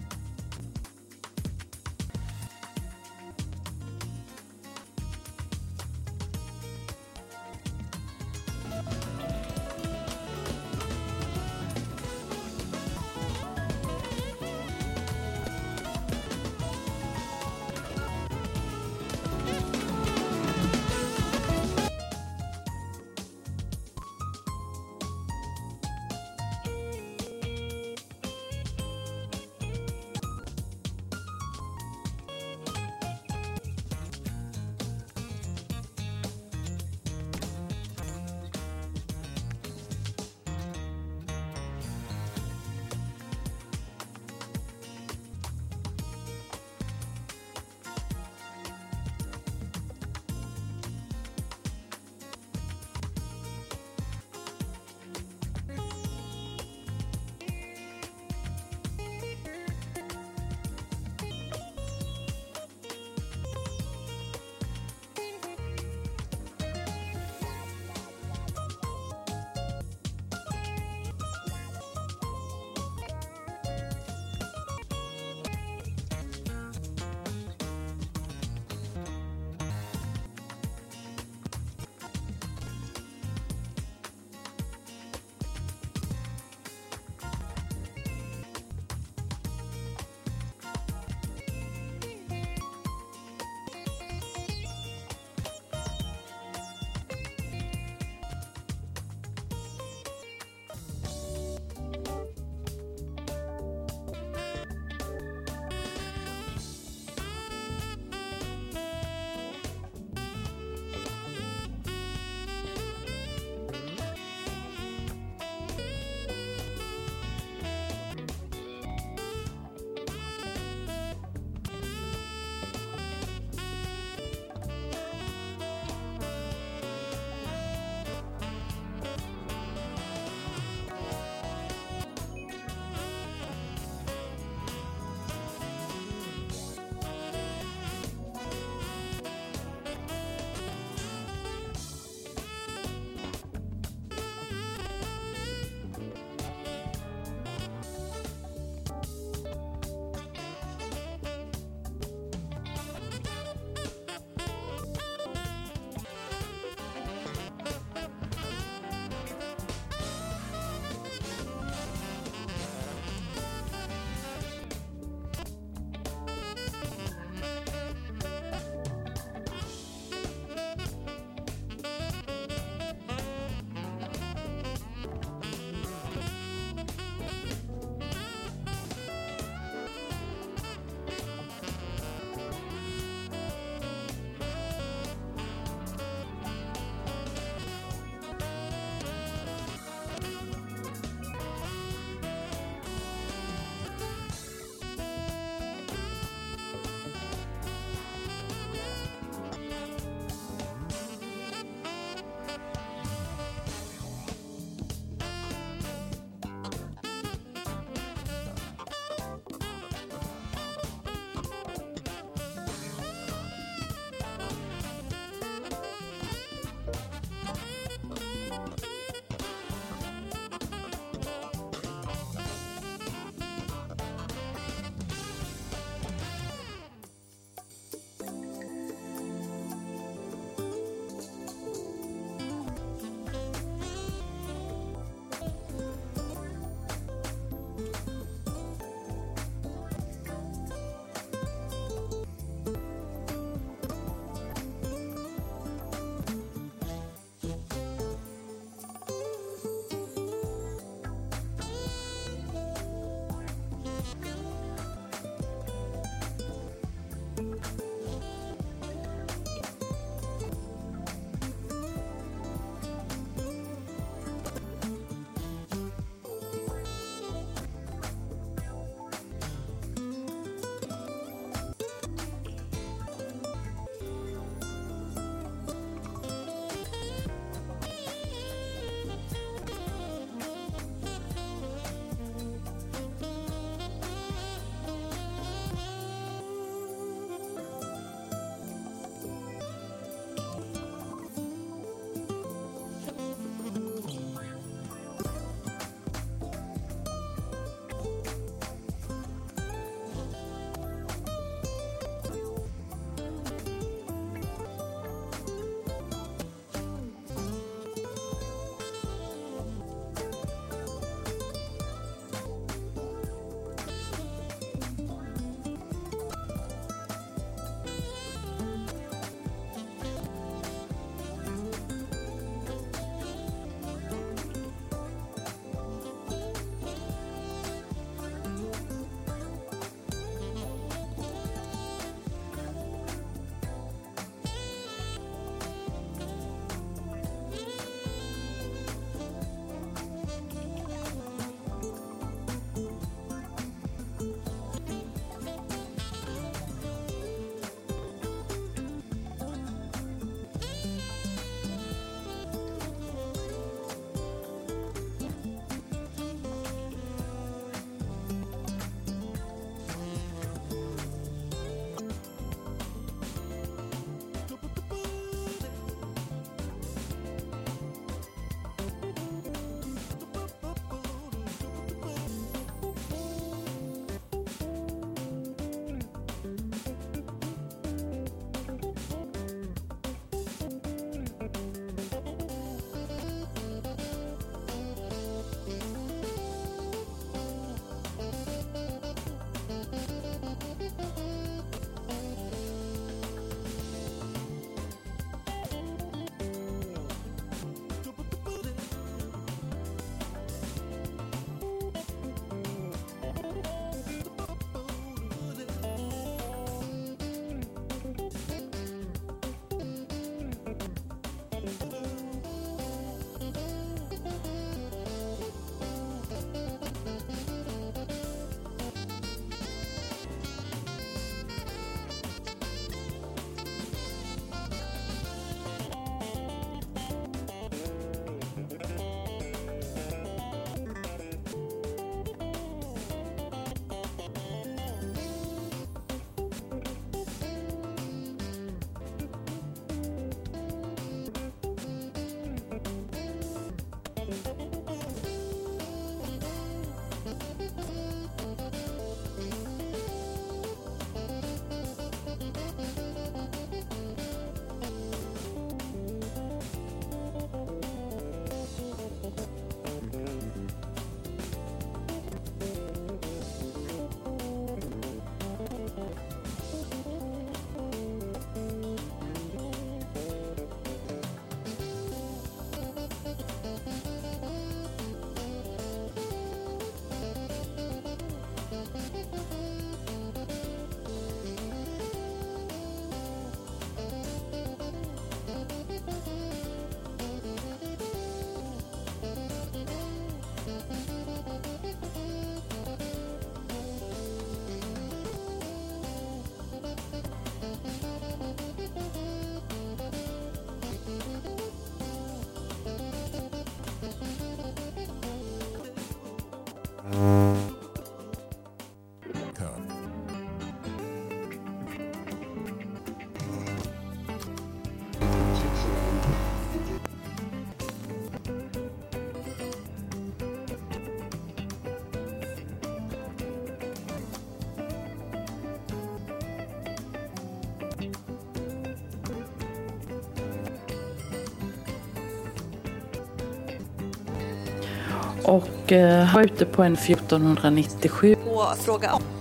och var ute på en 1497. På fråga 8.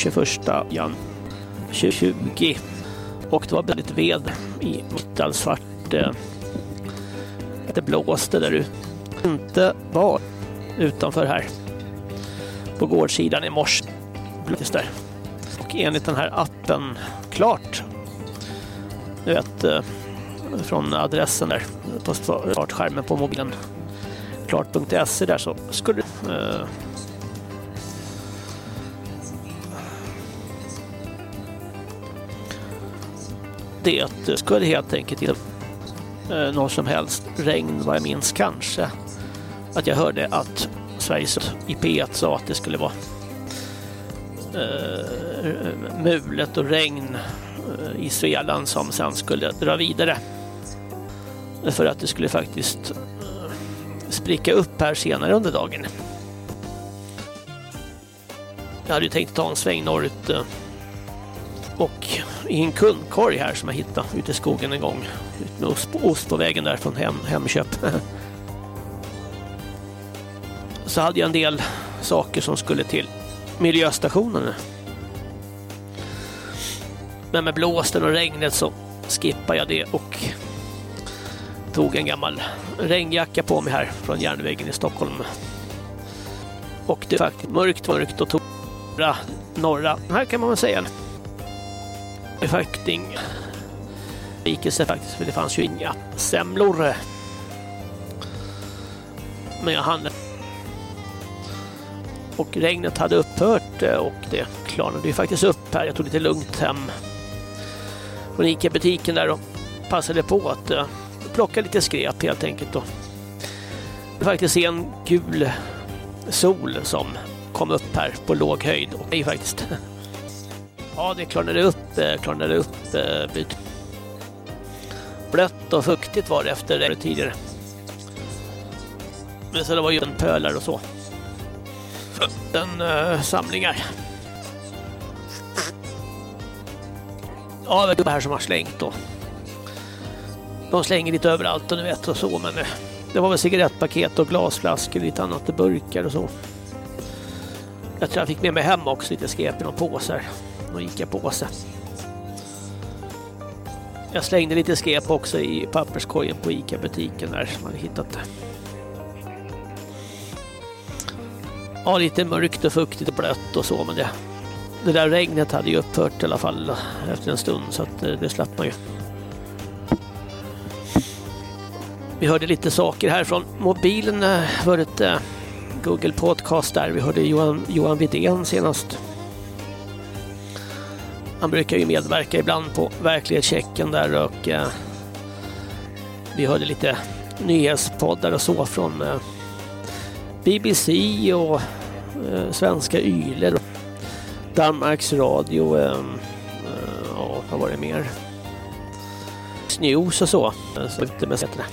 21 jan 2020 och det var väldigt ved i mittalsvart. Eh, det blåste där ute. Inte var utanför här på gårdsidan i morse. Blåste där. Och enligt den här appen Klart du vet eh, från adressen där på startskärmen på mobilen klart.se där så skulle det skulle helt enkelt inte eh, som helst regn vad jag minns kanske att jag hörde att Sveriges i P1 sa att det skulle vara eh, mulet och regn eh, i Svealand som sen skulle dra vidare för att det skulle faktiskt eh, spricka upp här senare under dagen. Jag hade ju tänkt ta en sväng norrut eh, i en kundkorg här som jag hittade ute i skogen en gång. Ut med ost, ost på vägen där från hem, Hemköp. Så hade jag en del saker som skulle till miljöstationen. Men med blåsten och regnet så skippade jag det och tog en gammal regnjacka på mig här från järnvägen i Stockholm. Och det är faktiskt mörkt, mörkt och tog norra, här kan man väl säga faktiskt vikelse faktiskt, för det fanns ju inga semlor. Men jag hann. Och regnet hade upphört och det klarnade ju faktiskt upp här. Jag tog lite lugnt hem från Ica-butiken där och passade på att eh, plocka lite skräp helt enkelt. Och det var faktiskt en gul sol som kom upp här på låg höjd och det är ju faktiskt Ja, det klarnade upp, eh, klarnade upp eh, blött och fuktigt var det efter det tidigare. Men så det var ju en pölar och så. Den uh, eh, samlingar. Ja, det är här som har slängt då. De slänger lite överallt och ni vet och så, men eh, det var väl cigarettpaket och glasflaskor, lite annat burkar och så. Jag tror jag fick med mig hem också lite skräp i någon påsar någon Ica-påse. Jag slängde lite skräp också i papperskorgen på Ica-butiken där som hade hittat det. Ja, lite mörkt och fuktigt och blött och så, men det, det där regnet hade ju upphört i alla fall efter en stund så att det, det slapp man ju. Vi hörde lite saker här från mobilen. Eh, det var ett eh, Google Podcast där. Vi hörde Johan, Johan Widén senast. Han brukar ju medverka ibland på verklighetschecken där och eh, vi hörde lite nyhetspoddar och så från eh, BBC och eh, svenska Yler och Danmarks Radio eh, och ja, vad var det mer? News och så. Eh, så med.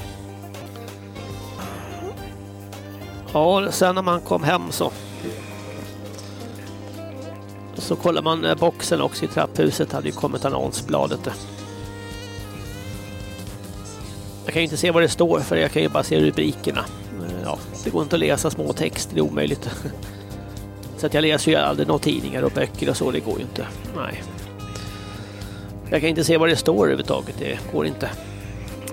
Ja, sen när man kom hem så så kollar man eh, boxen också i trapphuset hade ju kommit annonsbladet. Jag kan ju inte se vad det står för jag kan ju bara se rubrikerna. Eh, ja, det går inte att läsa små texter, det är omöjligt. Så att jag läser ju aldrig några tidningar och böcker och så, det går ju inte. Nej. Jag kan inte se vad det står överhuvudtaget, det går inte.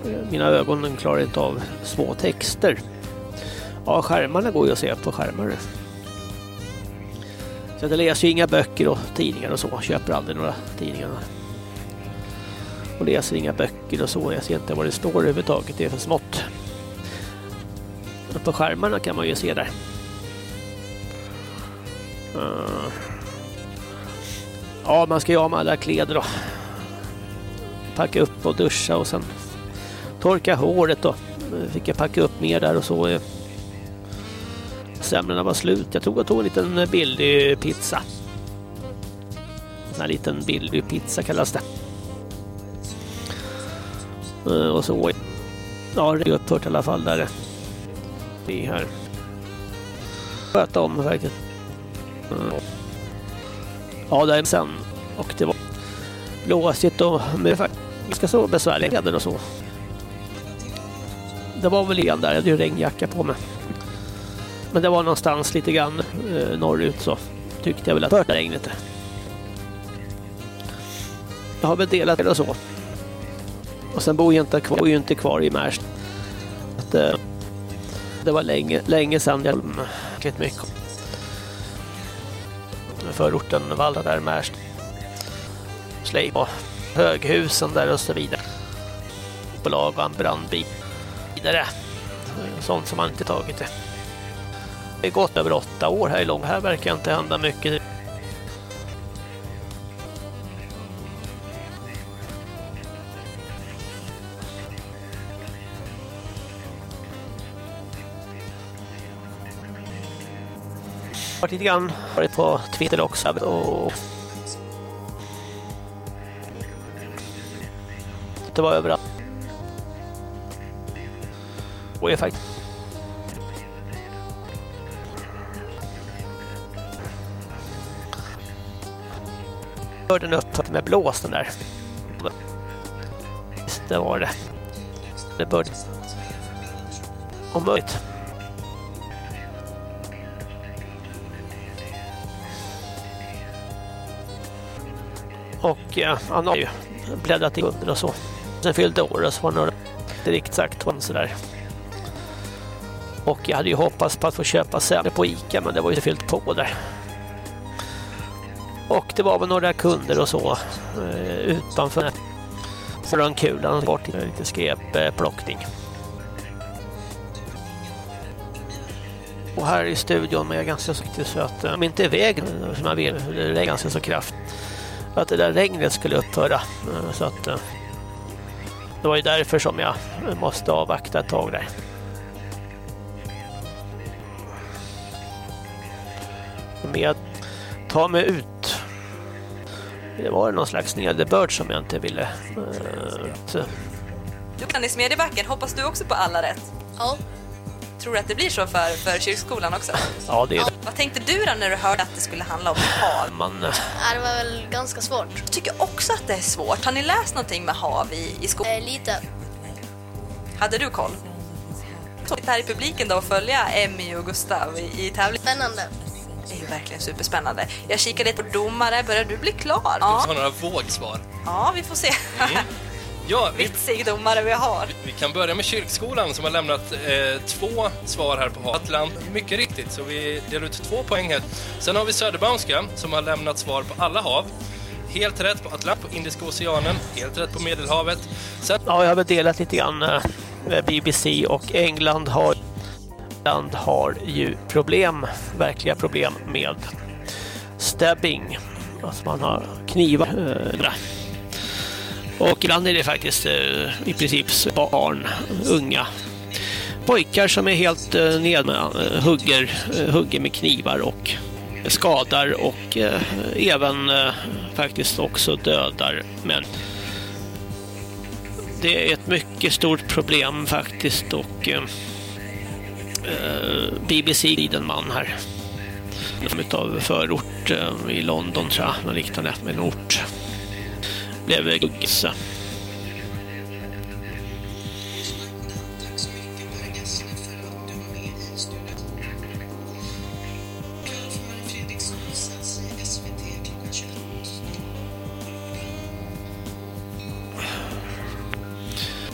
Eh, mina ögon klarar inte av små texter. Ja, skärmarna går ju att se på skärmar. Jag läser ju inga böcker och tidningar och så. Jag köper aldrig några tidningar. Och läser inga böcker och så. Jag ser inte vad det står överhuvudtaget. Det är för smått. Men på skärmarna kan man ju se där. Eh. Ja, man ska ju ha med alla kläder och packa upp och duscha och sen torka håret och eh, fick jag packa upp mer där och så semlorna var slut. Jag tog och tog en liten billig pizza. En här liten billig pizza kallas det. Eh, och så ja, det är upphört i alla fall där. Vi här. Sköta om verkligen. Eh, ja, där sen. Och det var blåsigt och med ganska så besvärliga väder och så. Det var väl igen där, jag hade ju regnjacka på mig. Men det var någonstans lite grann eh, norrut så tyckte jag väl att det regnet. Jag har väl delat det så. Och sen bor jag inte kvar, bor jag inte kvar i Märsta. Eh, det var länge, länge sedan jag lite mycket förorten Valla där Märsta. Slej och höghusen där och så vidare. Bolag och en brandbil. Vidare. Sånt som man inte tagit det. Det har gått över åtta år här i lång. Här verkar inte hända mycket. varit lite grann varit på Twitter också och det var överallt. Och jag faktiskt hörde den upp med blåsten där. Det var det. Det började om möjligt. Och eh, han har ju bläddrat i under och så. Sen fyllde år och så var det några direkt sagt sådär. Och jag hade ju hoppats på att få köpa sämre på Ica men det var ju fyllt på där. Och det var väl några kunder och så eh, utanför Frönkulan bort eh, lite skräpplockning. Och här i studion är jag ganska så så att eh, om inte är vägen som jag vill, det är ganska så kraftigt att det där regnet skulle upphöra. Eh, så att det var ju därför som jag måste avvakta ett tag där. Med ta mig ut. Det var någon slags nederbörd som jag inte ville. Du kan i Smedjebacken, hoppas du också på alla rätt? Ja. Tror du att det blir så för, för kyrkskolan också? Ja, det är det. Vad tänkte du då när du hörde att det skulle handla om hav? Man... Ja, det var väl ganska svårt. Jag tycker också att det är svårt. Har ni läst någonting med hav i, i skolan? Eh, lite. Hade du koll? Sitta här i publiken då och följa Emmy och Gustav i, i tävling. Spännande. Det är ju verkligen superspännande. Jag kikade på domare. Börjar du bli klar? Ja. Du har några vågsvar. Ja, vi får se. Mm. Ja, vi, Vitsig domare vi har. Vi kan börja med kyrkskolan som har lämnat eh, två svar här på Atlant. Mycket riktigt, så vi delar ut två poäng här. Sen har vi Söderbaumska som har lämnat svar på alla hav. Helt rätt på Atlant, på Indiska oceanen, helt rätt på Medelhavet. Sen... Ja, jag har väl delat lite grann med BBC och England har, England har ju problem, verkliga problem med stabbing. Alltså man har knivar. Eh, och ibland är det faktiskt eh, i princip barn, unga pojkar som är helt eh, ned med, hugger, hugger med knivar och skadar och även faktiskt också dödar. Men det är ett mycket stort problem faktiskt och Eh, BBC Lidenman man här. Utav förort eh, i London tror jag, något liknande med en ort blev eh, guggis.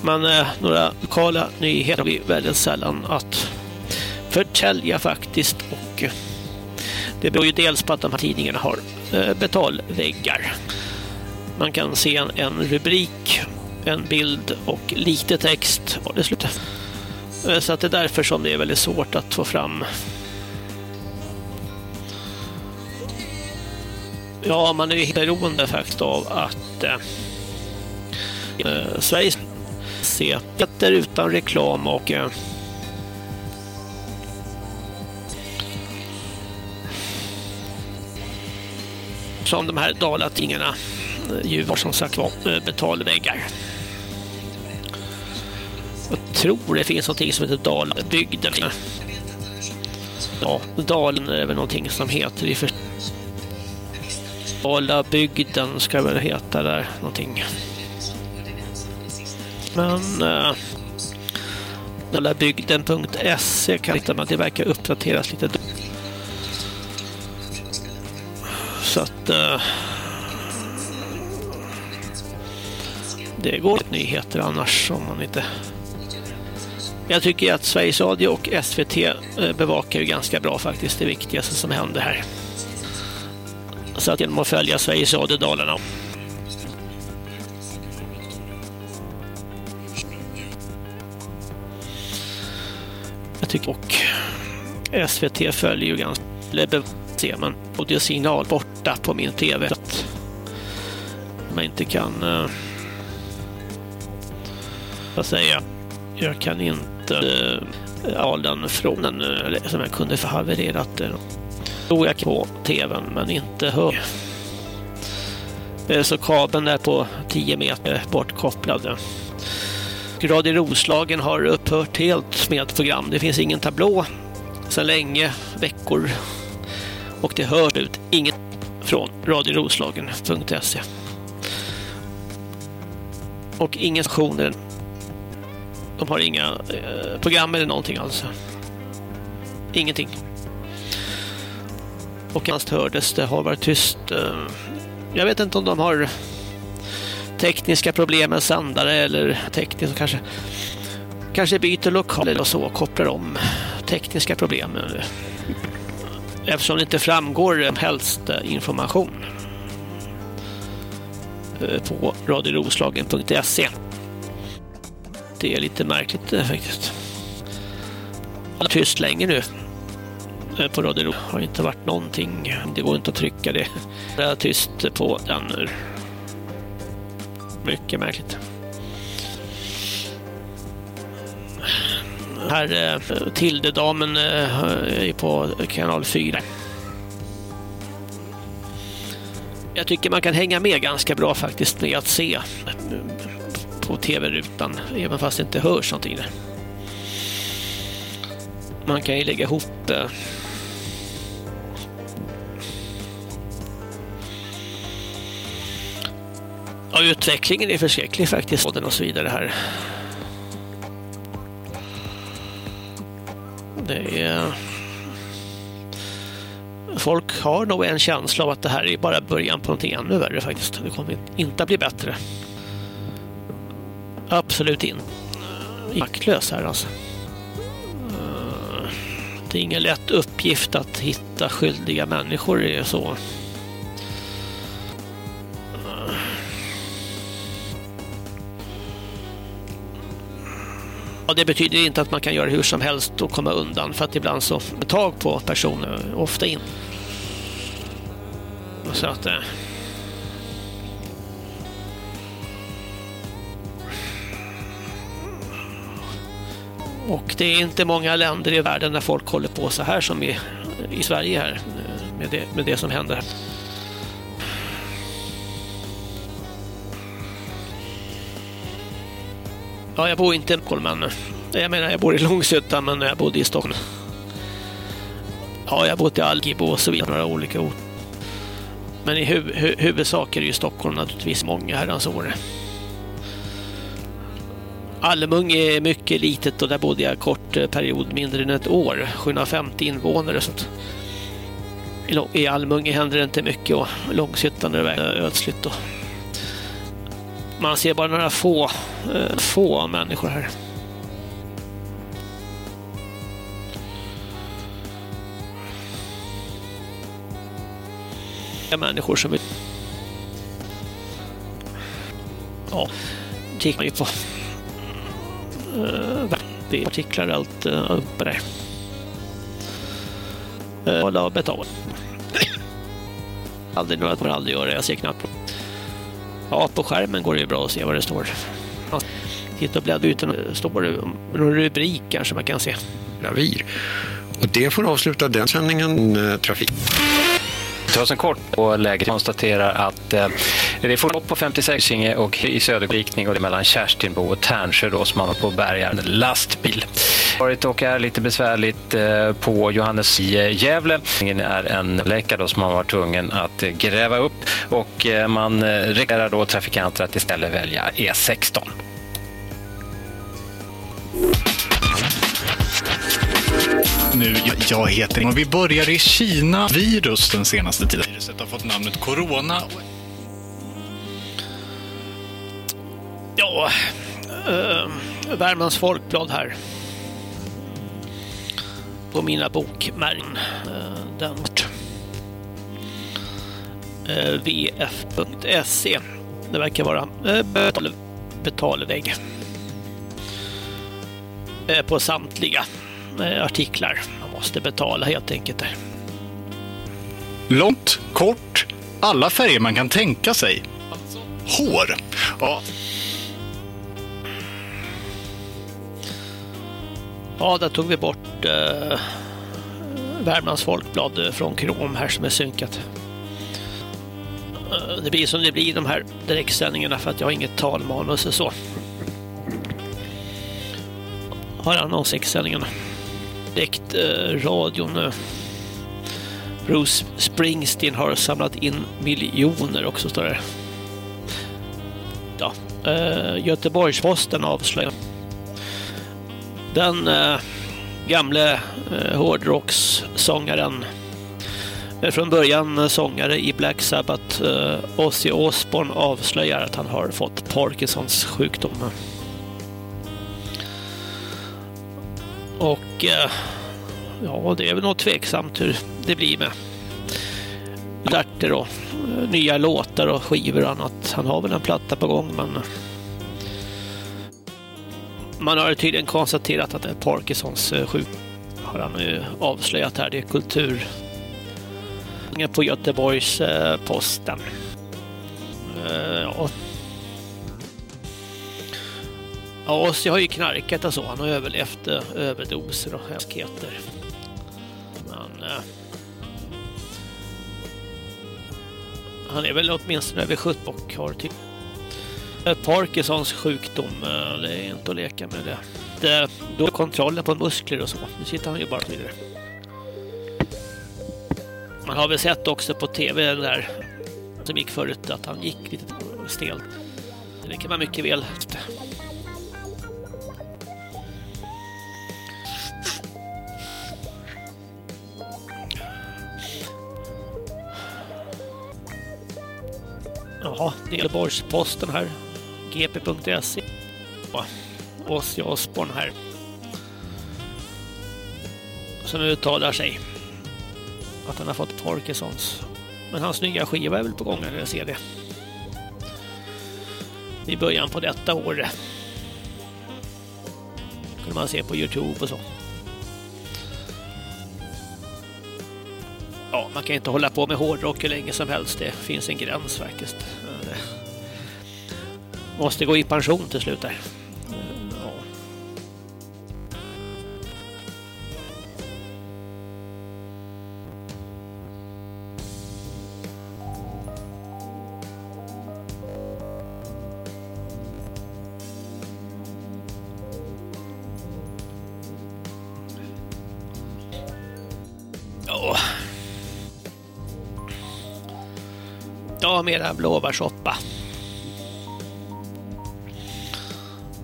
Men eh, några lokala nyheter blir väldigt sällan att förtälja faktiskt och eh, det beror ju dels på att de här tidningarna har eh, betalväggar. Man kan se en, en rubrik, en bild och lite text och det slutar. Eh, så att det är därför som det är väldigt svårt att få fram Ja, man är ju beroende faktiskt av att eh, Sverige Sveriges se utan reklam och eh, som de här dalatingarna eh, ju var som sagt var eh, betalväggar. Jag tror det finns någonting som heter Dalabygden. Ja, Dalen är väl någonting som heter i för... Dalabygden ska väl heta där någonting. Men eh, äh, dalabygden.se kan hitta man det verkar uppdateras lite. Så att äh, det går nyheter annars om man inte jag tycker att Sveriges Radio och SVT eh, bevakar ju ganska bra faktiskt det viktigaste som händer här. Så att genom att följa Sveriges Radio Dalarna. Jag tycker och SVT följer ju ganska ser och det är signal borta på min tv att man inte kan Eh, vad säger jag Jag kan inte eh, uh, Alden från den eh, som jag kunde få havererat eh, Då tror jag på tvn men inte hör. Så kabeln är på 10 meter bortkopplad. Radio Roslagen har upphört helt med program. Det finns ingen tablå sedan länge, veckor. Och det hörs ut inget från radioroslagen.se. Och inga stationer. De har inga eh, program eller någonting alltså. Ingenting. Och annars hördes det har varit tyst. Eh, jag vet inte om de har tekniska problem med sändare eller tekniskt kanske kanske byter lokal eller så kopplar om tekniska problem eftersom det inte framgår eh, helst eh, information eh, på radioroslagen.se Det är lite märkligt faktiskt. Tyst länge nu på Radio har inte varit någonting. Det går inte att trycka det. Det är tyst på den nu. Mycket märkligt. Här eh, Tilde-damen eh, är på kanal 4. Jag tycker man kan hänga med ganska bra faktiskt med att se på tv-rutan även fast det inte hörs någonting där. Man kan ju lägga ihop eh, Ja, utvecklingen är förskräcklig faktiskt och så vidare här. Det är... Folk har nog en känsla av att det här är bara början på någonting ännu värre faktiskt. Det kommer inte att bli bättre. Absolut inte. Maktlös här alltså. Eh, det är ingen lätt uppgift att hitta skyldiga människor. Det är så. Och det betyder inte att man kan göra hur som helst och komma undan för att ibland så får tag på personer, ofta in. Så att... Eh, och det är inte många länder i världen där folk håller på så här som i, i Sverige här med det, med det som händer. Ja, jag bor inte i Stockholm, jag menar, jag bor i Långsuttan, men jag bodde i Stockholm. Ja, jag har bott i Algibo och så vidare, några olika orter. Men i hu hu huvudsak är det ju Stockholm naturligtvis många herrans år. Almung är mycket litet och där bodde jag kort eh, period, mindre än ett år. 750 invånare. Så I Almunge händer det inte mycket och Långshyttan är ödsligt. Och man ser bara några få, eh, få människor här. människor som ja, kikar ju på eh, eh, det är artiklar allt uppe där. Och la betala. aldrig några kommer aldrig göra, jag ser knappt på Ja, på skärmen går det ju bra att se vad det står. Titta och bläddra ut det står någon rubrik kanske man kan se. Ravir. Och det får avsluta den sändningen, trafik tar oss en kort och läget konstaterar att eh, det är fort på 56 Kinge och i söderriktning och det är mellan Kerstinbo och Tärnsjö då som man var på att bärga en lastbil. Varit och är lite besvärligt eh, på Johannes i eh, Gävle. Det är en läcka då som man var tvungen att eh, gräva upp och eh, man eh, rekommenderar då trafikanter att istället välja E16. Nu, jag- heter och vi börjar i Kina. Virus den senaste tiden. Viruset har fått namnet corona. Ja, äh, Värmlands Folkblad här. På mina bokmärken. Äh, eh, den äh, eh, vf.se. Det verkar vara äh, betal, betalvägg. Äh, på samtliga artiklar. Man måste betala helt enkelt där. Långt, kort, alla färger man kan tänka sig. Hår. Ja, Ja, där tog vi bort eh, Värmlands Folkblad eh, från Krom här som är synkat. Eh, det blir som det blir de här direktsändningarna för att jag har inget talmanus och så. Har annonsexsändningarna. Direkt direktradion. Eh, Bruce Springsteen har samlat in miljoner också står det. Ja, eh, Göteborgs-Posten avslöjar den eh, gamle eh, hårdrockssångaren eh, från början eh, sångare i Black Sabbath eh, Ozzy Osbourne avslöjar att han har fått Parkinsons sjukdom. Och eh, ja, det är väl något tveksamt hur det blir med Darter och eh, nya låtar och skivor och annat. Han har väl en platta på gång men man har tydligen konstaterat att det är Parkinsons eh, sjuk har han nu avslöjat här. Det är kultur på Göteborgs-Posten. Eh, eh, ja. Ja, Ozzy har ju knarkat och så. Han har överlevt eh, överdoser och hemskheter. Men eh, han är väl åtminstone över 70 och har typ Eh, Parkinsons sjukdom, eh, det är inte att leka med det. det då är kontrollen på muskler och så. Nu sitter han ju bara vidare. Man har väl sett också på tv den där som gick förut att han gick lite stelt. Det kan man mycket väl. Jaha, det är här. gp.se. Ossi Ozzy Osbourne här. Som uttalar sig. Att han har fått Parkinsons. Men hans nya skiva är väl på gång, eller ser det. I början på detta år. kunde man se på Youtube och så. Ja, man kan inte hålla på med hårdrock hur länge som helst. Det finns en gräns faktiskt. Eh, måste gå i pension till slut där. Servera blåbärssoppa. blåbärssoppa.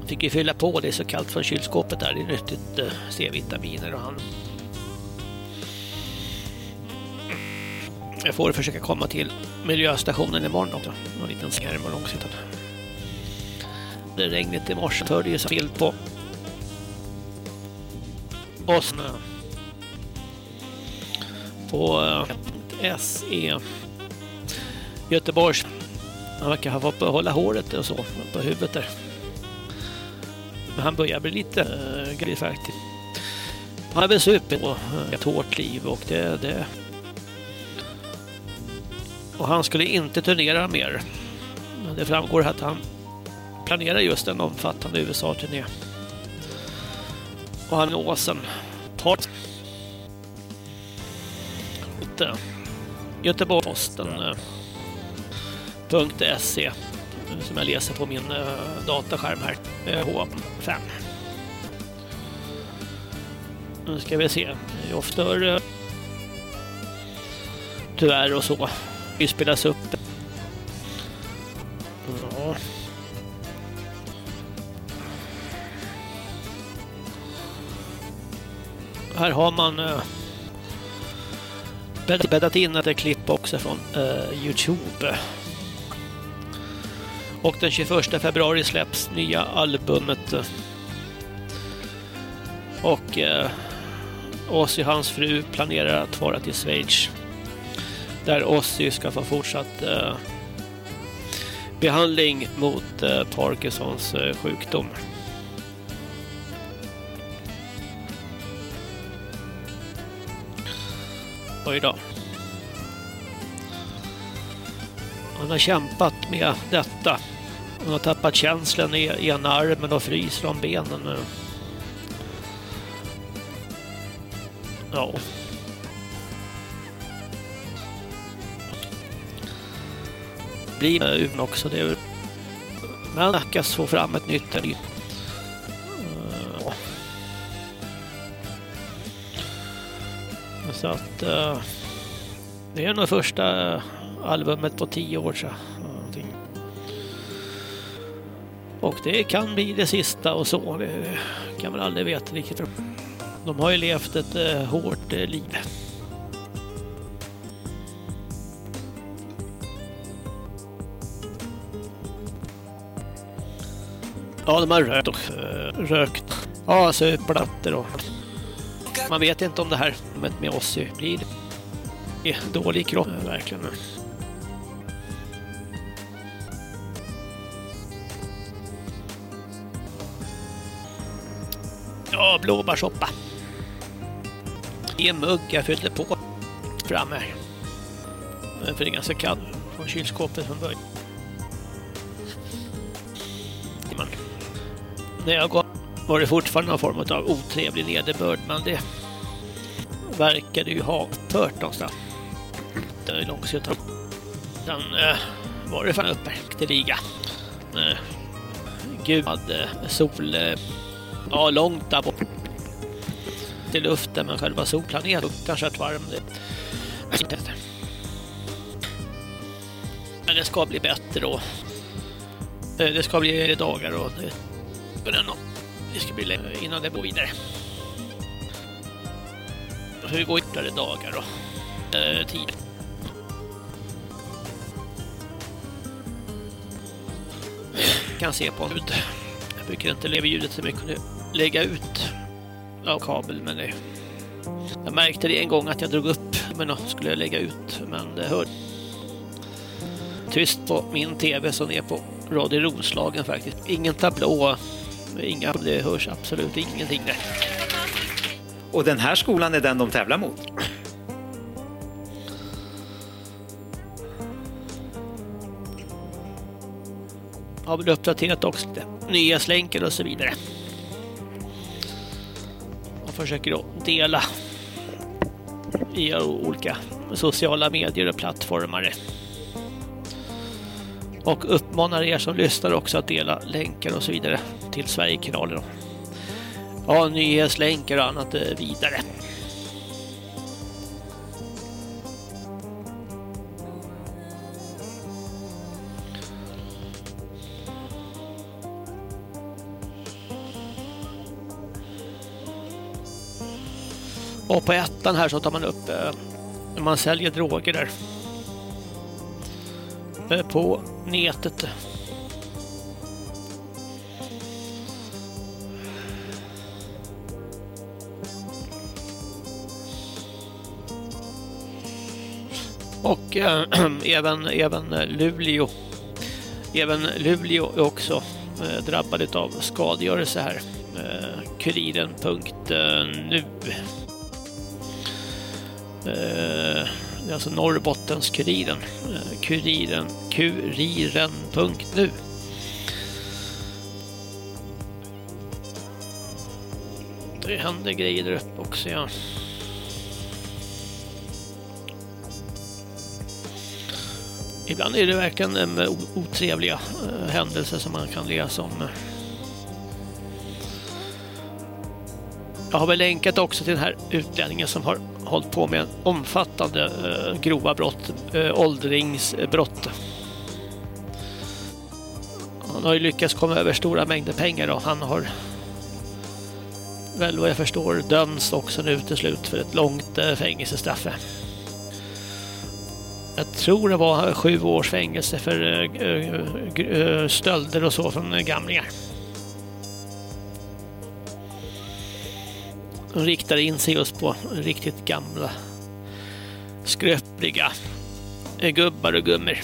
Fick ju fylla på det är så kallt från kylskåpet där. Det är nyttigt eh, C-vitaminer och han. Jag får försöka komma till miljöstationen imorgon också. Någon liten skärm och långsittande. Det regnet i morse förde ju så bild på oss på eh, SE Göteborgs. Han verkar ha fått behålla håret och så på huvudet där. Men han börjar bli lite eh, äh, grej faktiskt. Han är väl supit och eh, äh, ett hårt liv och det, det... Och han skulle inte turnera mer. Men det framgår att han planerar just en omfattande USA-turné. Och han är åsen. Part. Posten. .se, som jag läser på min eh, dataskärm här. Eh, H5. Nu ska vi se. Det är ofta eh, tyvärr och så. Det spelas upp. Ja. Här har man uh, bäddat in ett klipp också från uh, Youtube. Och den 21 februari släpps nya albumet. Och eh, Ozzy och hans fru planerar att fara till Schweiz. Där Ozzy ska få fortsatt eh, behandling mot eh, Parkinsons eh, sjukdom. Oj då. Han har kämpat med detta. Hon har tappat känslan i ena armen och fryser om benen nu. Ja. Blir med också. Det är men lyckas få fram ett nytt. Så att eh, det är nog första eh, albumet på tio år sedan. Och det kan bli det sista och så. Det kan man aldrig veta riktigt. De har ju levt ett eh, hårt eh, liv. Ja, de har rökt och eh, rökt. Ja, alltså, suplattor och man vet inte om det här med oss blir dålig kropp verkligen. Ja, blåbärssoppa. I en mugg jag fyllde på framme. För det är ganska kallt från kylskåpet från början. När jag gav var det fortfarande någon form av otrevlig nederbörd men det verkade ju ha upphört någonstans. Det är långsiktigt. Sen eh, var det fan uppmärkteliga. Eh, gud, hade sol... Eh, ja, långt där bort. Till luften, men själva solplaneten kanske ett varm. Det. Men det ska bli bättre då. Eh, det ska bli dagar och det, det ska bli längre innan det går vidare. Så vi går ytterligare dagar och eh, tid. kan se på ljud. Jag brukar inte leva ljudet så mycket. nu. Lägga ut av kabel, men det... Jag märkte det en gång att jag drog upp men då skulle jag lägga ut, men det hör tyst på min tv som är på Radio Roslagen faktiskt. Ingen tablå, inga, det hörs absolut ingenting där. Och den här skolan är den de tävlar mot? Har väl uppdaterat också lite nya slänker och så vidare. Försöker då dela via olika sociala medier och plattformar. Och uppmanar er som lyssnar också att dela länkar och så vidare till Sverigekanalen ja, nyhetslänkar och annat eh, vidare. Och på ettan här så tar man upp eh, när man säljer droger där. Eh, på nätet. Och äh, även, även Luleå även Luleå är också äh, drabbad av skadegörelse här. Eh, äh, Kuriren.nu det är alltså Norrbottens eh, Kuriren. Kuriren, kuriren.nu Det händer grejer där uppe också, ja. Ibland är det verkligen eh, otrevliga händelser som man kan läsa om. Jag har väl länkat också till den här utlänningen som har hållit på med omfattande eh, grova brott, eh, åldringsbrott. Han har ju lyckats komma över stora mängder pengar och han har väl vad jag förstår döms också nu till slut för ett långt eh, fängelsestraff. Jag tror det var sju års fängelse för eh, stölder och så från gamlingar. De riktade in sig just på riktigt gamla skröpliga eh, gubbar och gummor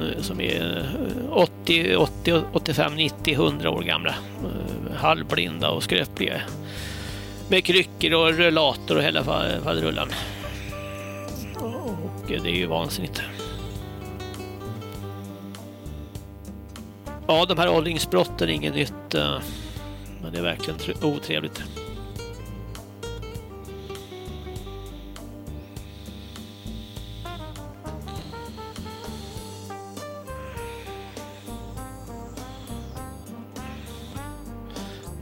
eh, som är 80, 80, 85, 90, 100 år gamla. Eh, halvblinda och skröpliga. Med kryckor och rullator och hela faderullan. Och det är ju vansinnigt. Ja, de här åldringsbrotten är inget nytt. Men det är verkligen otrevligt.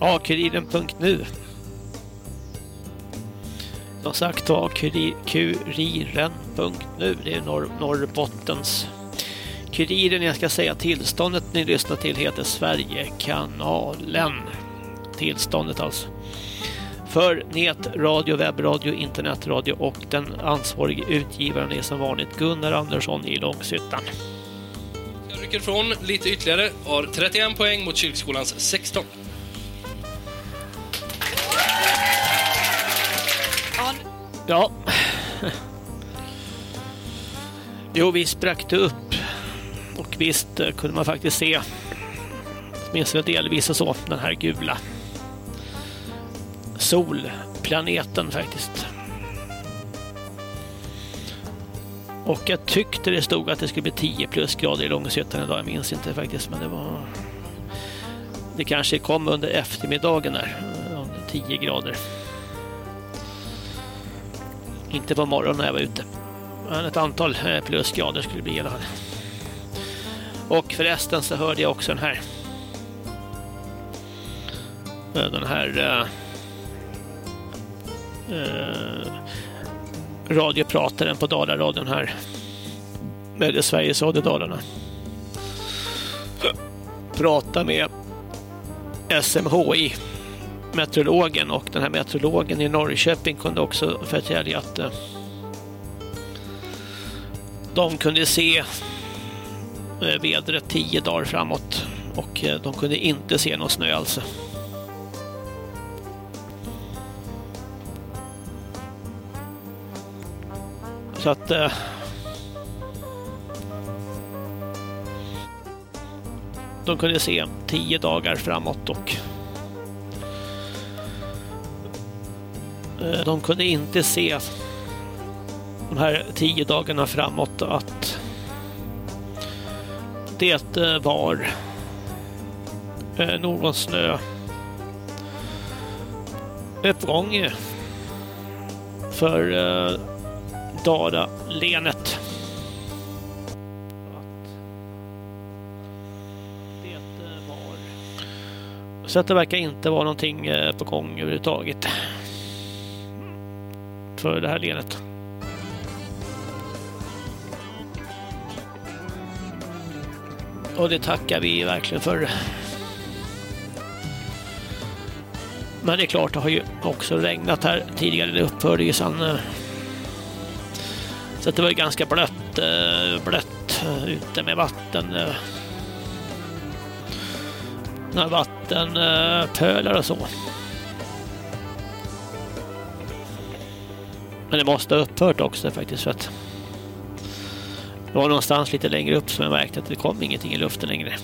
A-Kuriren.nu. som sagt var kuriren.nu. Det är Norr, Norrbottens Kuriren, jag ska säga tillståndet ni lyssnar till heter Sverigekanalen. Tillståndet alltså. För nätradio, webbradio, internetradio och den ansvarige utgivaren är som vanligt Gunnar Andersson i Långshyttan. Jag rycker ifrån lite ytterligare, har 31 poäng mot kyrkskolans 16. Ja. Jo, visst sprack det upp. Och visst eh, kunde man faktiskt se, åtminstone delvis och så, den här gula solplaneten faktiskt. Och jag tyckte det stod att det skulle bli 10 plusgrader i Långshyttan idag. Jag minns inte faktiskt, men det var... Det kanske kom under eftermiddagen där, under 10 grader. Inte på morgonen när jag var ute. Men ett antal eh, plusgrader skulle det bli i alla fall. Och förresten så hörde jag också den här eh, den här uh, uh, radioprataren på Dalaradion här med Sveriges Radio Dalarna prata med SMHI meteorologen och den här meteorologen i Norrköping kunde också förtälja att eh, de kunde se eh, vädret tio dagar framåt och eh, de kunde inte se någon snö alltså. Så att de kunde se tio dagar framåt och Eh, de kunde inte se de här tio dagarna framåt att det eh, var eh, någon snö. Uppgång för Dala-länet. Så att det verkar inte vara någonting på gång överhuvudtaget för det här länet. Och det tackar vi verkligen för. Men det är klart, det har ju också regnat här tidigare. Det upphörde ju sen. Eh, så det var ju ganska blött, eh, blött eh, ute med vatten. Några vattenpölar och så. Men det måste ha upphört också faktiskt för att det var någonstans lite längre upp som jag märkte att det kom ingenting i luften längre.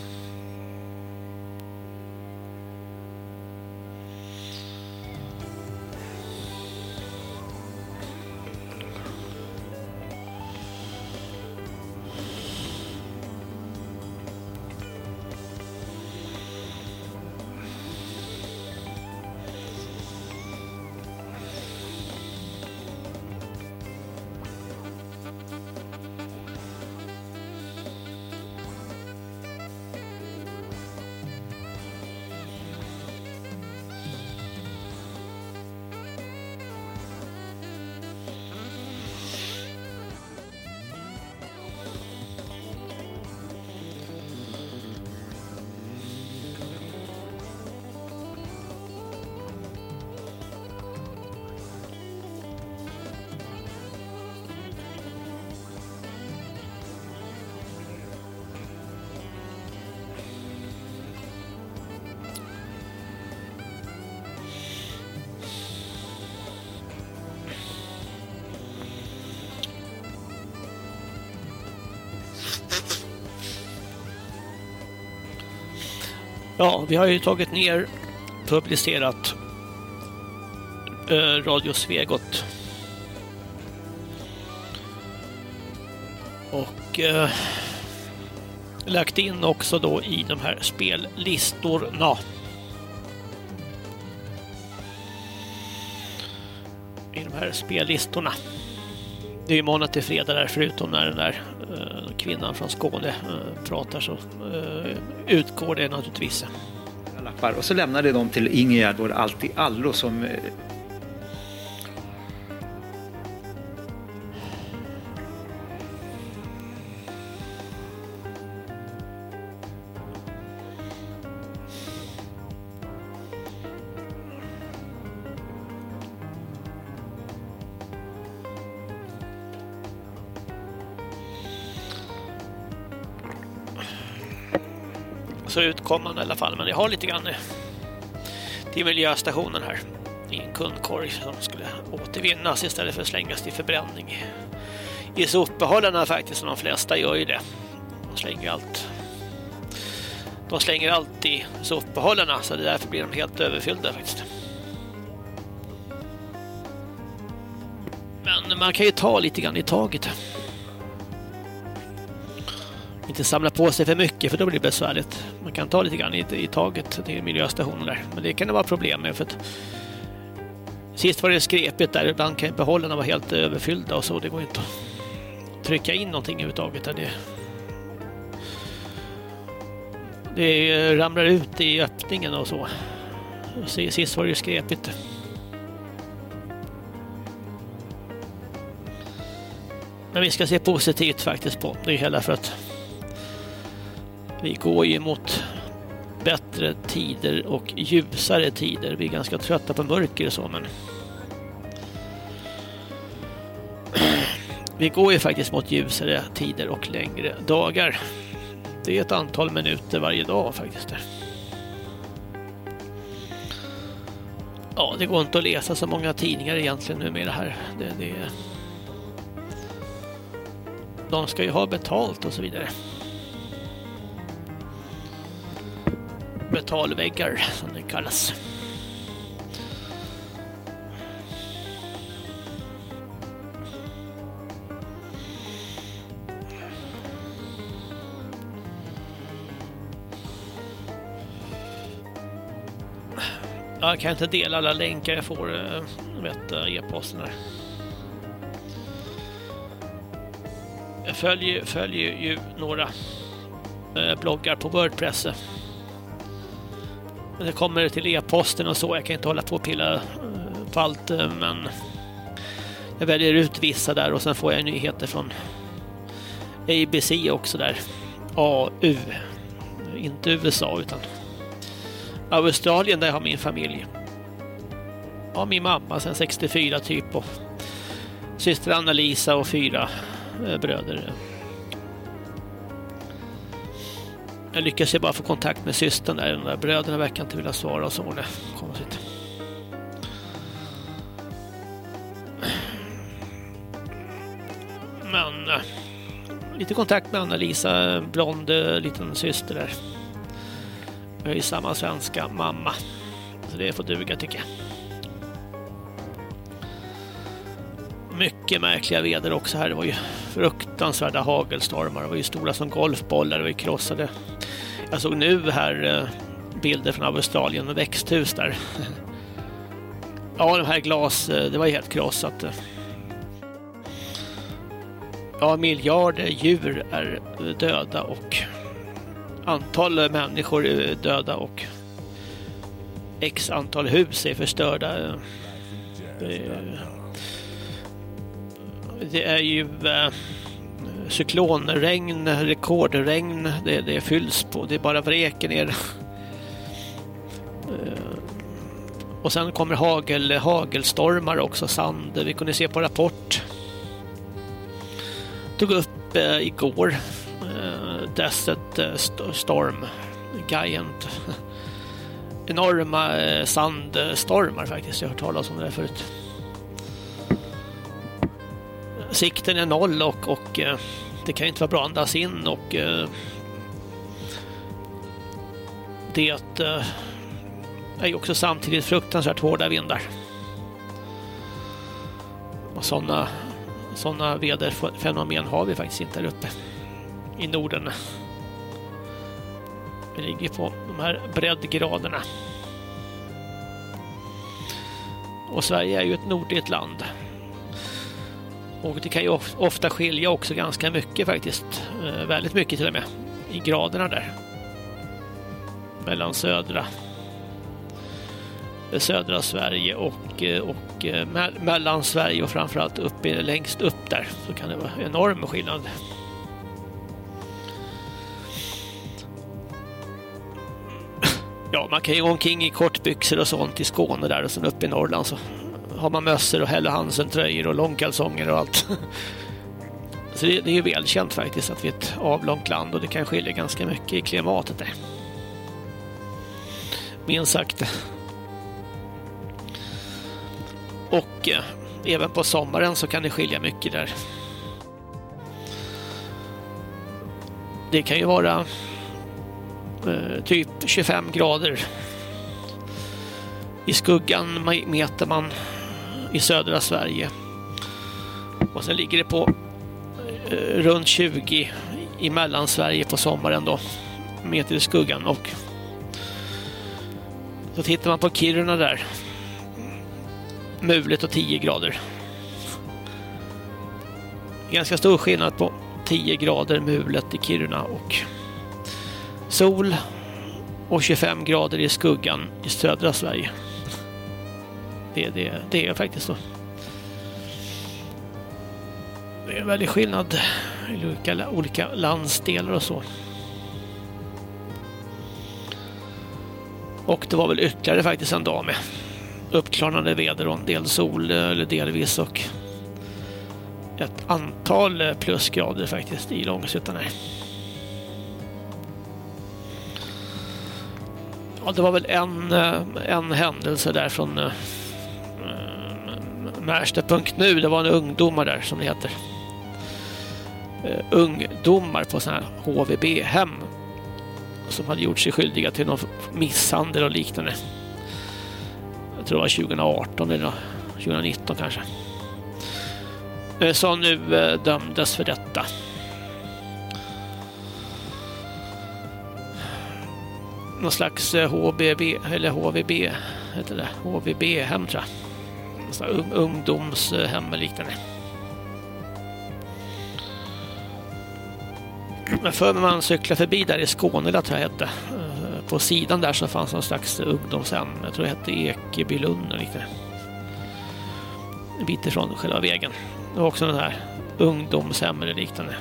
Ja, vi har ju tagit ner publicerat eh, Radio Svegot. Och eh, lagt in också då i de här spellistorna. I de här spellistorna. Det är ju måndag till fredag där, förutom när den där eh, kvinnan från Skåne eh, pratar så eh, utgår det naturligtvis lappar och så lämnade de till Ingegerd, vår allt i allo som eh, eh, Så utkommande i alla fall, men jag har lite grann eh, till miljöstationen här i en kundkorg som skulle återvinnas istället för att slängas till förbränning. I sopbehållarna faktiskt, som de flesta gör ju det. De slänger allt. De slänger allt i sopbehållarna så det därför blir de helt överfyllda faktiskt. Men man kan ju ta lite grann i taget. Inte samla på sig för mycket för då blir det besvärligt. Man kan ta lite grann i, i taget till miljöstationen där. Men det kan det vara problem med för att sist var det skrepigt där. Ibland kan behållarna vara helt överfyllda och så. Det går inte att trycka in någonting överhuvudtaget. Där det, det ramlar ut i öppningen och så. Sist var det skrepigt. Men vi ska se positivt faktiskt på det hela för att vi går ju mot bättre tider och ljusare tider. Vi är ganska trötta på mörker och så, men vi går ju faktiskt mot ljusare tider och längre dagar. Det är ett antal minuter varje dag faktiskt. Ja, det går inte att läsa så många tidningar egentligen nu med det här. Det, det, de ska ju ha betalt och så vidare. Betalväggar som det kallas. Jag kan inte dela alla länkar jag får eh, vet eh, e-posten här. Jag följer, följer ju några eh, bloggar på Wordpress. Det kommer till e-posten och så. Jag kan inte hålla på och pilla eh, på allt, eh, men jag väljer ut vissa där och sen får jag nyheter från ABC också där. AU. Inte USA utan Australien där jag har min familj. Ja, min mamma sen 64 typ och syster Anna-Lisa och fyra eh, bröder. Jag lyckas ju bara få kontakt med systern där. De där bröderna verkar inte vilja svara och så. Det konstigt. Men eh, lite kontakt med Anna-Lisa, blond eh, liten syster där. Jag är ju samma svenska mamma. Så det får duga tycker jag. Mycket märkliga väder också här. Det var ju fruktansvärda hagelstormar. Det var ju stora som golfbollar. Det var ju krossade. Jag såg nu här eh, bilder från Australien med växthus där. Ja, de här glas, eh, det var helt krossat. Eh. Ja, miljarder djur är döda och antal människor är döda och x antal hus är förstörda. Det är det är ju eh, cyklonregn, rekordregn, det, det fylls på, det bara vräker ner. Eh, och sen kommer hagel, hagelstormar också, sand. Vi kunde se på Rapport. Tog upp eh, igår eh, Desert eh, Storm, Giant. Enorma eh, sandstormar faktiskt, jag har hört talas om det förut sikten är noll och, och eh, det kan inte vara bra att andas in och eh, det eh, är ju också samtidigt fruktansvärt hårda vindar. Och sådana såna väderfenomen har vi faktiskt inte här uppe i Norden. Vi ligger på de här breddgraderna. Och Sverige är ju ett nordligt land. Och det kan ju ofta skilja också ganska mycket faktiskt. Eh, väldigt mycket till och med. I graderna där. Mellan södra eh, södra Sverige och, eh, och eh, mellan Sverige och framförallt uppe, längst upp där så kan det vara enorm skillnad. Ja, man kan ju gå omkring i kortbyxor och sånt i Skåne där och sen uppe i Norrland så har man mössor och Helle Hansen-tröjor och långkalsonger och allt. Så det, det är ju välkänt faktiskt att vi är ett avlångt land och det kan skilja ganska mycket i klimatet där. Minst sagt. Och eh, även på sommaren så kan det skilja mycket där. Det kan ju vara eh, typ 25 grader. I skuggan mäter man i södra Sverige. Och sen ligger det på eh, runt 20 i Mellansverige på sommaren då. Meter i skuggan och så tittar man på Kiruna där. Mulet och 10 grader. Ganska stor skillnad på 10 grader mulet i Kiruna och sol och 25 grader i skuggan i södra Sverige. Det, det, det är faktiskt så. Det är en väldig skillnad i olika, olika landsdelar och så. Och det var väl ytterligare faktiskt en dag med uppklarnande väder och en del sol eh, eller delvis och ett antal eh, plusgrader faktiskt i Långshyttan här. Ja, det var väl en, eh, en händelse där från Märsta.nu. Det var en ungdomar där som det heter. Uh, ungdomar på sådana här HVB-hem som hade gjort sig skyldiga till någon misshandel och liknande. Jag tror det var 2018 eller 2019 kanske. Eh, uh, som nu uh, dömdes för detta. någon slags HBB eller HVB heter det. HVB-hem tror jag. Un ungdomshem eller liknande. Men för när man cyklade förbi där i Skåne, där tror jag hette. Eh, på sidan där så fanns någon slags ungdomshem. Jag tror det hette Ekebylund eller liknande. En bit ifrån själva vägen. Det var också den här ungdomshem eller liknande.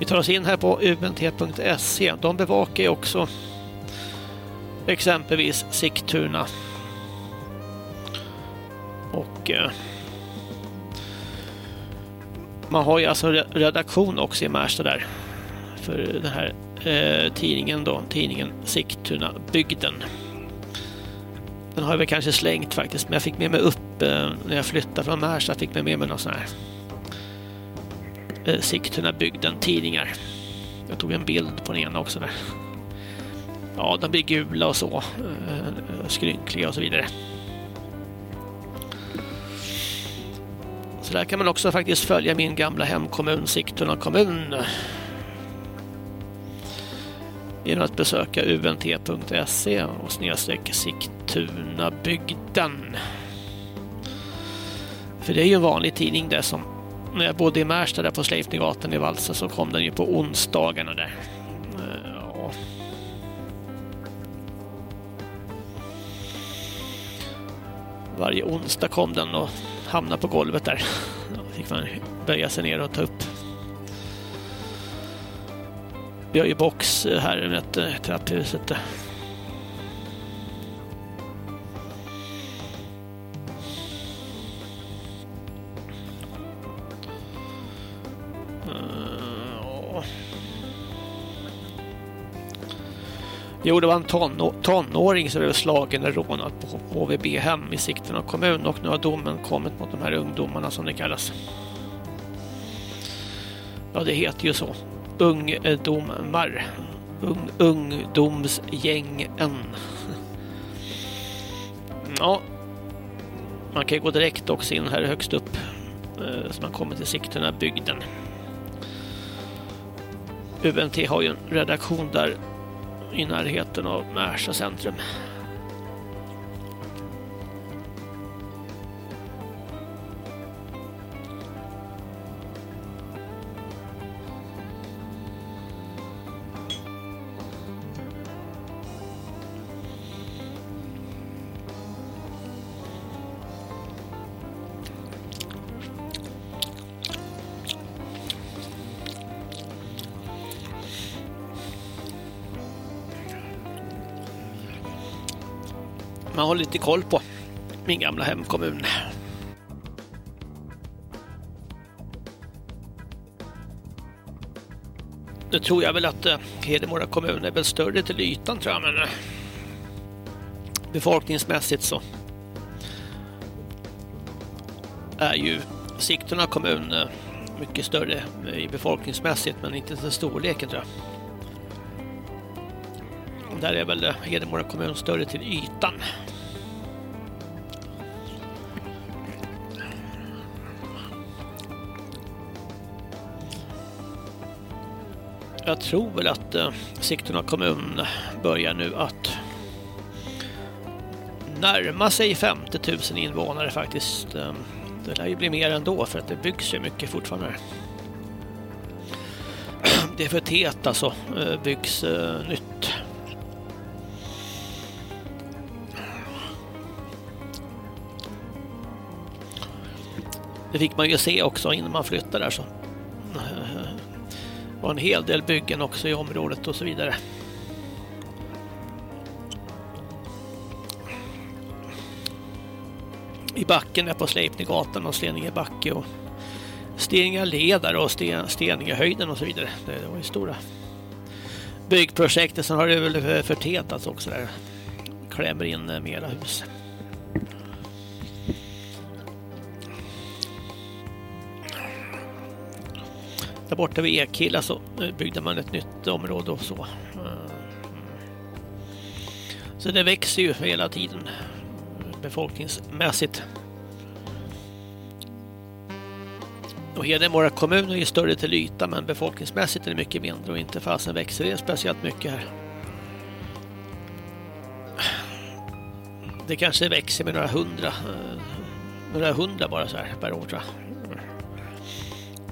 Vi tar oss in här på unt.se. De bevakar ju också exempelvis Sigtuna. Och eh, man har ju alltså redaktion också i Märsta där för den här eh, tidningen då, tidningen Sigtuna bygden. Den har jag väl kanske slängt faktiskt, men jag fick med mig upp eh, när jag flyttade från Märsta, fick jag med mig någon sån här eh, Sigtuna bygden tidningar. Jag tog en bild på den ena också där. Ja, de blir gula och så. Eh, skrynkliga och så vidare. Så där kan man också faktiskt följa min gamla hemkommun Sigtuna kommun. Genom att besöka unt.se och snedstreck Sigtuna bygden. För det är ju en vanlig tidning där som när jag bodde i Märsta där på Sleipnergatan i Valsa så kom den ju på onsdagarna där. Eh, ja. Varje onsdag kom den och hamnade på golvet där. Då fick man böja sig ner och ta upp. Vi har ju box här med eh, trapphuset. Jo, det var en tonå tonåring som blev slagen och rånad på HVB-hem i Sigtuna kommun och nu har domen kommit mot de här ungdomarna som det kallas. Ja, det heter ju så. Ungdomar. Ung, ungdomsgängen. Ja, man kan ju gå direkt också in här högst upp eh, så man kommer till Sigtuna bygden. UNT har ju en redaktion där i närheten av Märsta centrum. Har lite koll på min gamla hemkommun. Nu tror jag väl att eh, Hedemora kommun är väl större till ytan tror jag, men eh, befolkningsmässigt så är ju Sigtuna kommun eh, mycket större befolkningsmässigt men inte till storleken tror jag. Där är väl Hedemora kommun större till ytan. Jag tror väl att eh, Sigtuna kommun börjar nu att närma sig 50 000 invånare faktiskt. Eh, det lär ju bli mer ändå för att det byggs ju mycket fortfarande. Det är för tät alltså, eh, byggs eh, nytt. Det fick man ju se också innan man flyttade där så. Det var en hel del byggen också i området och så vidare. I backen där på Sleipnegatan och Steninge backe och Steninge ledare och Sten, Steninge höjden och så vidare. Det, var ju stora byggprojekt. Sen har det väl förtetats också där. Klämmer in eh, mera hus. Där borta vid Ekilla så eh, byggde man ett nytt område och så. Eh, så det växer ju hela tiden befolkningsmässigt. Och Hedemora kommun är ju större till yta men befolkningsmässigt är det mycket mindre och inte fasen växer det speciellt mycket här. Det kanske växer med några hundra, eh, några hundra bara så här per år tror jag.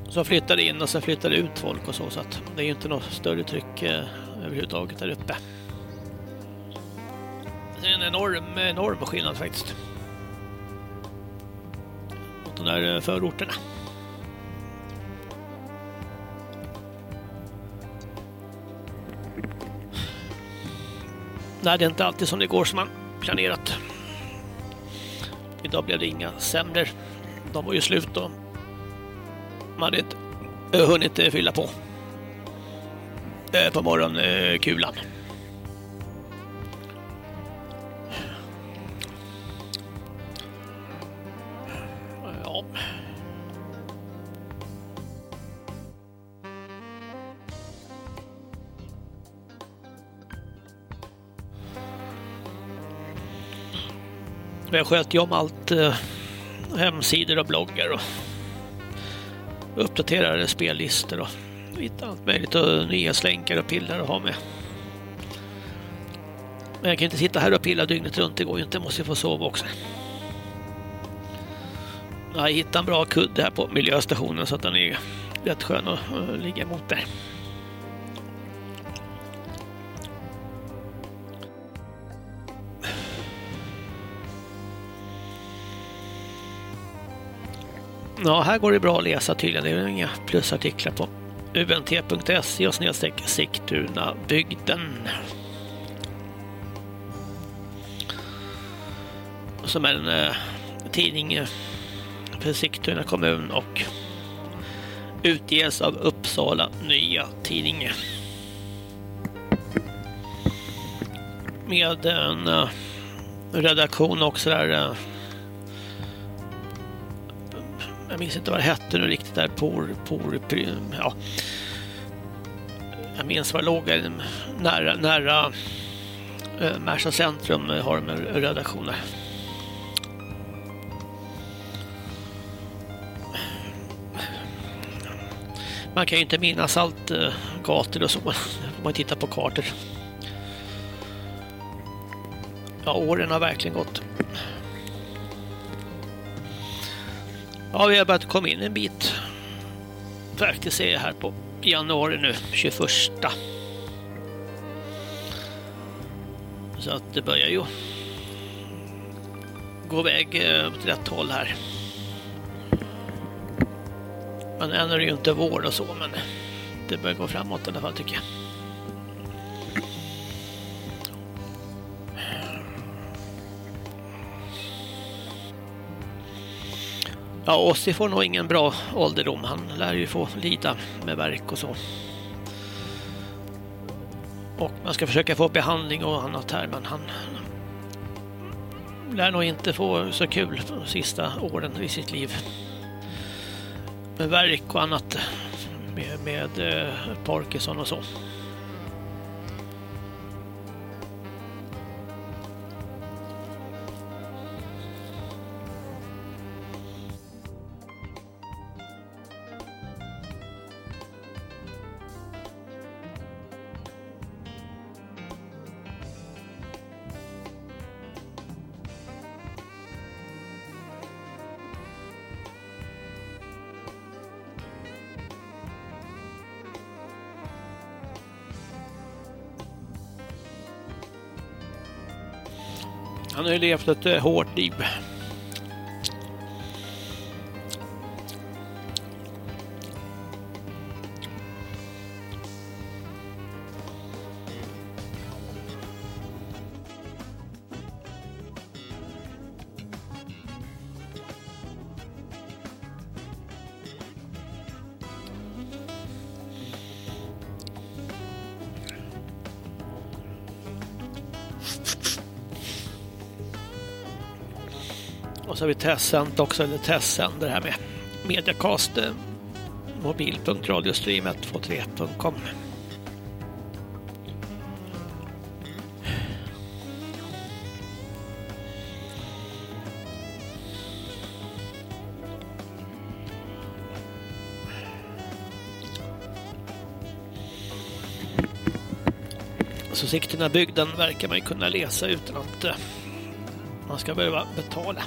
Så flyttade in och sen flyttade ut folk och så så att det är ju inte något större tryck eh, överhuvudtaget där uppe. Det är en enorm, enorm skillnad faktiskt. Mot de där eh, förorterna. Nej, det är inte alltid som det går som man planerat. Idag blev det inga sämre. De var ju slut då. Man hade eh, inte hunnit eh, fylla på eh, på morgonkulan. Ja. Jag sköter ju om allt eh, hemsidor och bloggar och uppdaterar spellistor och lite allt möjligt och nyhetslänkar och piller att ha med. Men jag kan inte sitta här och pilla dygnet runt, det går ju inte, jag måste ju få sova också. Jag hittade en bra kudde här på miljöstationen så att den är rätt skön att ligga emot där. Ja, här går det bra att läsa tydligen. Det är inga plusartiklar på unt.se och snedstreck Sigtuna bygden. Som är en eh, tidning eh, för Sigtuna kommun och utges av Uppsala Nya Tidning. med en eh, redaktion också där. eh, jag minns inte vad det hette nu riktigt där. Por, por, ja. Jag minns var det låg nära, nära eh, Märsta centrum har de redaktioner. Man kan ju inte minnas allt eh, gator och så. Om man tittar på kartor. Ja, åren har verkligen gått. Ja, vi har börjat komma in en bit. Faktiskt är jag här på januari nu, 21. Så att det börjar ju gå väg eh, åt rätt håll här. Men än är det ju inte vår och så, men det börjar gå framåt i alla fall tycker jag. Ja, Ossi får nog ingen bra ålderdom. Han lär ju få lida med verk och så. Och man ska försöka få behandling och annat här, men han lär nog inte få så kul de sista åren i sitt liv. Med verk och annat. Med, med eh, Parkinson och så. Ju levt ett hårt liv. Så har vi testsänt också, eller testsänder det här med Mediacast eh, mobil.radiostream123.com Så Sigtuna-bygden verkar man ju kunna läsa utan att eh, man ska behöva betala.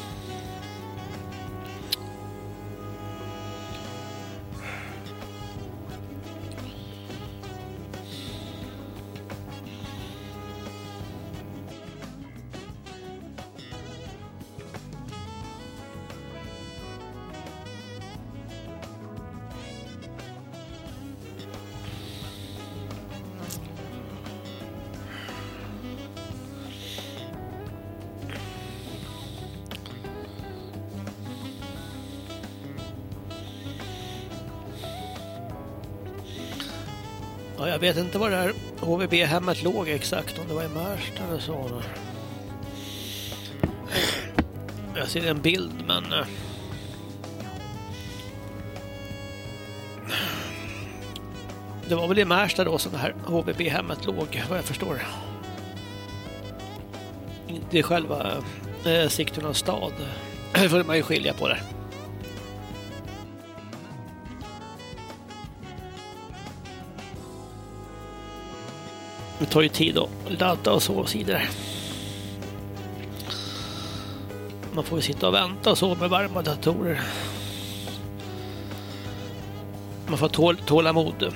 Vet inte var det här HVB-hemmet låg exakt, om det var i Märsta eller så. Jag ser en bild, men... Eh, det var väl i Märsta då som det här HVB-hemmet låg, vad jag förstår. Inte i själva eh, Sigtuna stad. Det får man ju skilja på det. Tar ju tid att ladda och så vidare. Man får ju sitta och vänta och så med varma datorer. Man får tål, tålamod.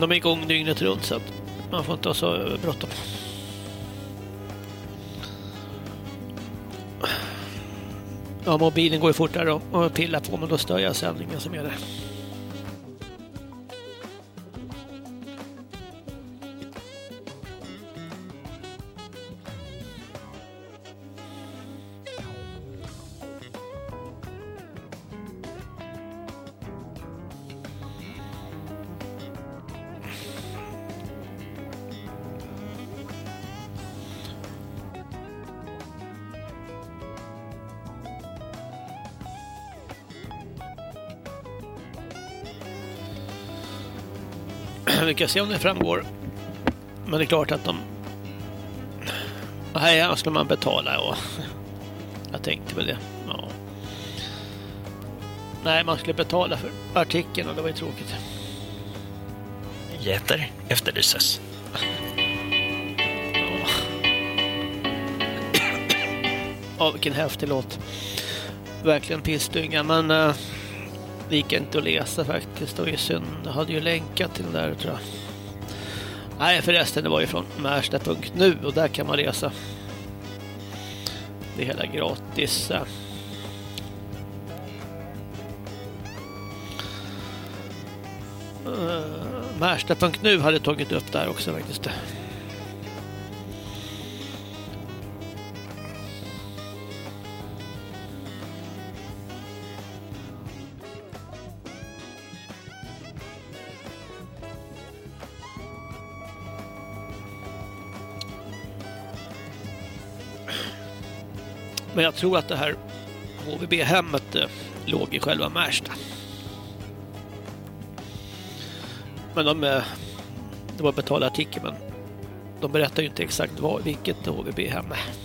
De är igång dygnet runt så att man får inte ha så bråttom. Ja, mobilen går ju fortare och pillar på men då stör jag sändningen som är där. Vi kan se om det framgår. Men det är klart att de... Här skulle man betala och... Jag tänkte väl det. Ja. Nej, man skulle betala för artikeln och det var ju tråkigt. Jätter efterlyses. Ja, vilken häftig låt. Verkligen pissdynga, men uh, det gick inte att läsa faktiskt. Det var ju synd. Jag hade ju länkat till den där, tror jag. Nej, förresten, det var ju från Märsta.nu och där kan man läsa. Det är hela gratis. Uh, eh, Märsta.nu hade tagit upp där också faktiskt. Jag tror att det här HVB-hemmet eh, låg i själva Märsta. Men de, eh, det var betald artikel men de berättar ju inte exakt var, vilket HVB-hem är.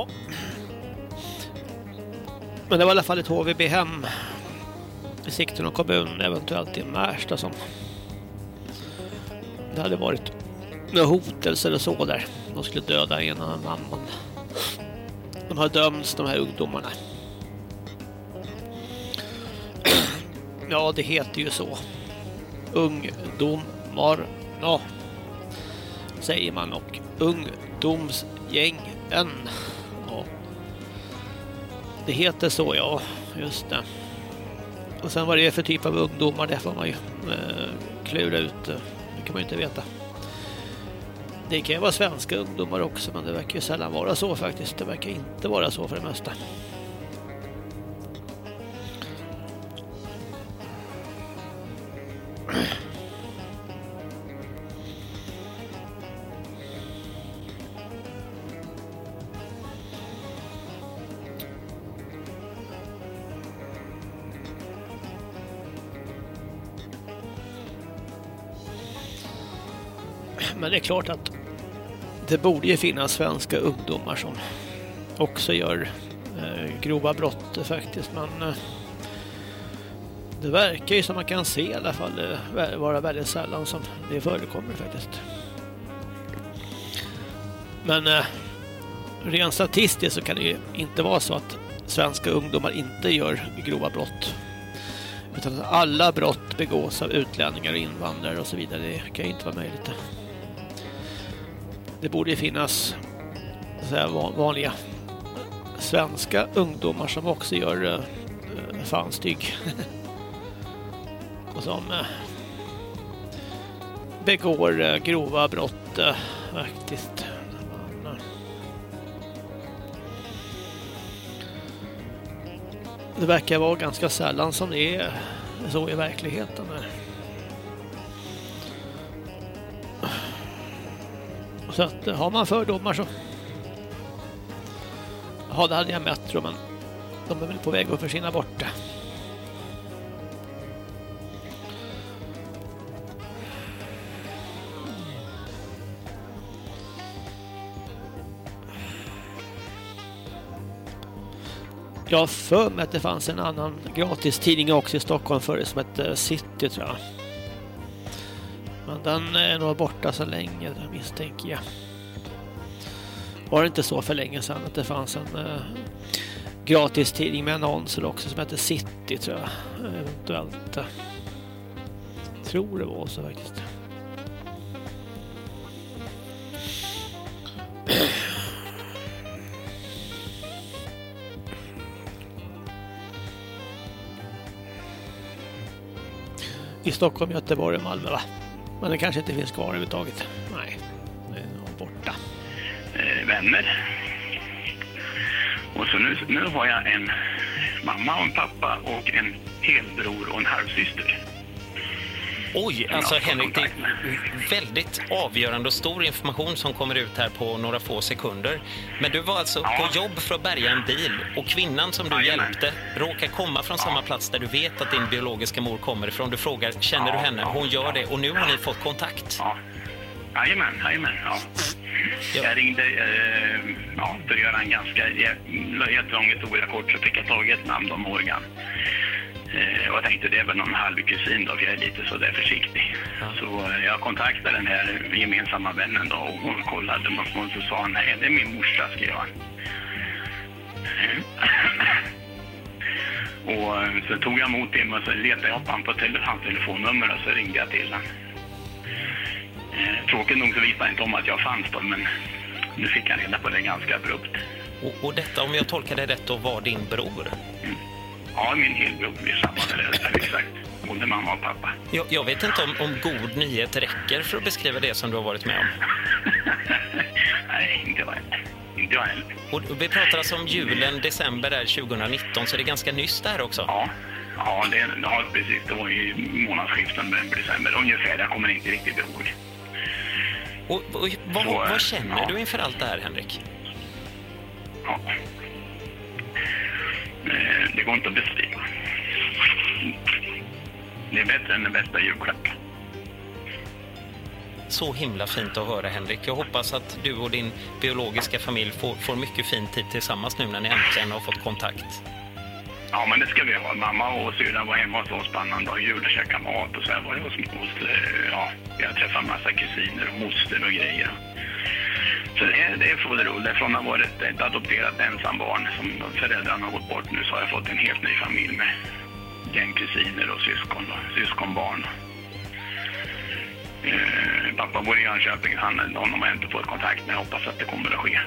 Jaha. Men det var i alla fall ett HVB-hem i Sigtuna kommun, eventuellt i Märsta som det hade varit med hotelser eller så där. De skulle döda en annan man. De har dömts, de här ungdomarna. Ja, det heter ju så. Ungdomar, ja, säger man och ungdomsgängen. Det heter så, ja, just det. Och sen vad det är för typ av ungdomar, det får man ju eh, klura ut. Det kan man ju inte veta. Det kan ju vara svenska ungdomar också, men det verkar ju sällan vara så faktiskt. Det verkar inte vara så för det mesta. Är klart att det borde ju finnas svenska ungdomar som också gör eh, grova brott faktiskt. Men eh, det verkar ju som man kan se i alla fall eh, vara väldigt sällan som det förekommer faktiskt. Men eh, rent statistiskt så kan det ju inte vara så att svenska ungdomar inte gör grova brott. Utan alla brott begås av utlänningar och invandrare och så vidare. Det kan ju inte vara möjligt det borde finnas så här, vanliga svenska ungdomar som också gör eh, eh, uh, fanstyg. och som uh, begår uh, grova brott uh, faktiskt. Man, det verkar vara ganska sällan som det är så i verkligheten. Så att eh, har man fördomar så... Ja, det hade jag Metro, men de är väl på väg att försvinna bort. Jag har för mig att det fanns en annan gratis tidning också i Stockholm förut som hette City tror jag. Den är nog borta så länge misstänker jag. Var det inte så för länge sedan att det fanns en eh, gratis tidning med annonser också som hette City tror jag. Eventuellt. Eh, tror det var så faktiskt. I Stockholm, Göteborg och Malmö va? Men det kanske inte finns kvar överhuvudtaget. Nej, det är nog borta. Eh, vänner. Och så nu, nu har jag en mamma och en pappa och en helbror och en halvsyster. Oj, alltså Henrik, det är väldigt avgörande och stor information som kommer ut här på några få sekunder. Men du var alltså på jobb för att bärga en bil och kvinnan som du hjälpte råkar komma från samma plats där du vet att din biologiska mor kommer ifrån. Du frågar, känner du henne? Hon gör det och nu har ni fått kontakt. Ja. Jajamän, jajamän. Ja. Jag ringde eh, ja, för att göra en ganska jä- jättelång historia kort så fick jag tag i ett namn då, Morgan. Eh, och jag tänkte det är väl någon halvkusin då, för jag är lite sådär försiktig. Så eh, jag kontaktade den här gemensamma vännen då och hon kollade och så sa han, nej det är min morsa, skrev han. och eh, så tog jag emot det och så letade jag upp han på tele- hans telefonnummer och så ringde jag till honom. Tråkigt nog så visste han inte om att jag fanns då, men nu fick han reda på det ganska abrupt. Och, och detta, om jag tolkar det rätt, då var din bror? Ja, min helbror blir samma, eller exakt. Både mamma och pappa. Jag, jag vet inte om, om god nyhet räcker för att beskriva det som du har varit med om. Nej, inte heller. Inte jag heller. Och vi pratar alltså om julen, december där 2019, så det är ganska nyss där också. Ja, ja, det, ja precis. Det var ju månadsskiftet november, december ungefär. Jag kommer inte riktigt ihåg. Och, och vad, Så, vad känner ja. du inför allt det här, Henrik? Ja. Eh, Det går inte att beskriva. Det är bättre än den bästa julklappen. Så himla fint att höra, Henrik. Jag hoppas att du och din biologiska familj får, får mycket fin tid tillsammans nu när ni äntligen har fått kontakt. Ja, men det ska vi ha. Mamma och syrran var hemma hos oss på annandag jul och käkade mat och så här var det hos, hos eh, ja, jag träffade massa kusiner och moster och grejer. Så det är, det är. Från att ha varit ett adopterat ensambarn som föräldrarna har gått bort nu så har jag fått en helt ny familj med gäng kusiner och syskon och syskonbarn. Eh, pappa bor i Jönköping. Han, honom har jag inte fått kontakt med. Jag hoppas att det kommer att ske.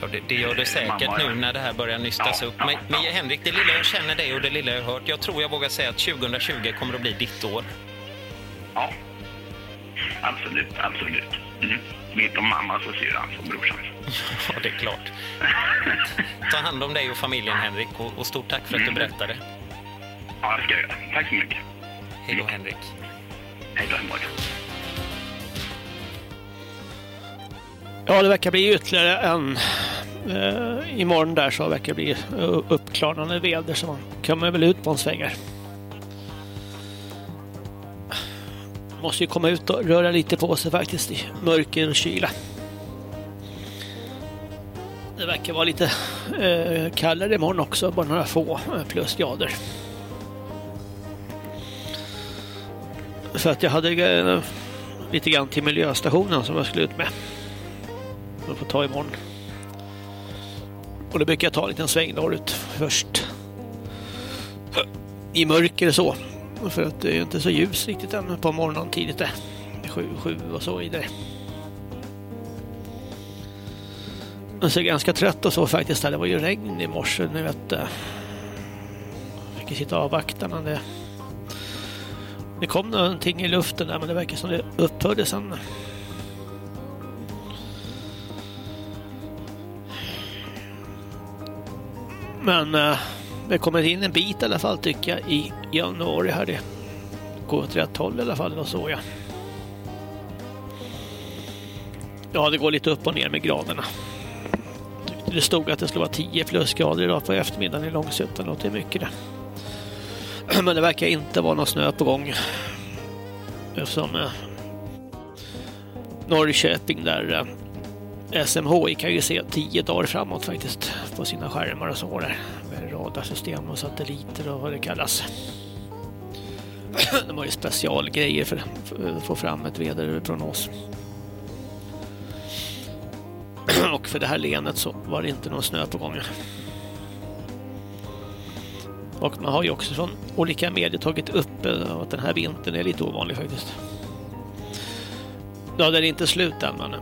Ja, det, det gör det säkert Mamma, ja. nu när det här börjar nystas upp. Men, men Henrik, det lilla jag känner dig och det lilla jag har hört, jag tror jag vågar säga att 2020 kommer att bli ditt år. Ja, absolut, absolut. Mm. Mitt om mammas och syrrans och brorsans. Ja, det är klart. Ta hand om dig och familjen, Henrik, och, och stort tack för att du berättade. Ja, det ska jag göra. Tack så mycket. Hej då, Henrik. Hej då, Morgan. Ja, det verkar bli ytterligare en. Eh, imorgon där så verkar det bli uppklarnande väder så man kommer väl ut på en sväng Måste ju komma ut och röra lite på sig faktiskt i mörker och kyla. Det verkar vara lite eh, kallare imorgon också, bara några få eh, plusgrader. Så att jag hade eh, lite grann till miljöstationen som jag skulle ut med. Jag får ta imorgon. Och då brukar jag ta en liten sväng norrut först. I mörker så. För att det är ju inte så ljus riktigt än på morgonen tidigt det. Sju, sju och så vidare. Jag ser ganska trött och så faktiskt. Det var ju regn i morse. Ni vet. du. Fick ju sitta och avvakta men det... Det kom någonting i luften där men det verkar som det upphörde sen. Men eh, det kommer in en bit i alla fall tycker jag i januari här. Det går åt rätt håll i alla fall, och så jag. Ja, det går lite upp och ner med graderna. Det stod att det skulle vara 10 plusgrader idag på eftermiddagen i Långsuttan och det är mycket det. Men det verkar inte vara någon snö på gång. Eftersom eh, Norrköping där eh, SMHI kan ju se tio dagar framåt faktiskt på sina skärmar och så där. Med radarsystem och satelliter och vad det kallas. De har ju specialgrejer för att få fram ett väderprognos. Och för det här länet så var det inte någon snö på gång. Och man har ju också från olika medier tagit upp eh, att den här vintern är lite ovanlig faktiskt. Ja, det är inte slut än, men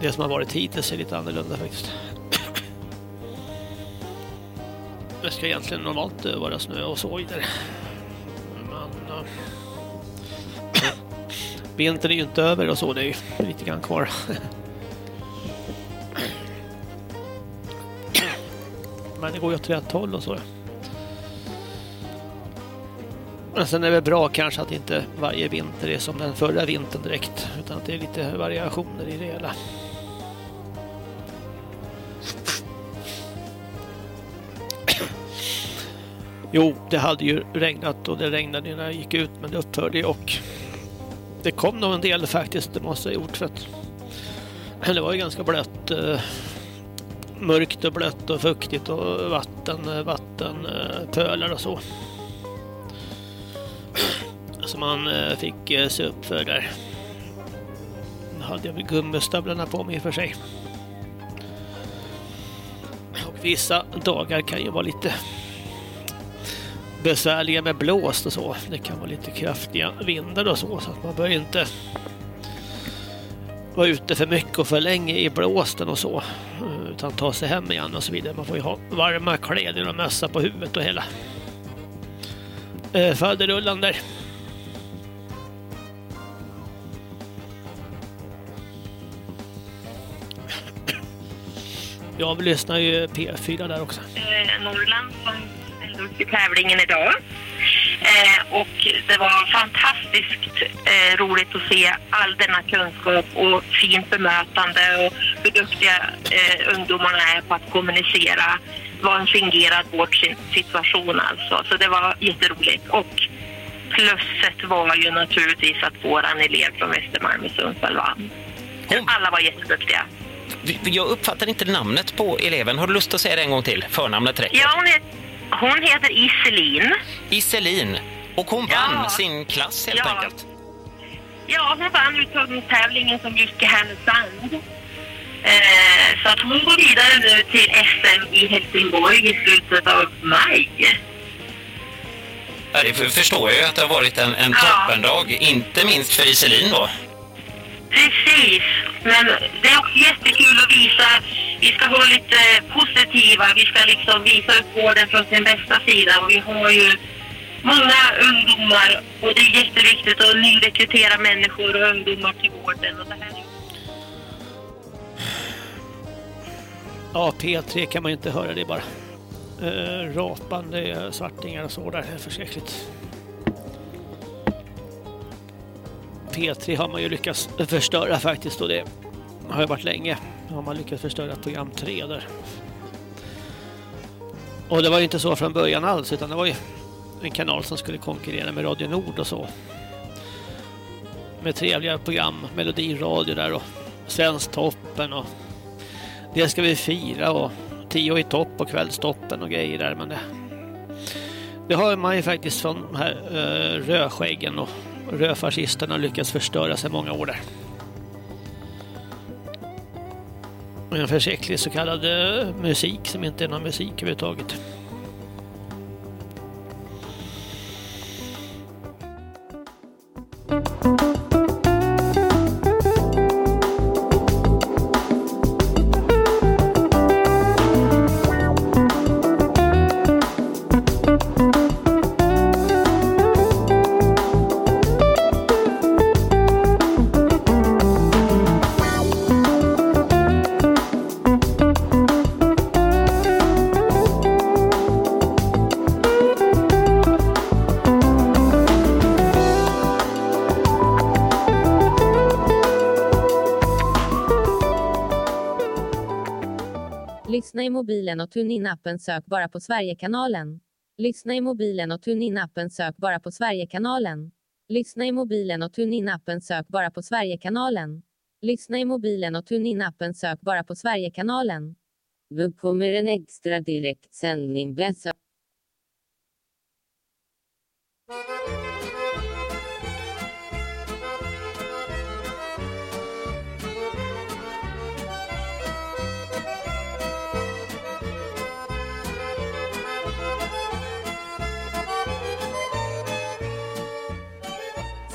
det som har varit hittills är lite annorlunda faktiskt. Det ska egentligen normalt eh, vara snö och så vidare. Men... Uh, vintern är ju inte över och så, det är ju lite grann kvar. Men det går ju åt rätt håll och så. Men sen är det väl bra kanske att inte varje vinter är som den förra vintern direkt. Utan att det är lite variationer i det hela. Jo, det hade ju regnat och det regnade när jag gick ut men det upphörde och det kom nog en del faktiskt, det måste jag ha gjort för att det var ju ganska blött eh, mörkt och blött och fuktigt och vatten, eh, vattenpölar och så. Som man eh, fick se upp för där. Då hade jag väl gummistövlarna på mig för sig. Och vissa dagar kan ju vara lite besvärliga med blåst och så. Det kan vara lite kraftiga vindar och så, så att man bör inte vara ute för mycket och för länge i blåsten och så. Eh, utan ta sig hem igen och så vidare. Man får ju ha varma kläder och mössa på huvudet och hela eh, faderullan där. Jag lyssnar ju P4 där också. Norrland i tävlingen idag. Eh, och det var fantastiskt eh, roligt att se all denna kunskap och fint bemötande och hur duktiga eh, ungdomarna är på att kommunicera vad en fingerad vårdsituation alltså. Så det var jätteroligt. Och plusset var ju naturligtvis att våran elev från Västermalm i Sundsvall vann. Alla var jätteduktiga. Jag uppfattar inte namnet på eleven. Har du lust att säga det en gång till? Förnamnet räcker. Ja, hon, het, hon heter Iselin. Iselin. Och hon vann Ja. sin klass helt Ja. enkelt. Ja, hon vann uttagningstävlingen som gick i Härnösand. Eh, så att hon går vidare nu till SM i Helsingborg i slutet av maj. Ja, det för- förstår jag ju att det har varit en, en toppendag. Inte minst för Iselin då. Precis, men det är också jättekul att visa. Vi ska vara lite positiva. Vi ska liksom visa upp vården från sin bästa sida. Och vi har ju många ungdomar och det är jätteviktigt att nyrekrytera människor och ungdomar till vården. Och det här. Ja, P3 kan man ju inte höra, det är bara eh, rapande svartingar och så där. Det är förskräckligt. P3 har man ju lyckats förstöra faktiskt och det har ju varit länge. Då har man lyckats förstöra program 3 där. Och det var ju inte så från början alls utan det var ju en kanal som skulle konkurrera med Radio Nord och så. Med trevliga program, melodiradio där och Svensktoppen och det ska vi fira och tio i topp och kvällstoppen och grejer där men det, det har man ju faktiskt från de här uh, rödskäggen och rödfascisterna lyckats förstöra sig många år där. En försäklig så kallad eh, musik som inte är någon musik överhuvudtaget. Mobilen och tune in appen sök bara på Sverigekanalen. Lyssna i mobilen och tunn in appen sök bara på Sverigekanalen. Lyssna i mobilen och tunn in appen sök bara på Sverigekanalen. Lyssna i mobilen och tunn in appen sök bara på Sverigekanalen. Nu kommer en extra direktsändning.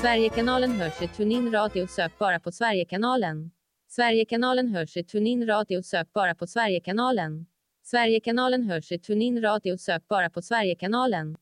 Sverigekanalen hörs i TuneIn Radio sök bara på Sverigekanalen. Sverigekanalen hörs i TuneIn Radio sök bara på Sverigekanalen. Sverigekanalen hörs i TuneIn Radio sök bara på Sverigekanalen.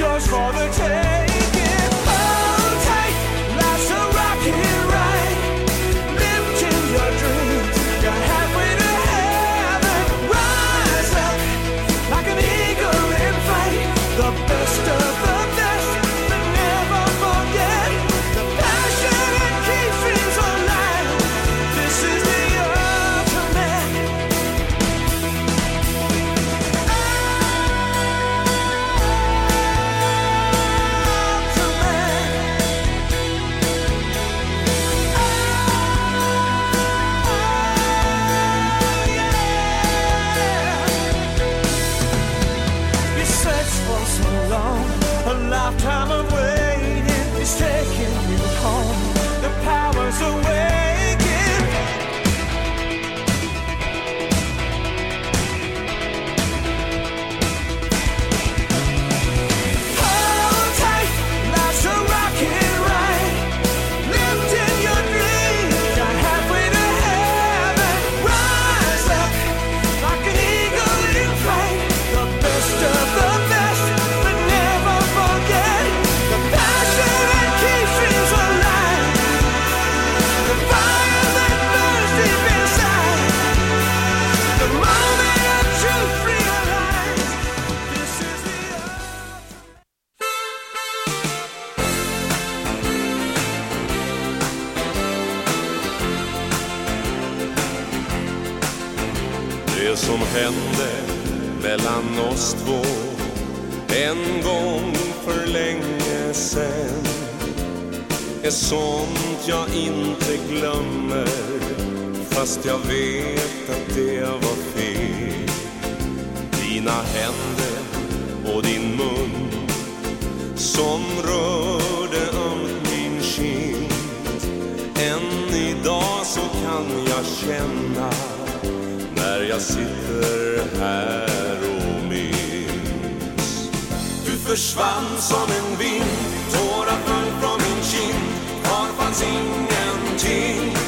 Yours for the taking. Gå en gång för länge sen är sånt jag inte glömmer fast jag vet att det var fel. Dina händer och din mun som rörde ömt min kind än idag så kan jag känna när jag sitter här försvann som en vind, tårar föll från min kind. Kvar fanns ingenting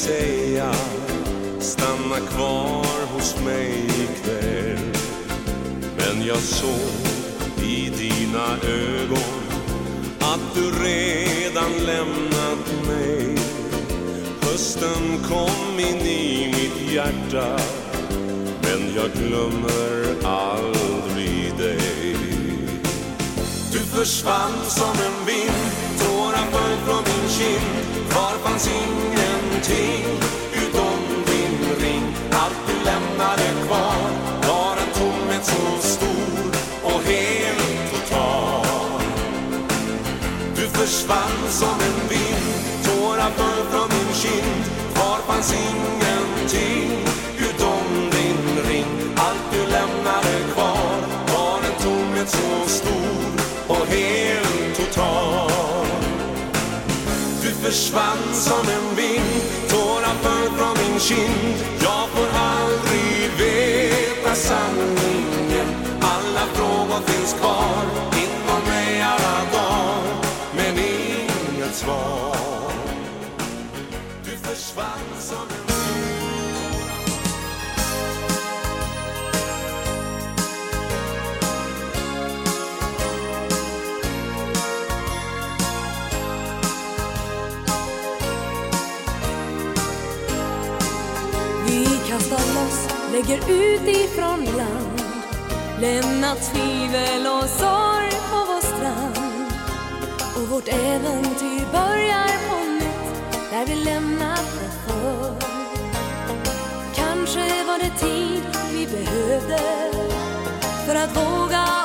säga Stanna kvar hos mig ikväll. Men jag såg i dina ögon Att du redan lämnat mig. Hösten kom in i mitt hjärta Men jag glömmer aldrig dig. Du försvann som en vind Tårar föll från min kind. Kvar fanns ingen ingenting Utom din ring. Allt du lämnade kvar Var en tomhet så stor Och helt total. Du försvann som en vind Tårar föll från min kind. Kvar fanns ingenting? Försvann som en vind. Tårar föll från min kind. Jag får aldrig veta sanningen. Alla frågor finns kvar. Lägger ut ifrån land. Lämnat tvivel och sorg på vår strand. Och vårt äventyr börjar på nytt Där vi lämnat det förr. Kanske var det tid vi behövde För att våga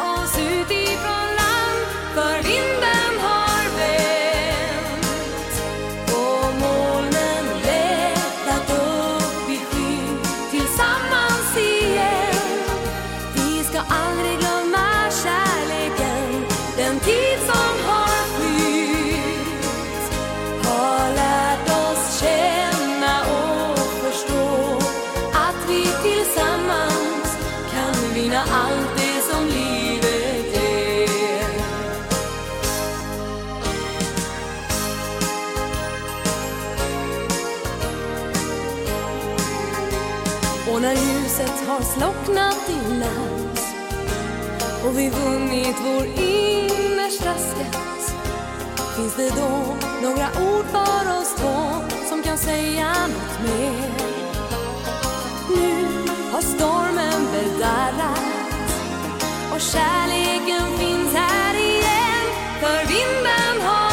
Och när ljuset har slocknat inlands och vi vunnit vår innersta finns det då några ord för oss två som kan säga något mer. Nu har stormen bedarrat och kärleken finns här igen för vinden har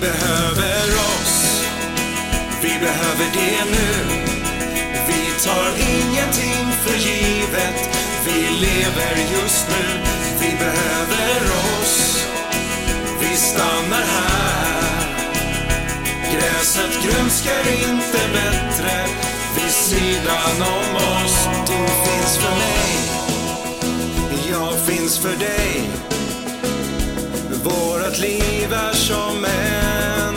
behöver oss, vi behöver det nu. Vi tar ingenting för givet. Vi lever just nu. Vi behöver oss. Vi stannar här. Gräset grönskar inte bättre Vid sidan om oss. Du finns för mig. Jag finns för dig. Vårat liv är som en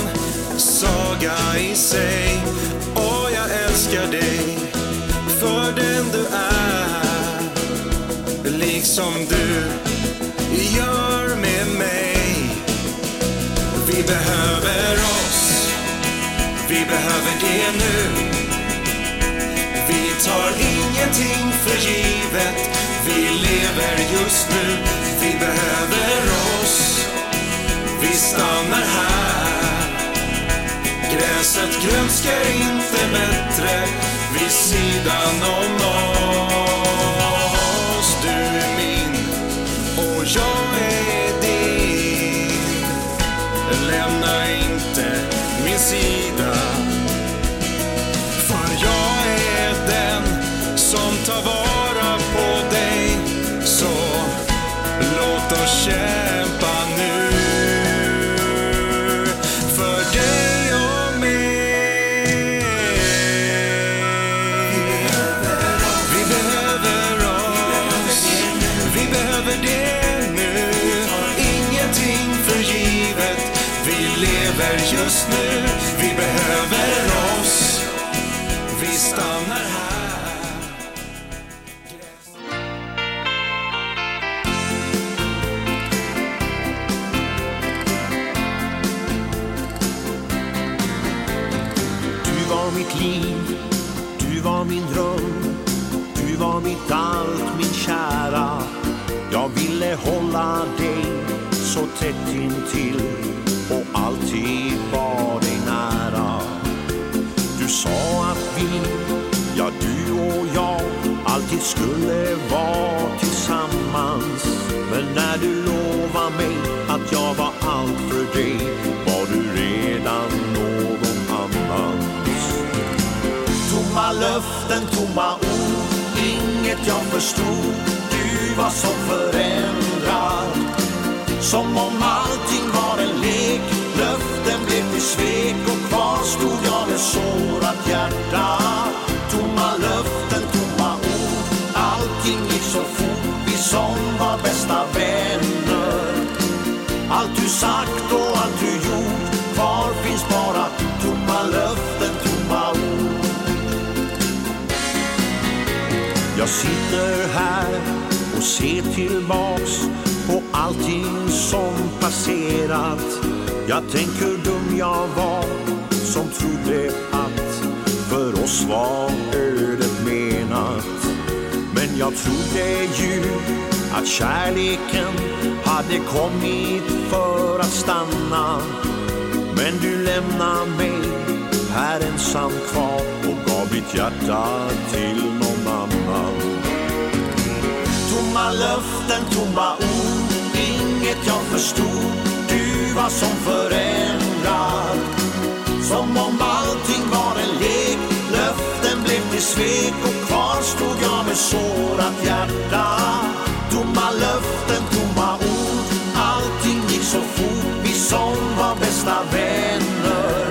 saga i sig. Och jag älskar dig för den du är Liksom du gör med mig. Vi behöver oss. Vi behöver det nu. Vi tar ingenting för givet. Vi lever just nu. Vi behöver oss. Vi stannar här. Gräset grönskar inte bättre vid sidan om oss. Du är min och jag är din. Lämna inte min sida. Så tätt intill och alltid var dig nära. Du sa att vi, ja du och jag alltid skulle vara tillsammans. Men när du lovade mig att jag var allt för dig var du redan någon annans Tomma löften, tomma ord, inget jag förstod. Du var så förändrad som om allting var en lek. Löften blev till svek och kvar stod jag med sårat hjärta. Tomma löften, tomma ord, allting gick så fort. Vi som var bästa vänner. Allt du sagt och allt du gjort. Kvar finns bara tomma löften, tomma ord. Jag sitter här och ser tillbaks allting som passerat. Jag tänker hur dum jag var som trodde att för oss var ödet menat. Men jag trodde ju att kärleken hade kommit för att stanna. Men du lämnar mig här ensam kvar och gav mitt hjärta till någon annan. Tomma löften, tomma ord, inget jag förstod. Du var som förändrad. Som om allting var en lek. Löften blev till svek och kvar stod jag med sårat hjärta. Tomma löften, tomma ord, allting gick så fort. Vi som var bästa vänner.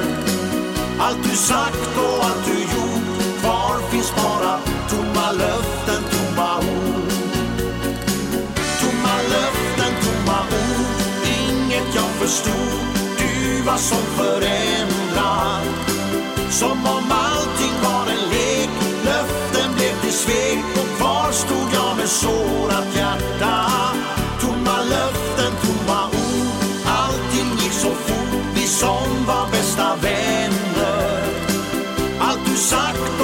Allt du sagt förstod Du vad som förändrat? Som om allting var en lek Löften blev till svek Och kvar stod jag med sårat hjärta. Tomma löften, tomma ord Allting gick så fort. Vi som var bästa vänner. Allt du sagt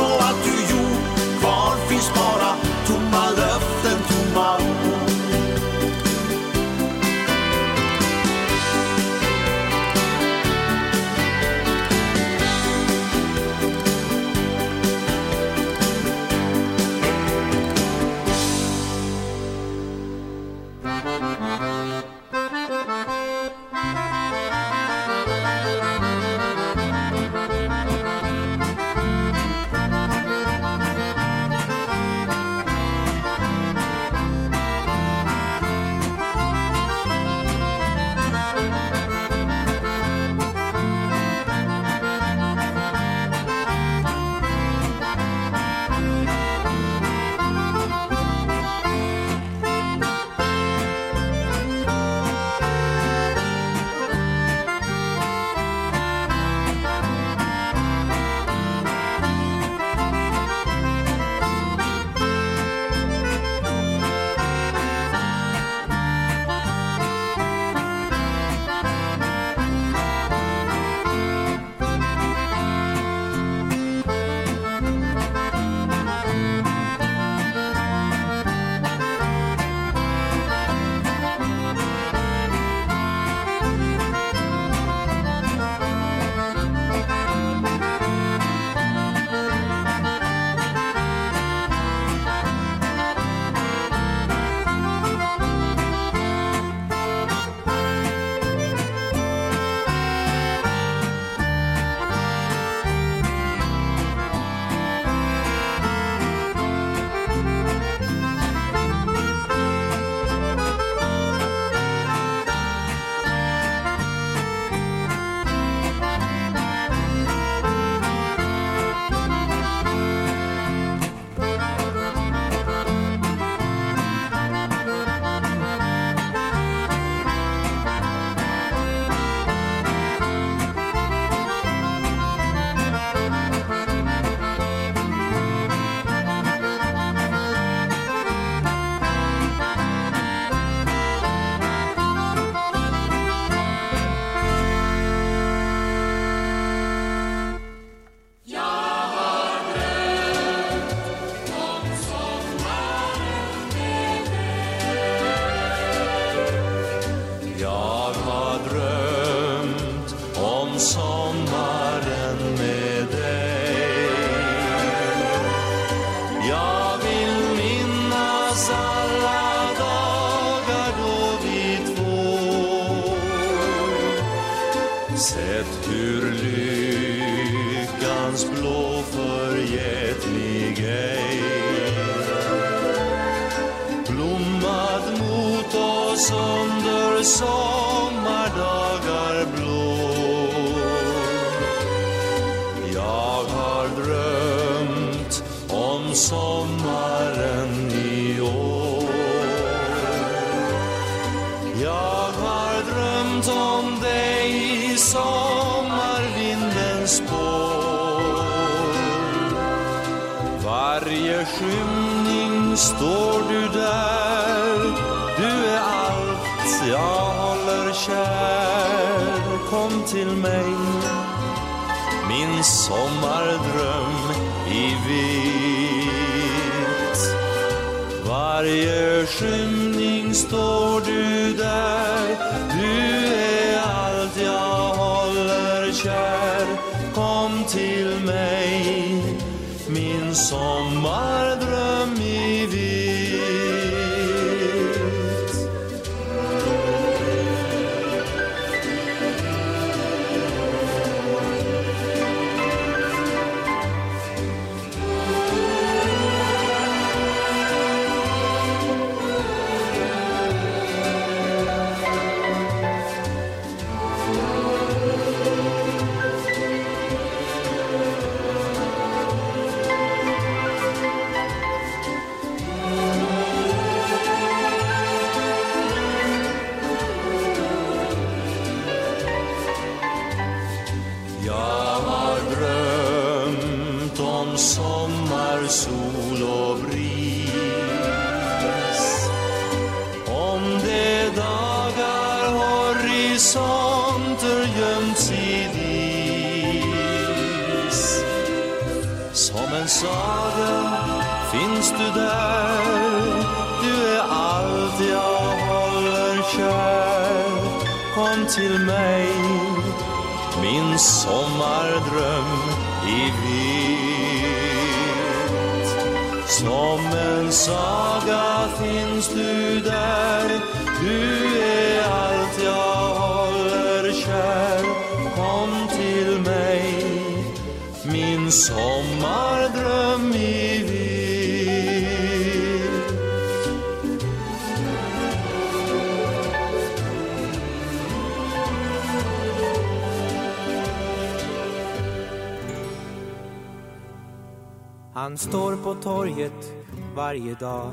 Han står på torget varje dag.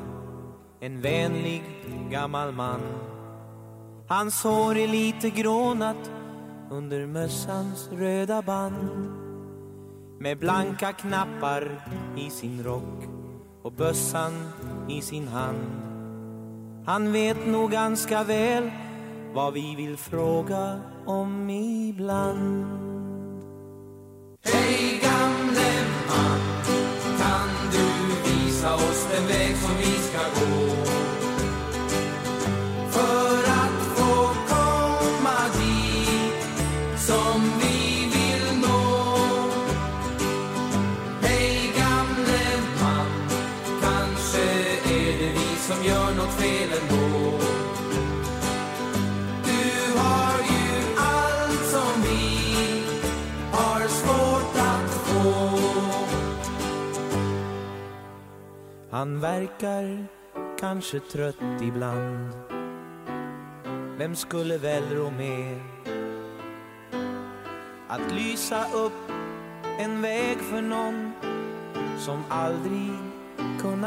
En vänlig gammal man. Hans hår är lite grånat under mössans röda band. Med blanka knappar i sin rock och bössan i sin hand. Han vet nog ganska väl vad vi vill fråga om ibland. kanske trött ibland. Vem skulle väl rå med att lysa upp en väg för någon som aldrig kunnat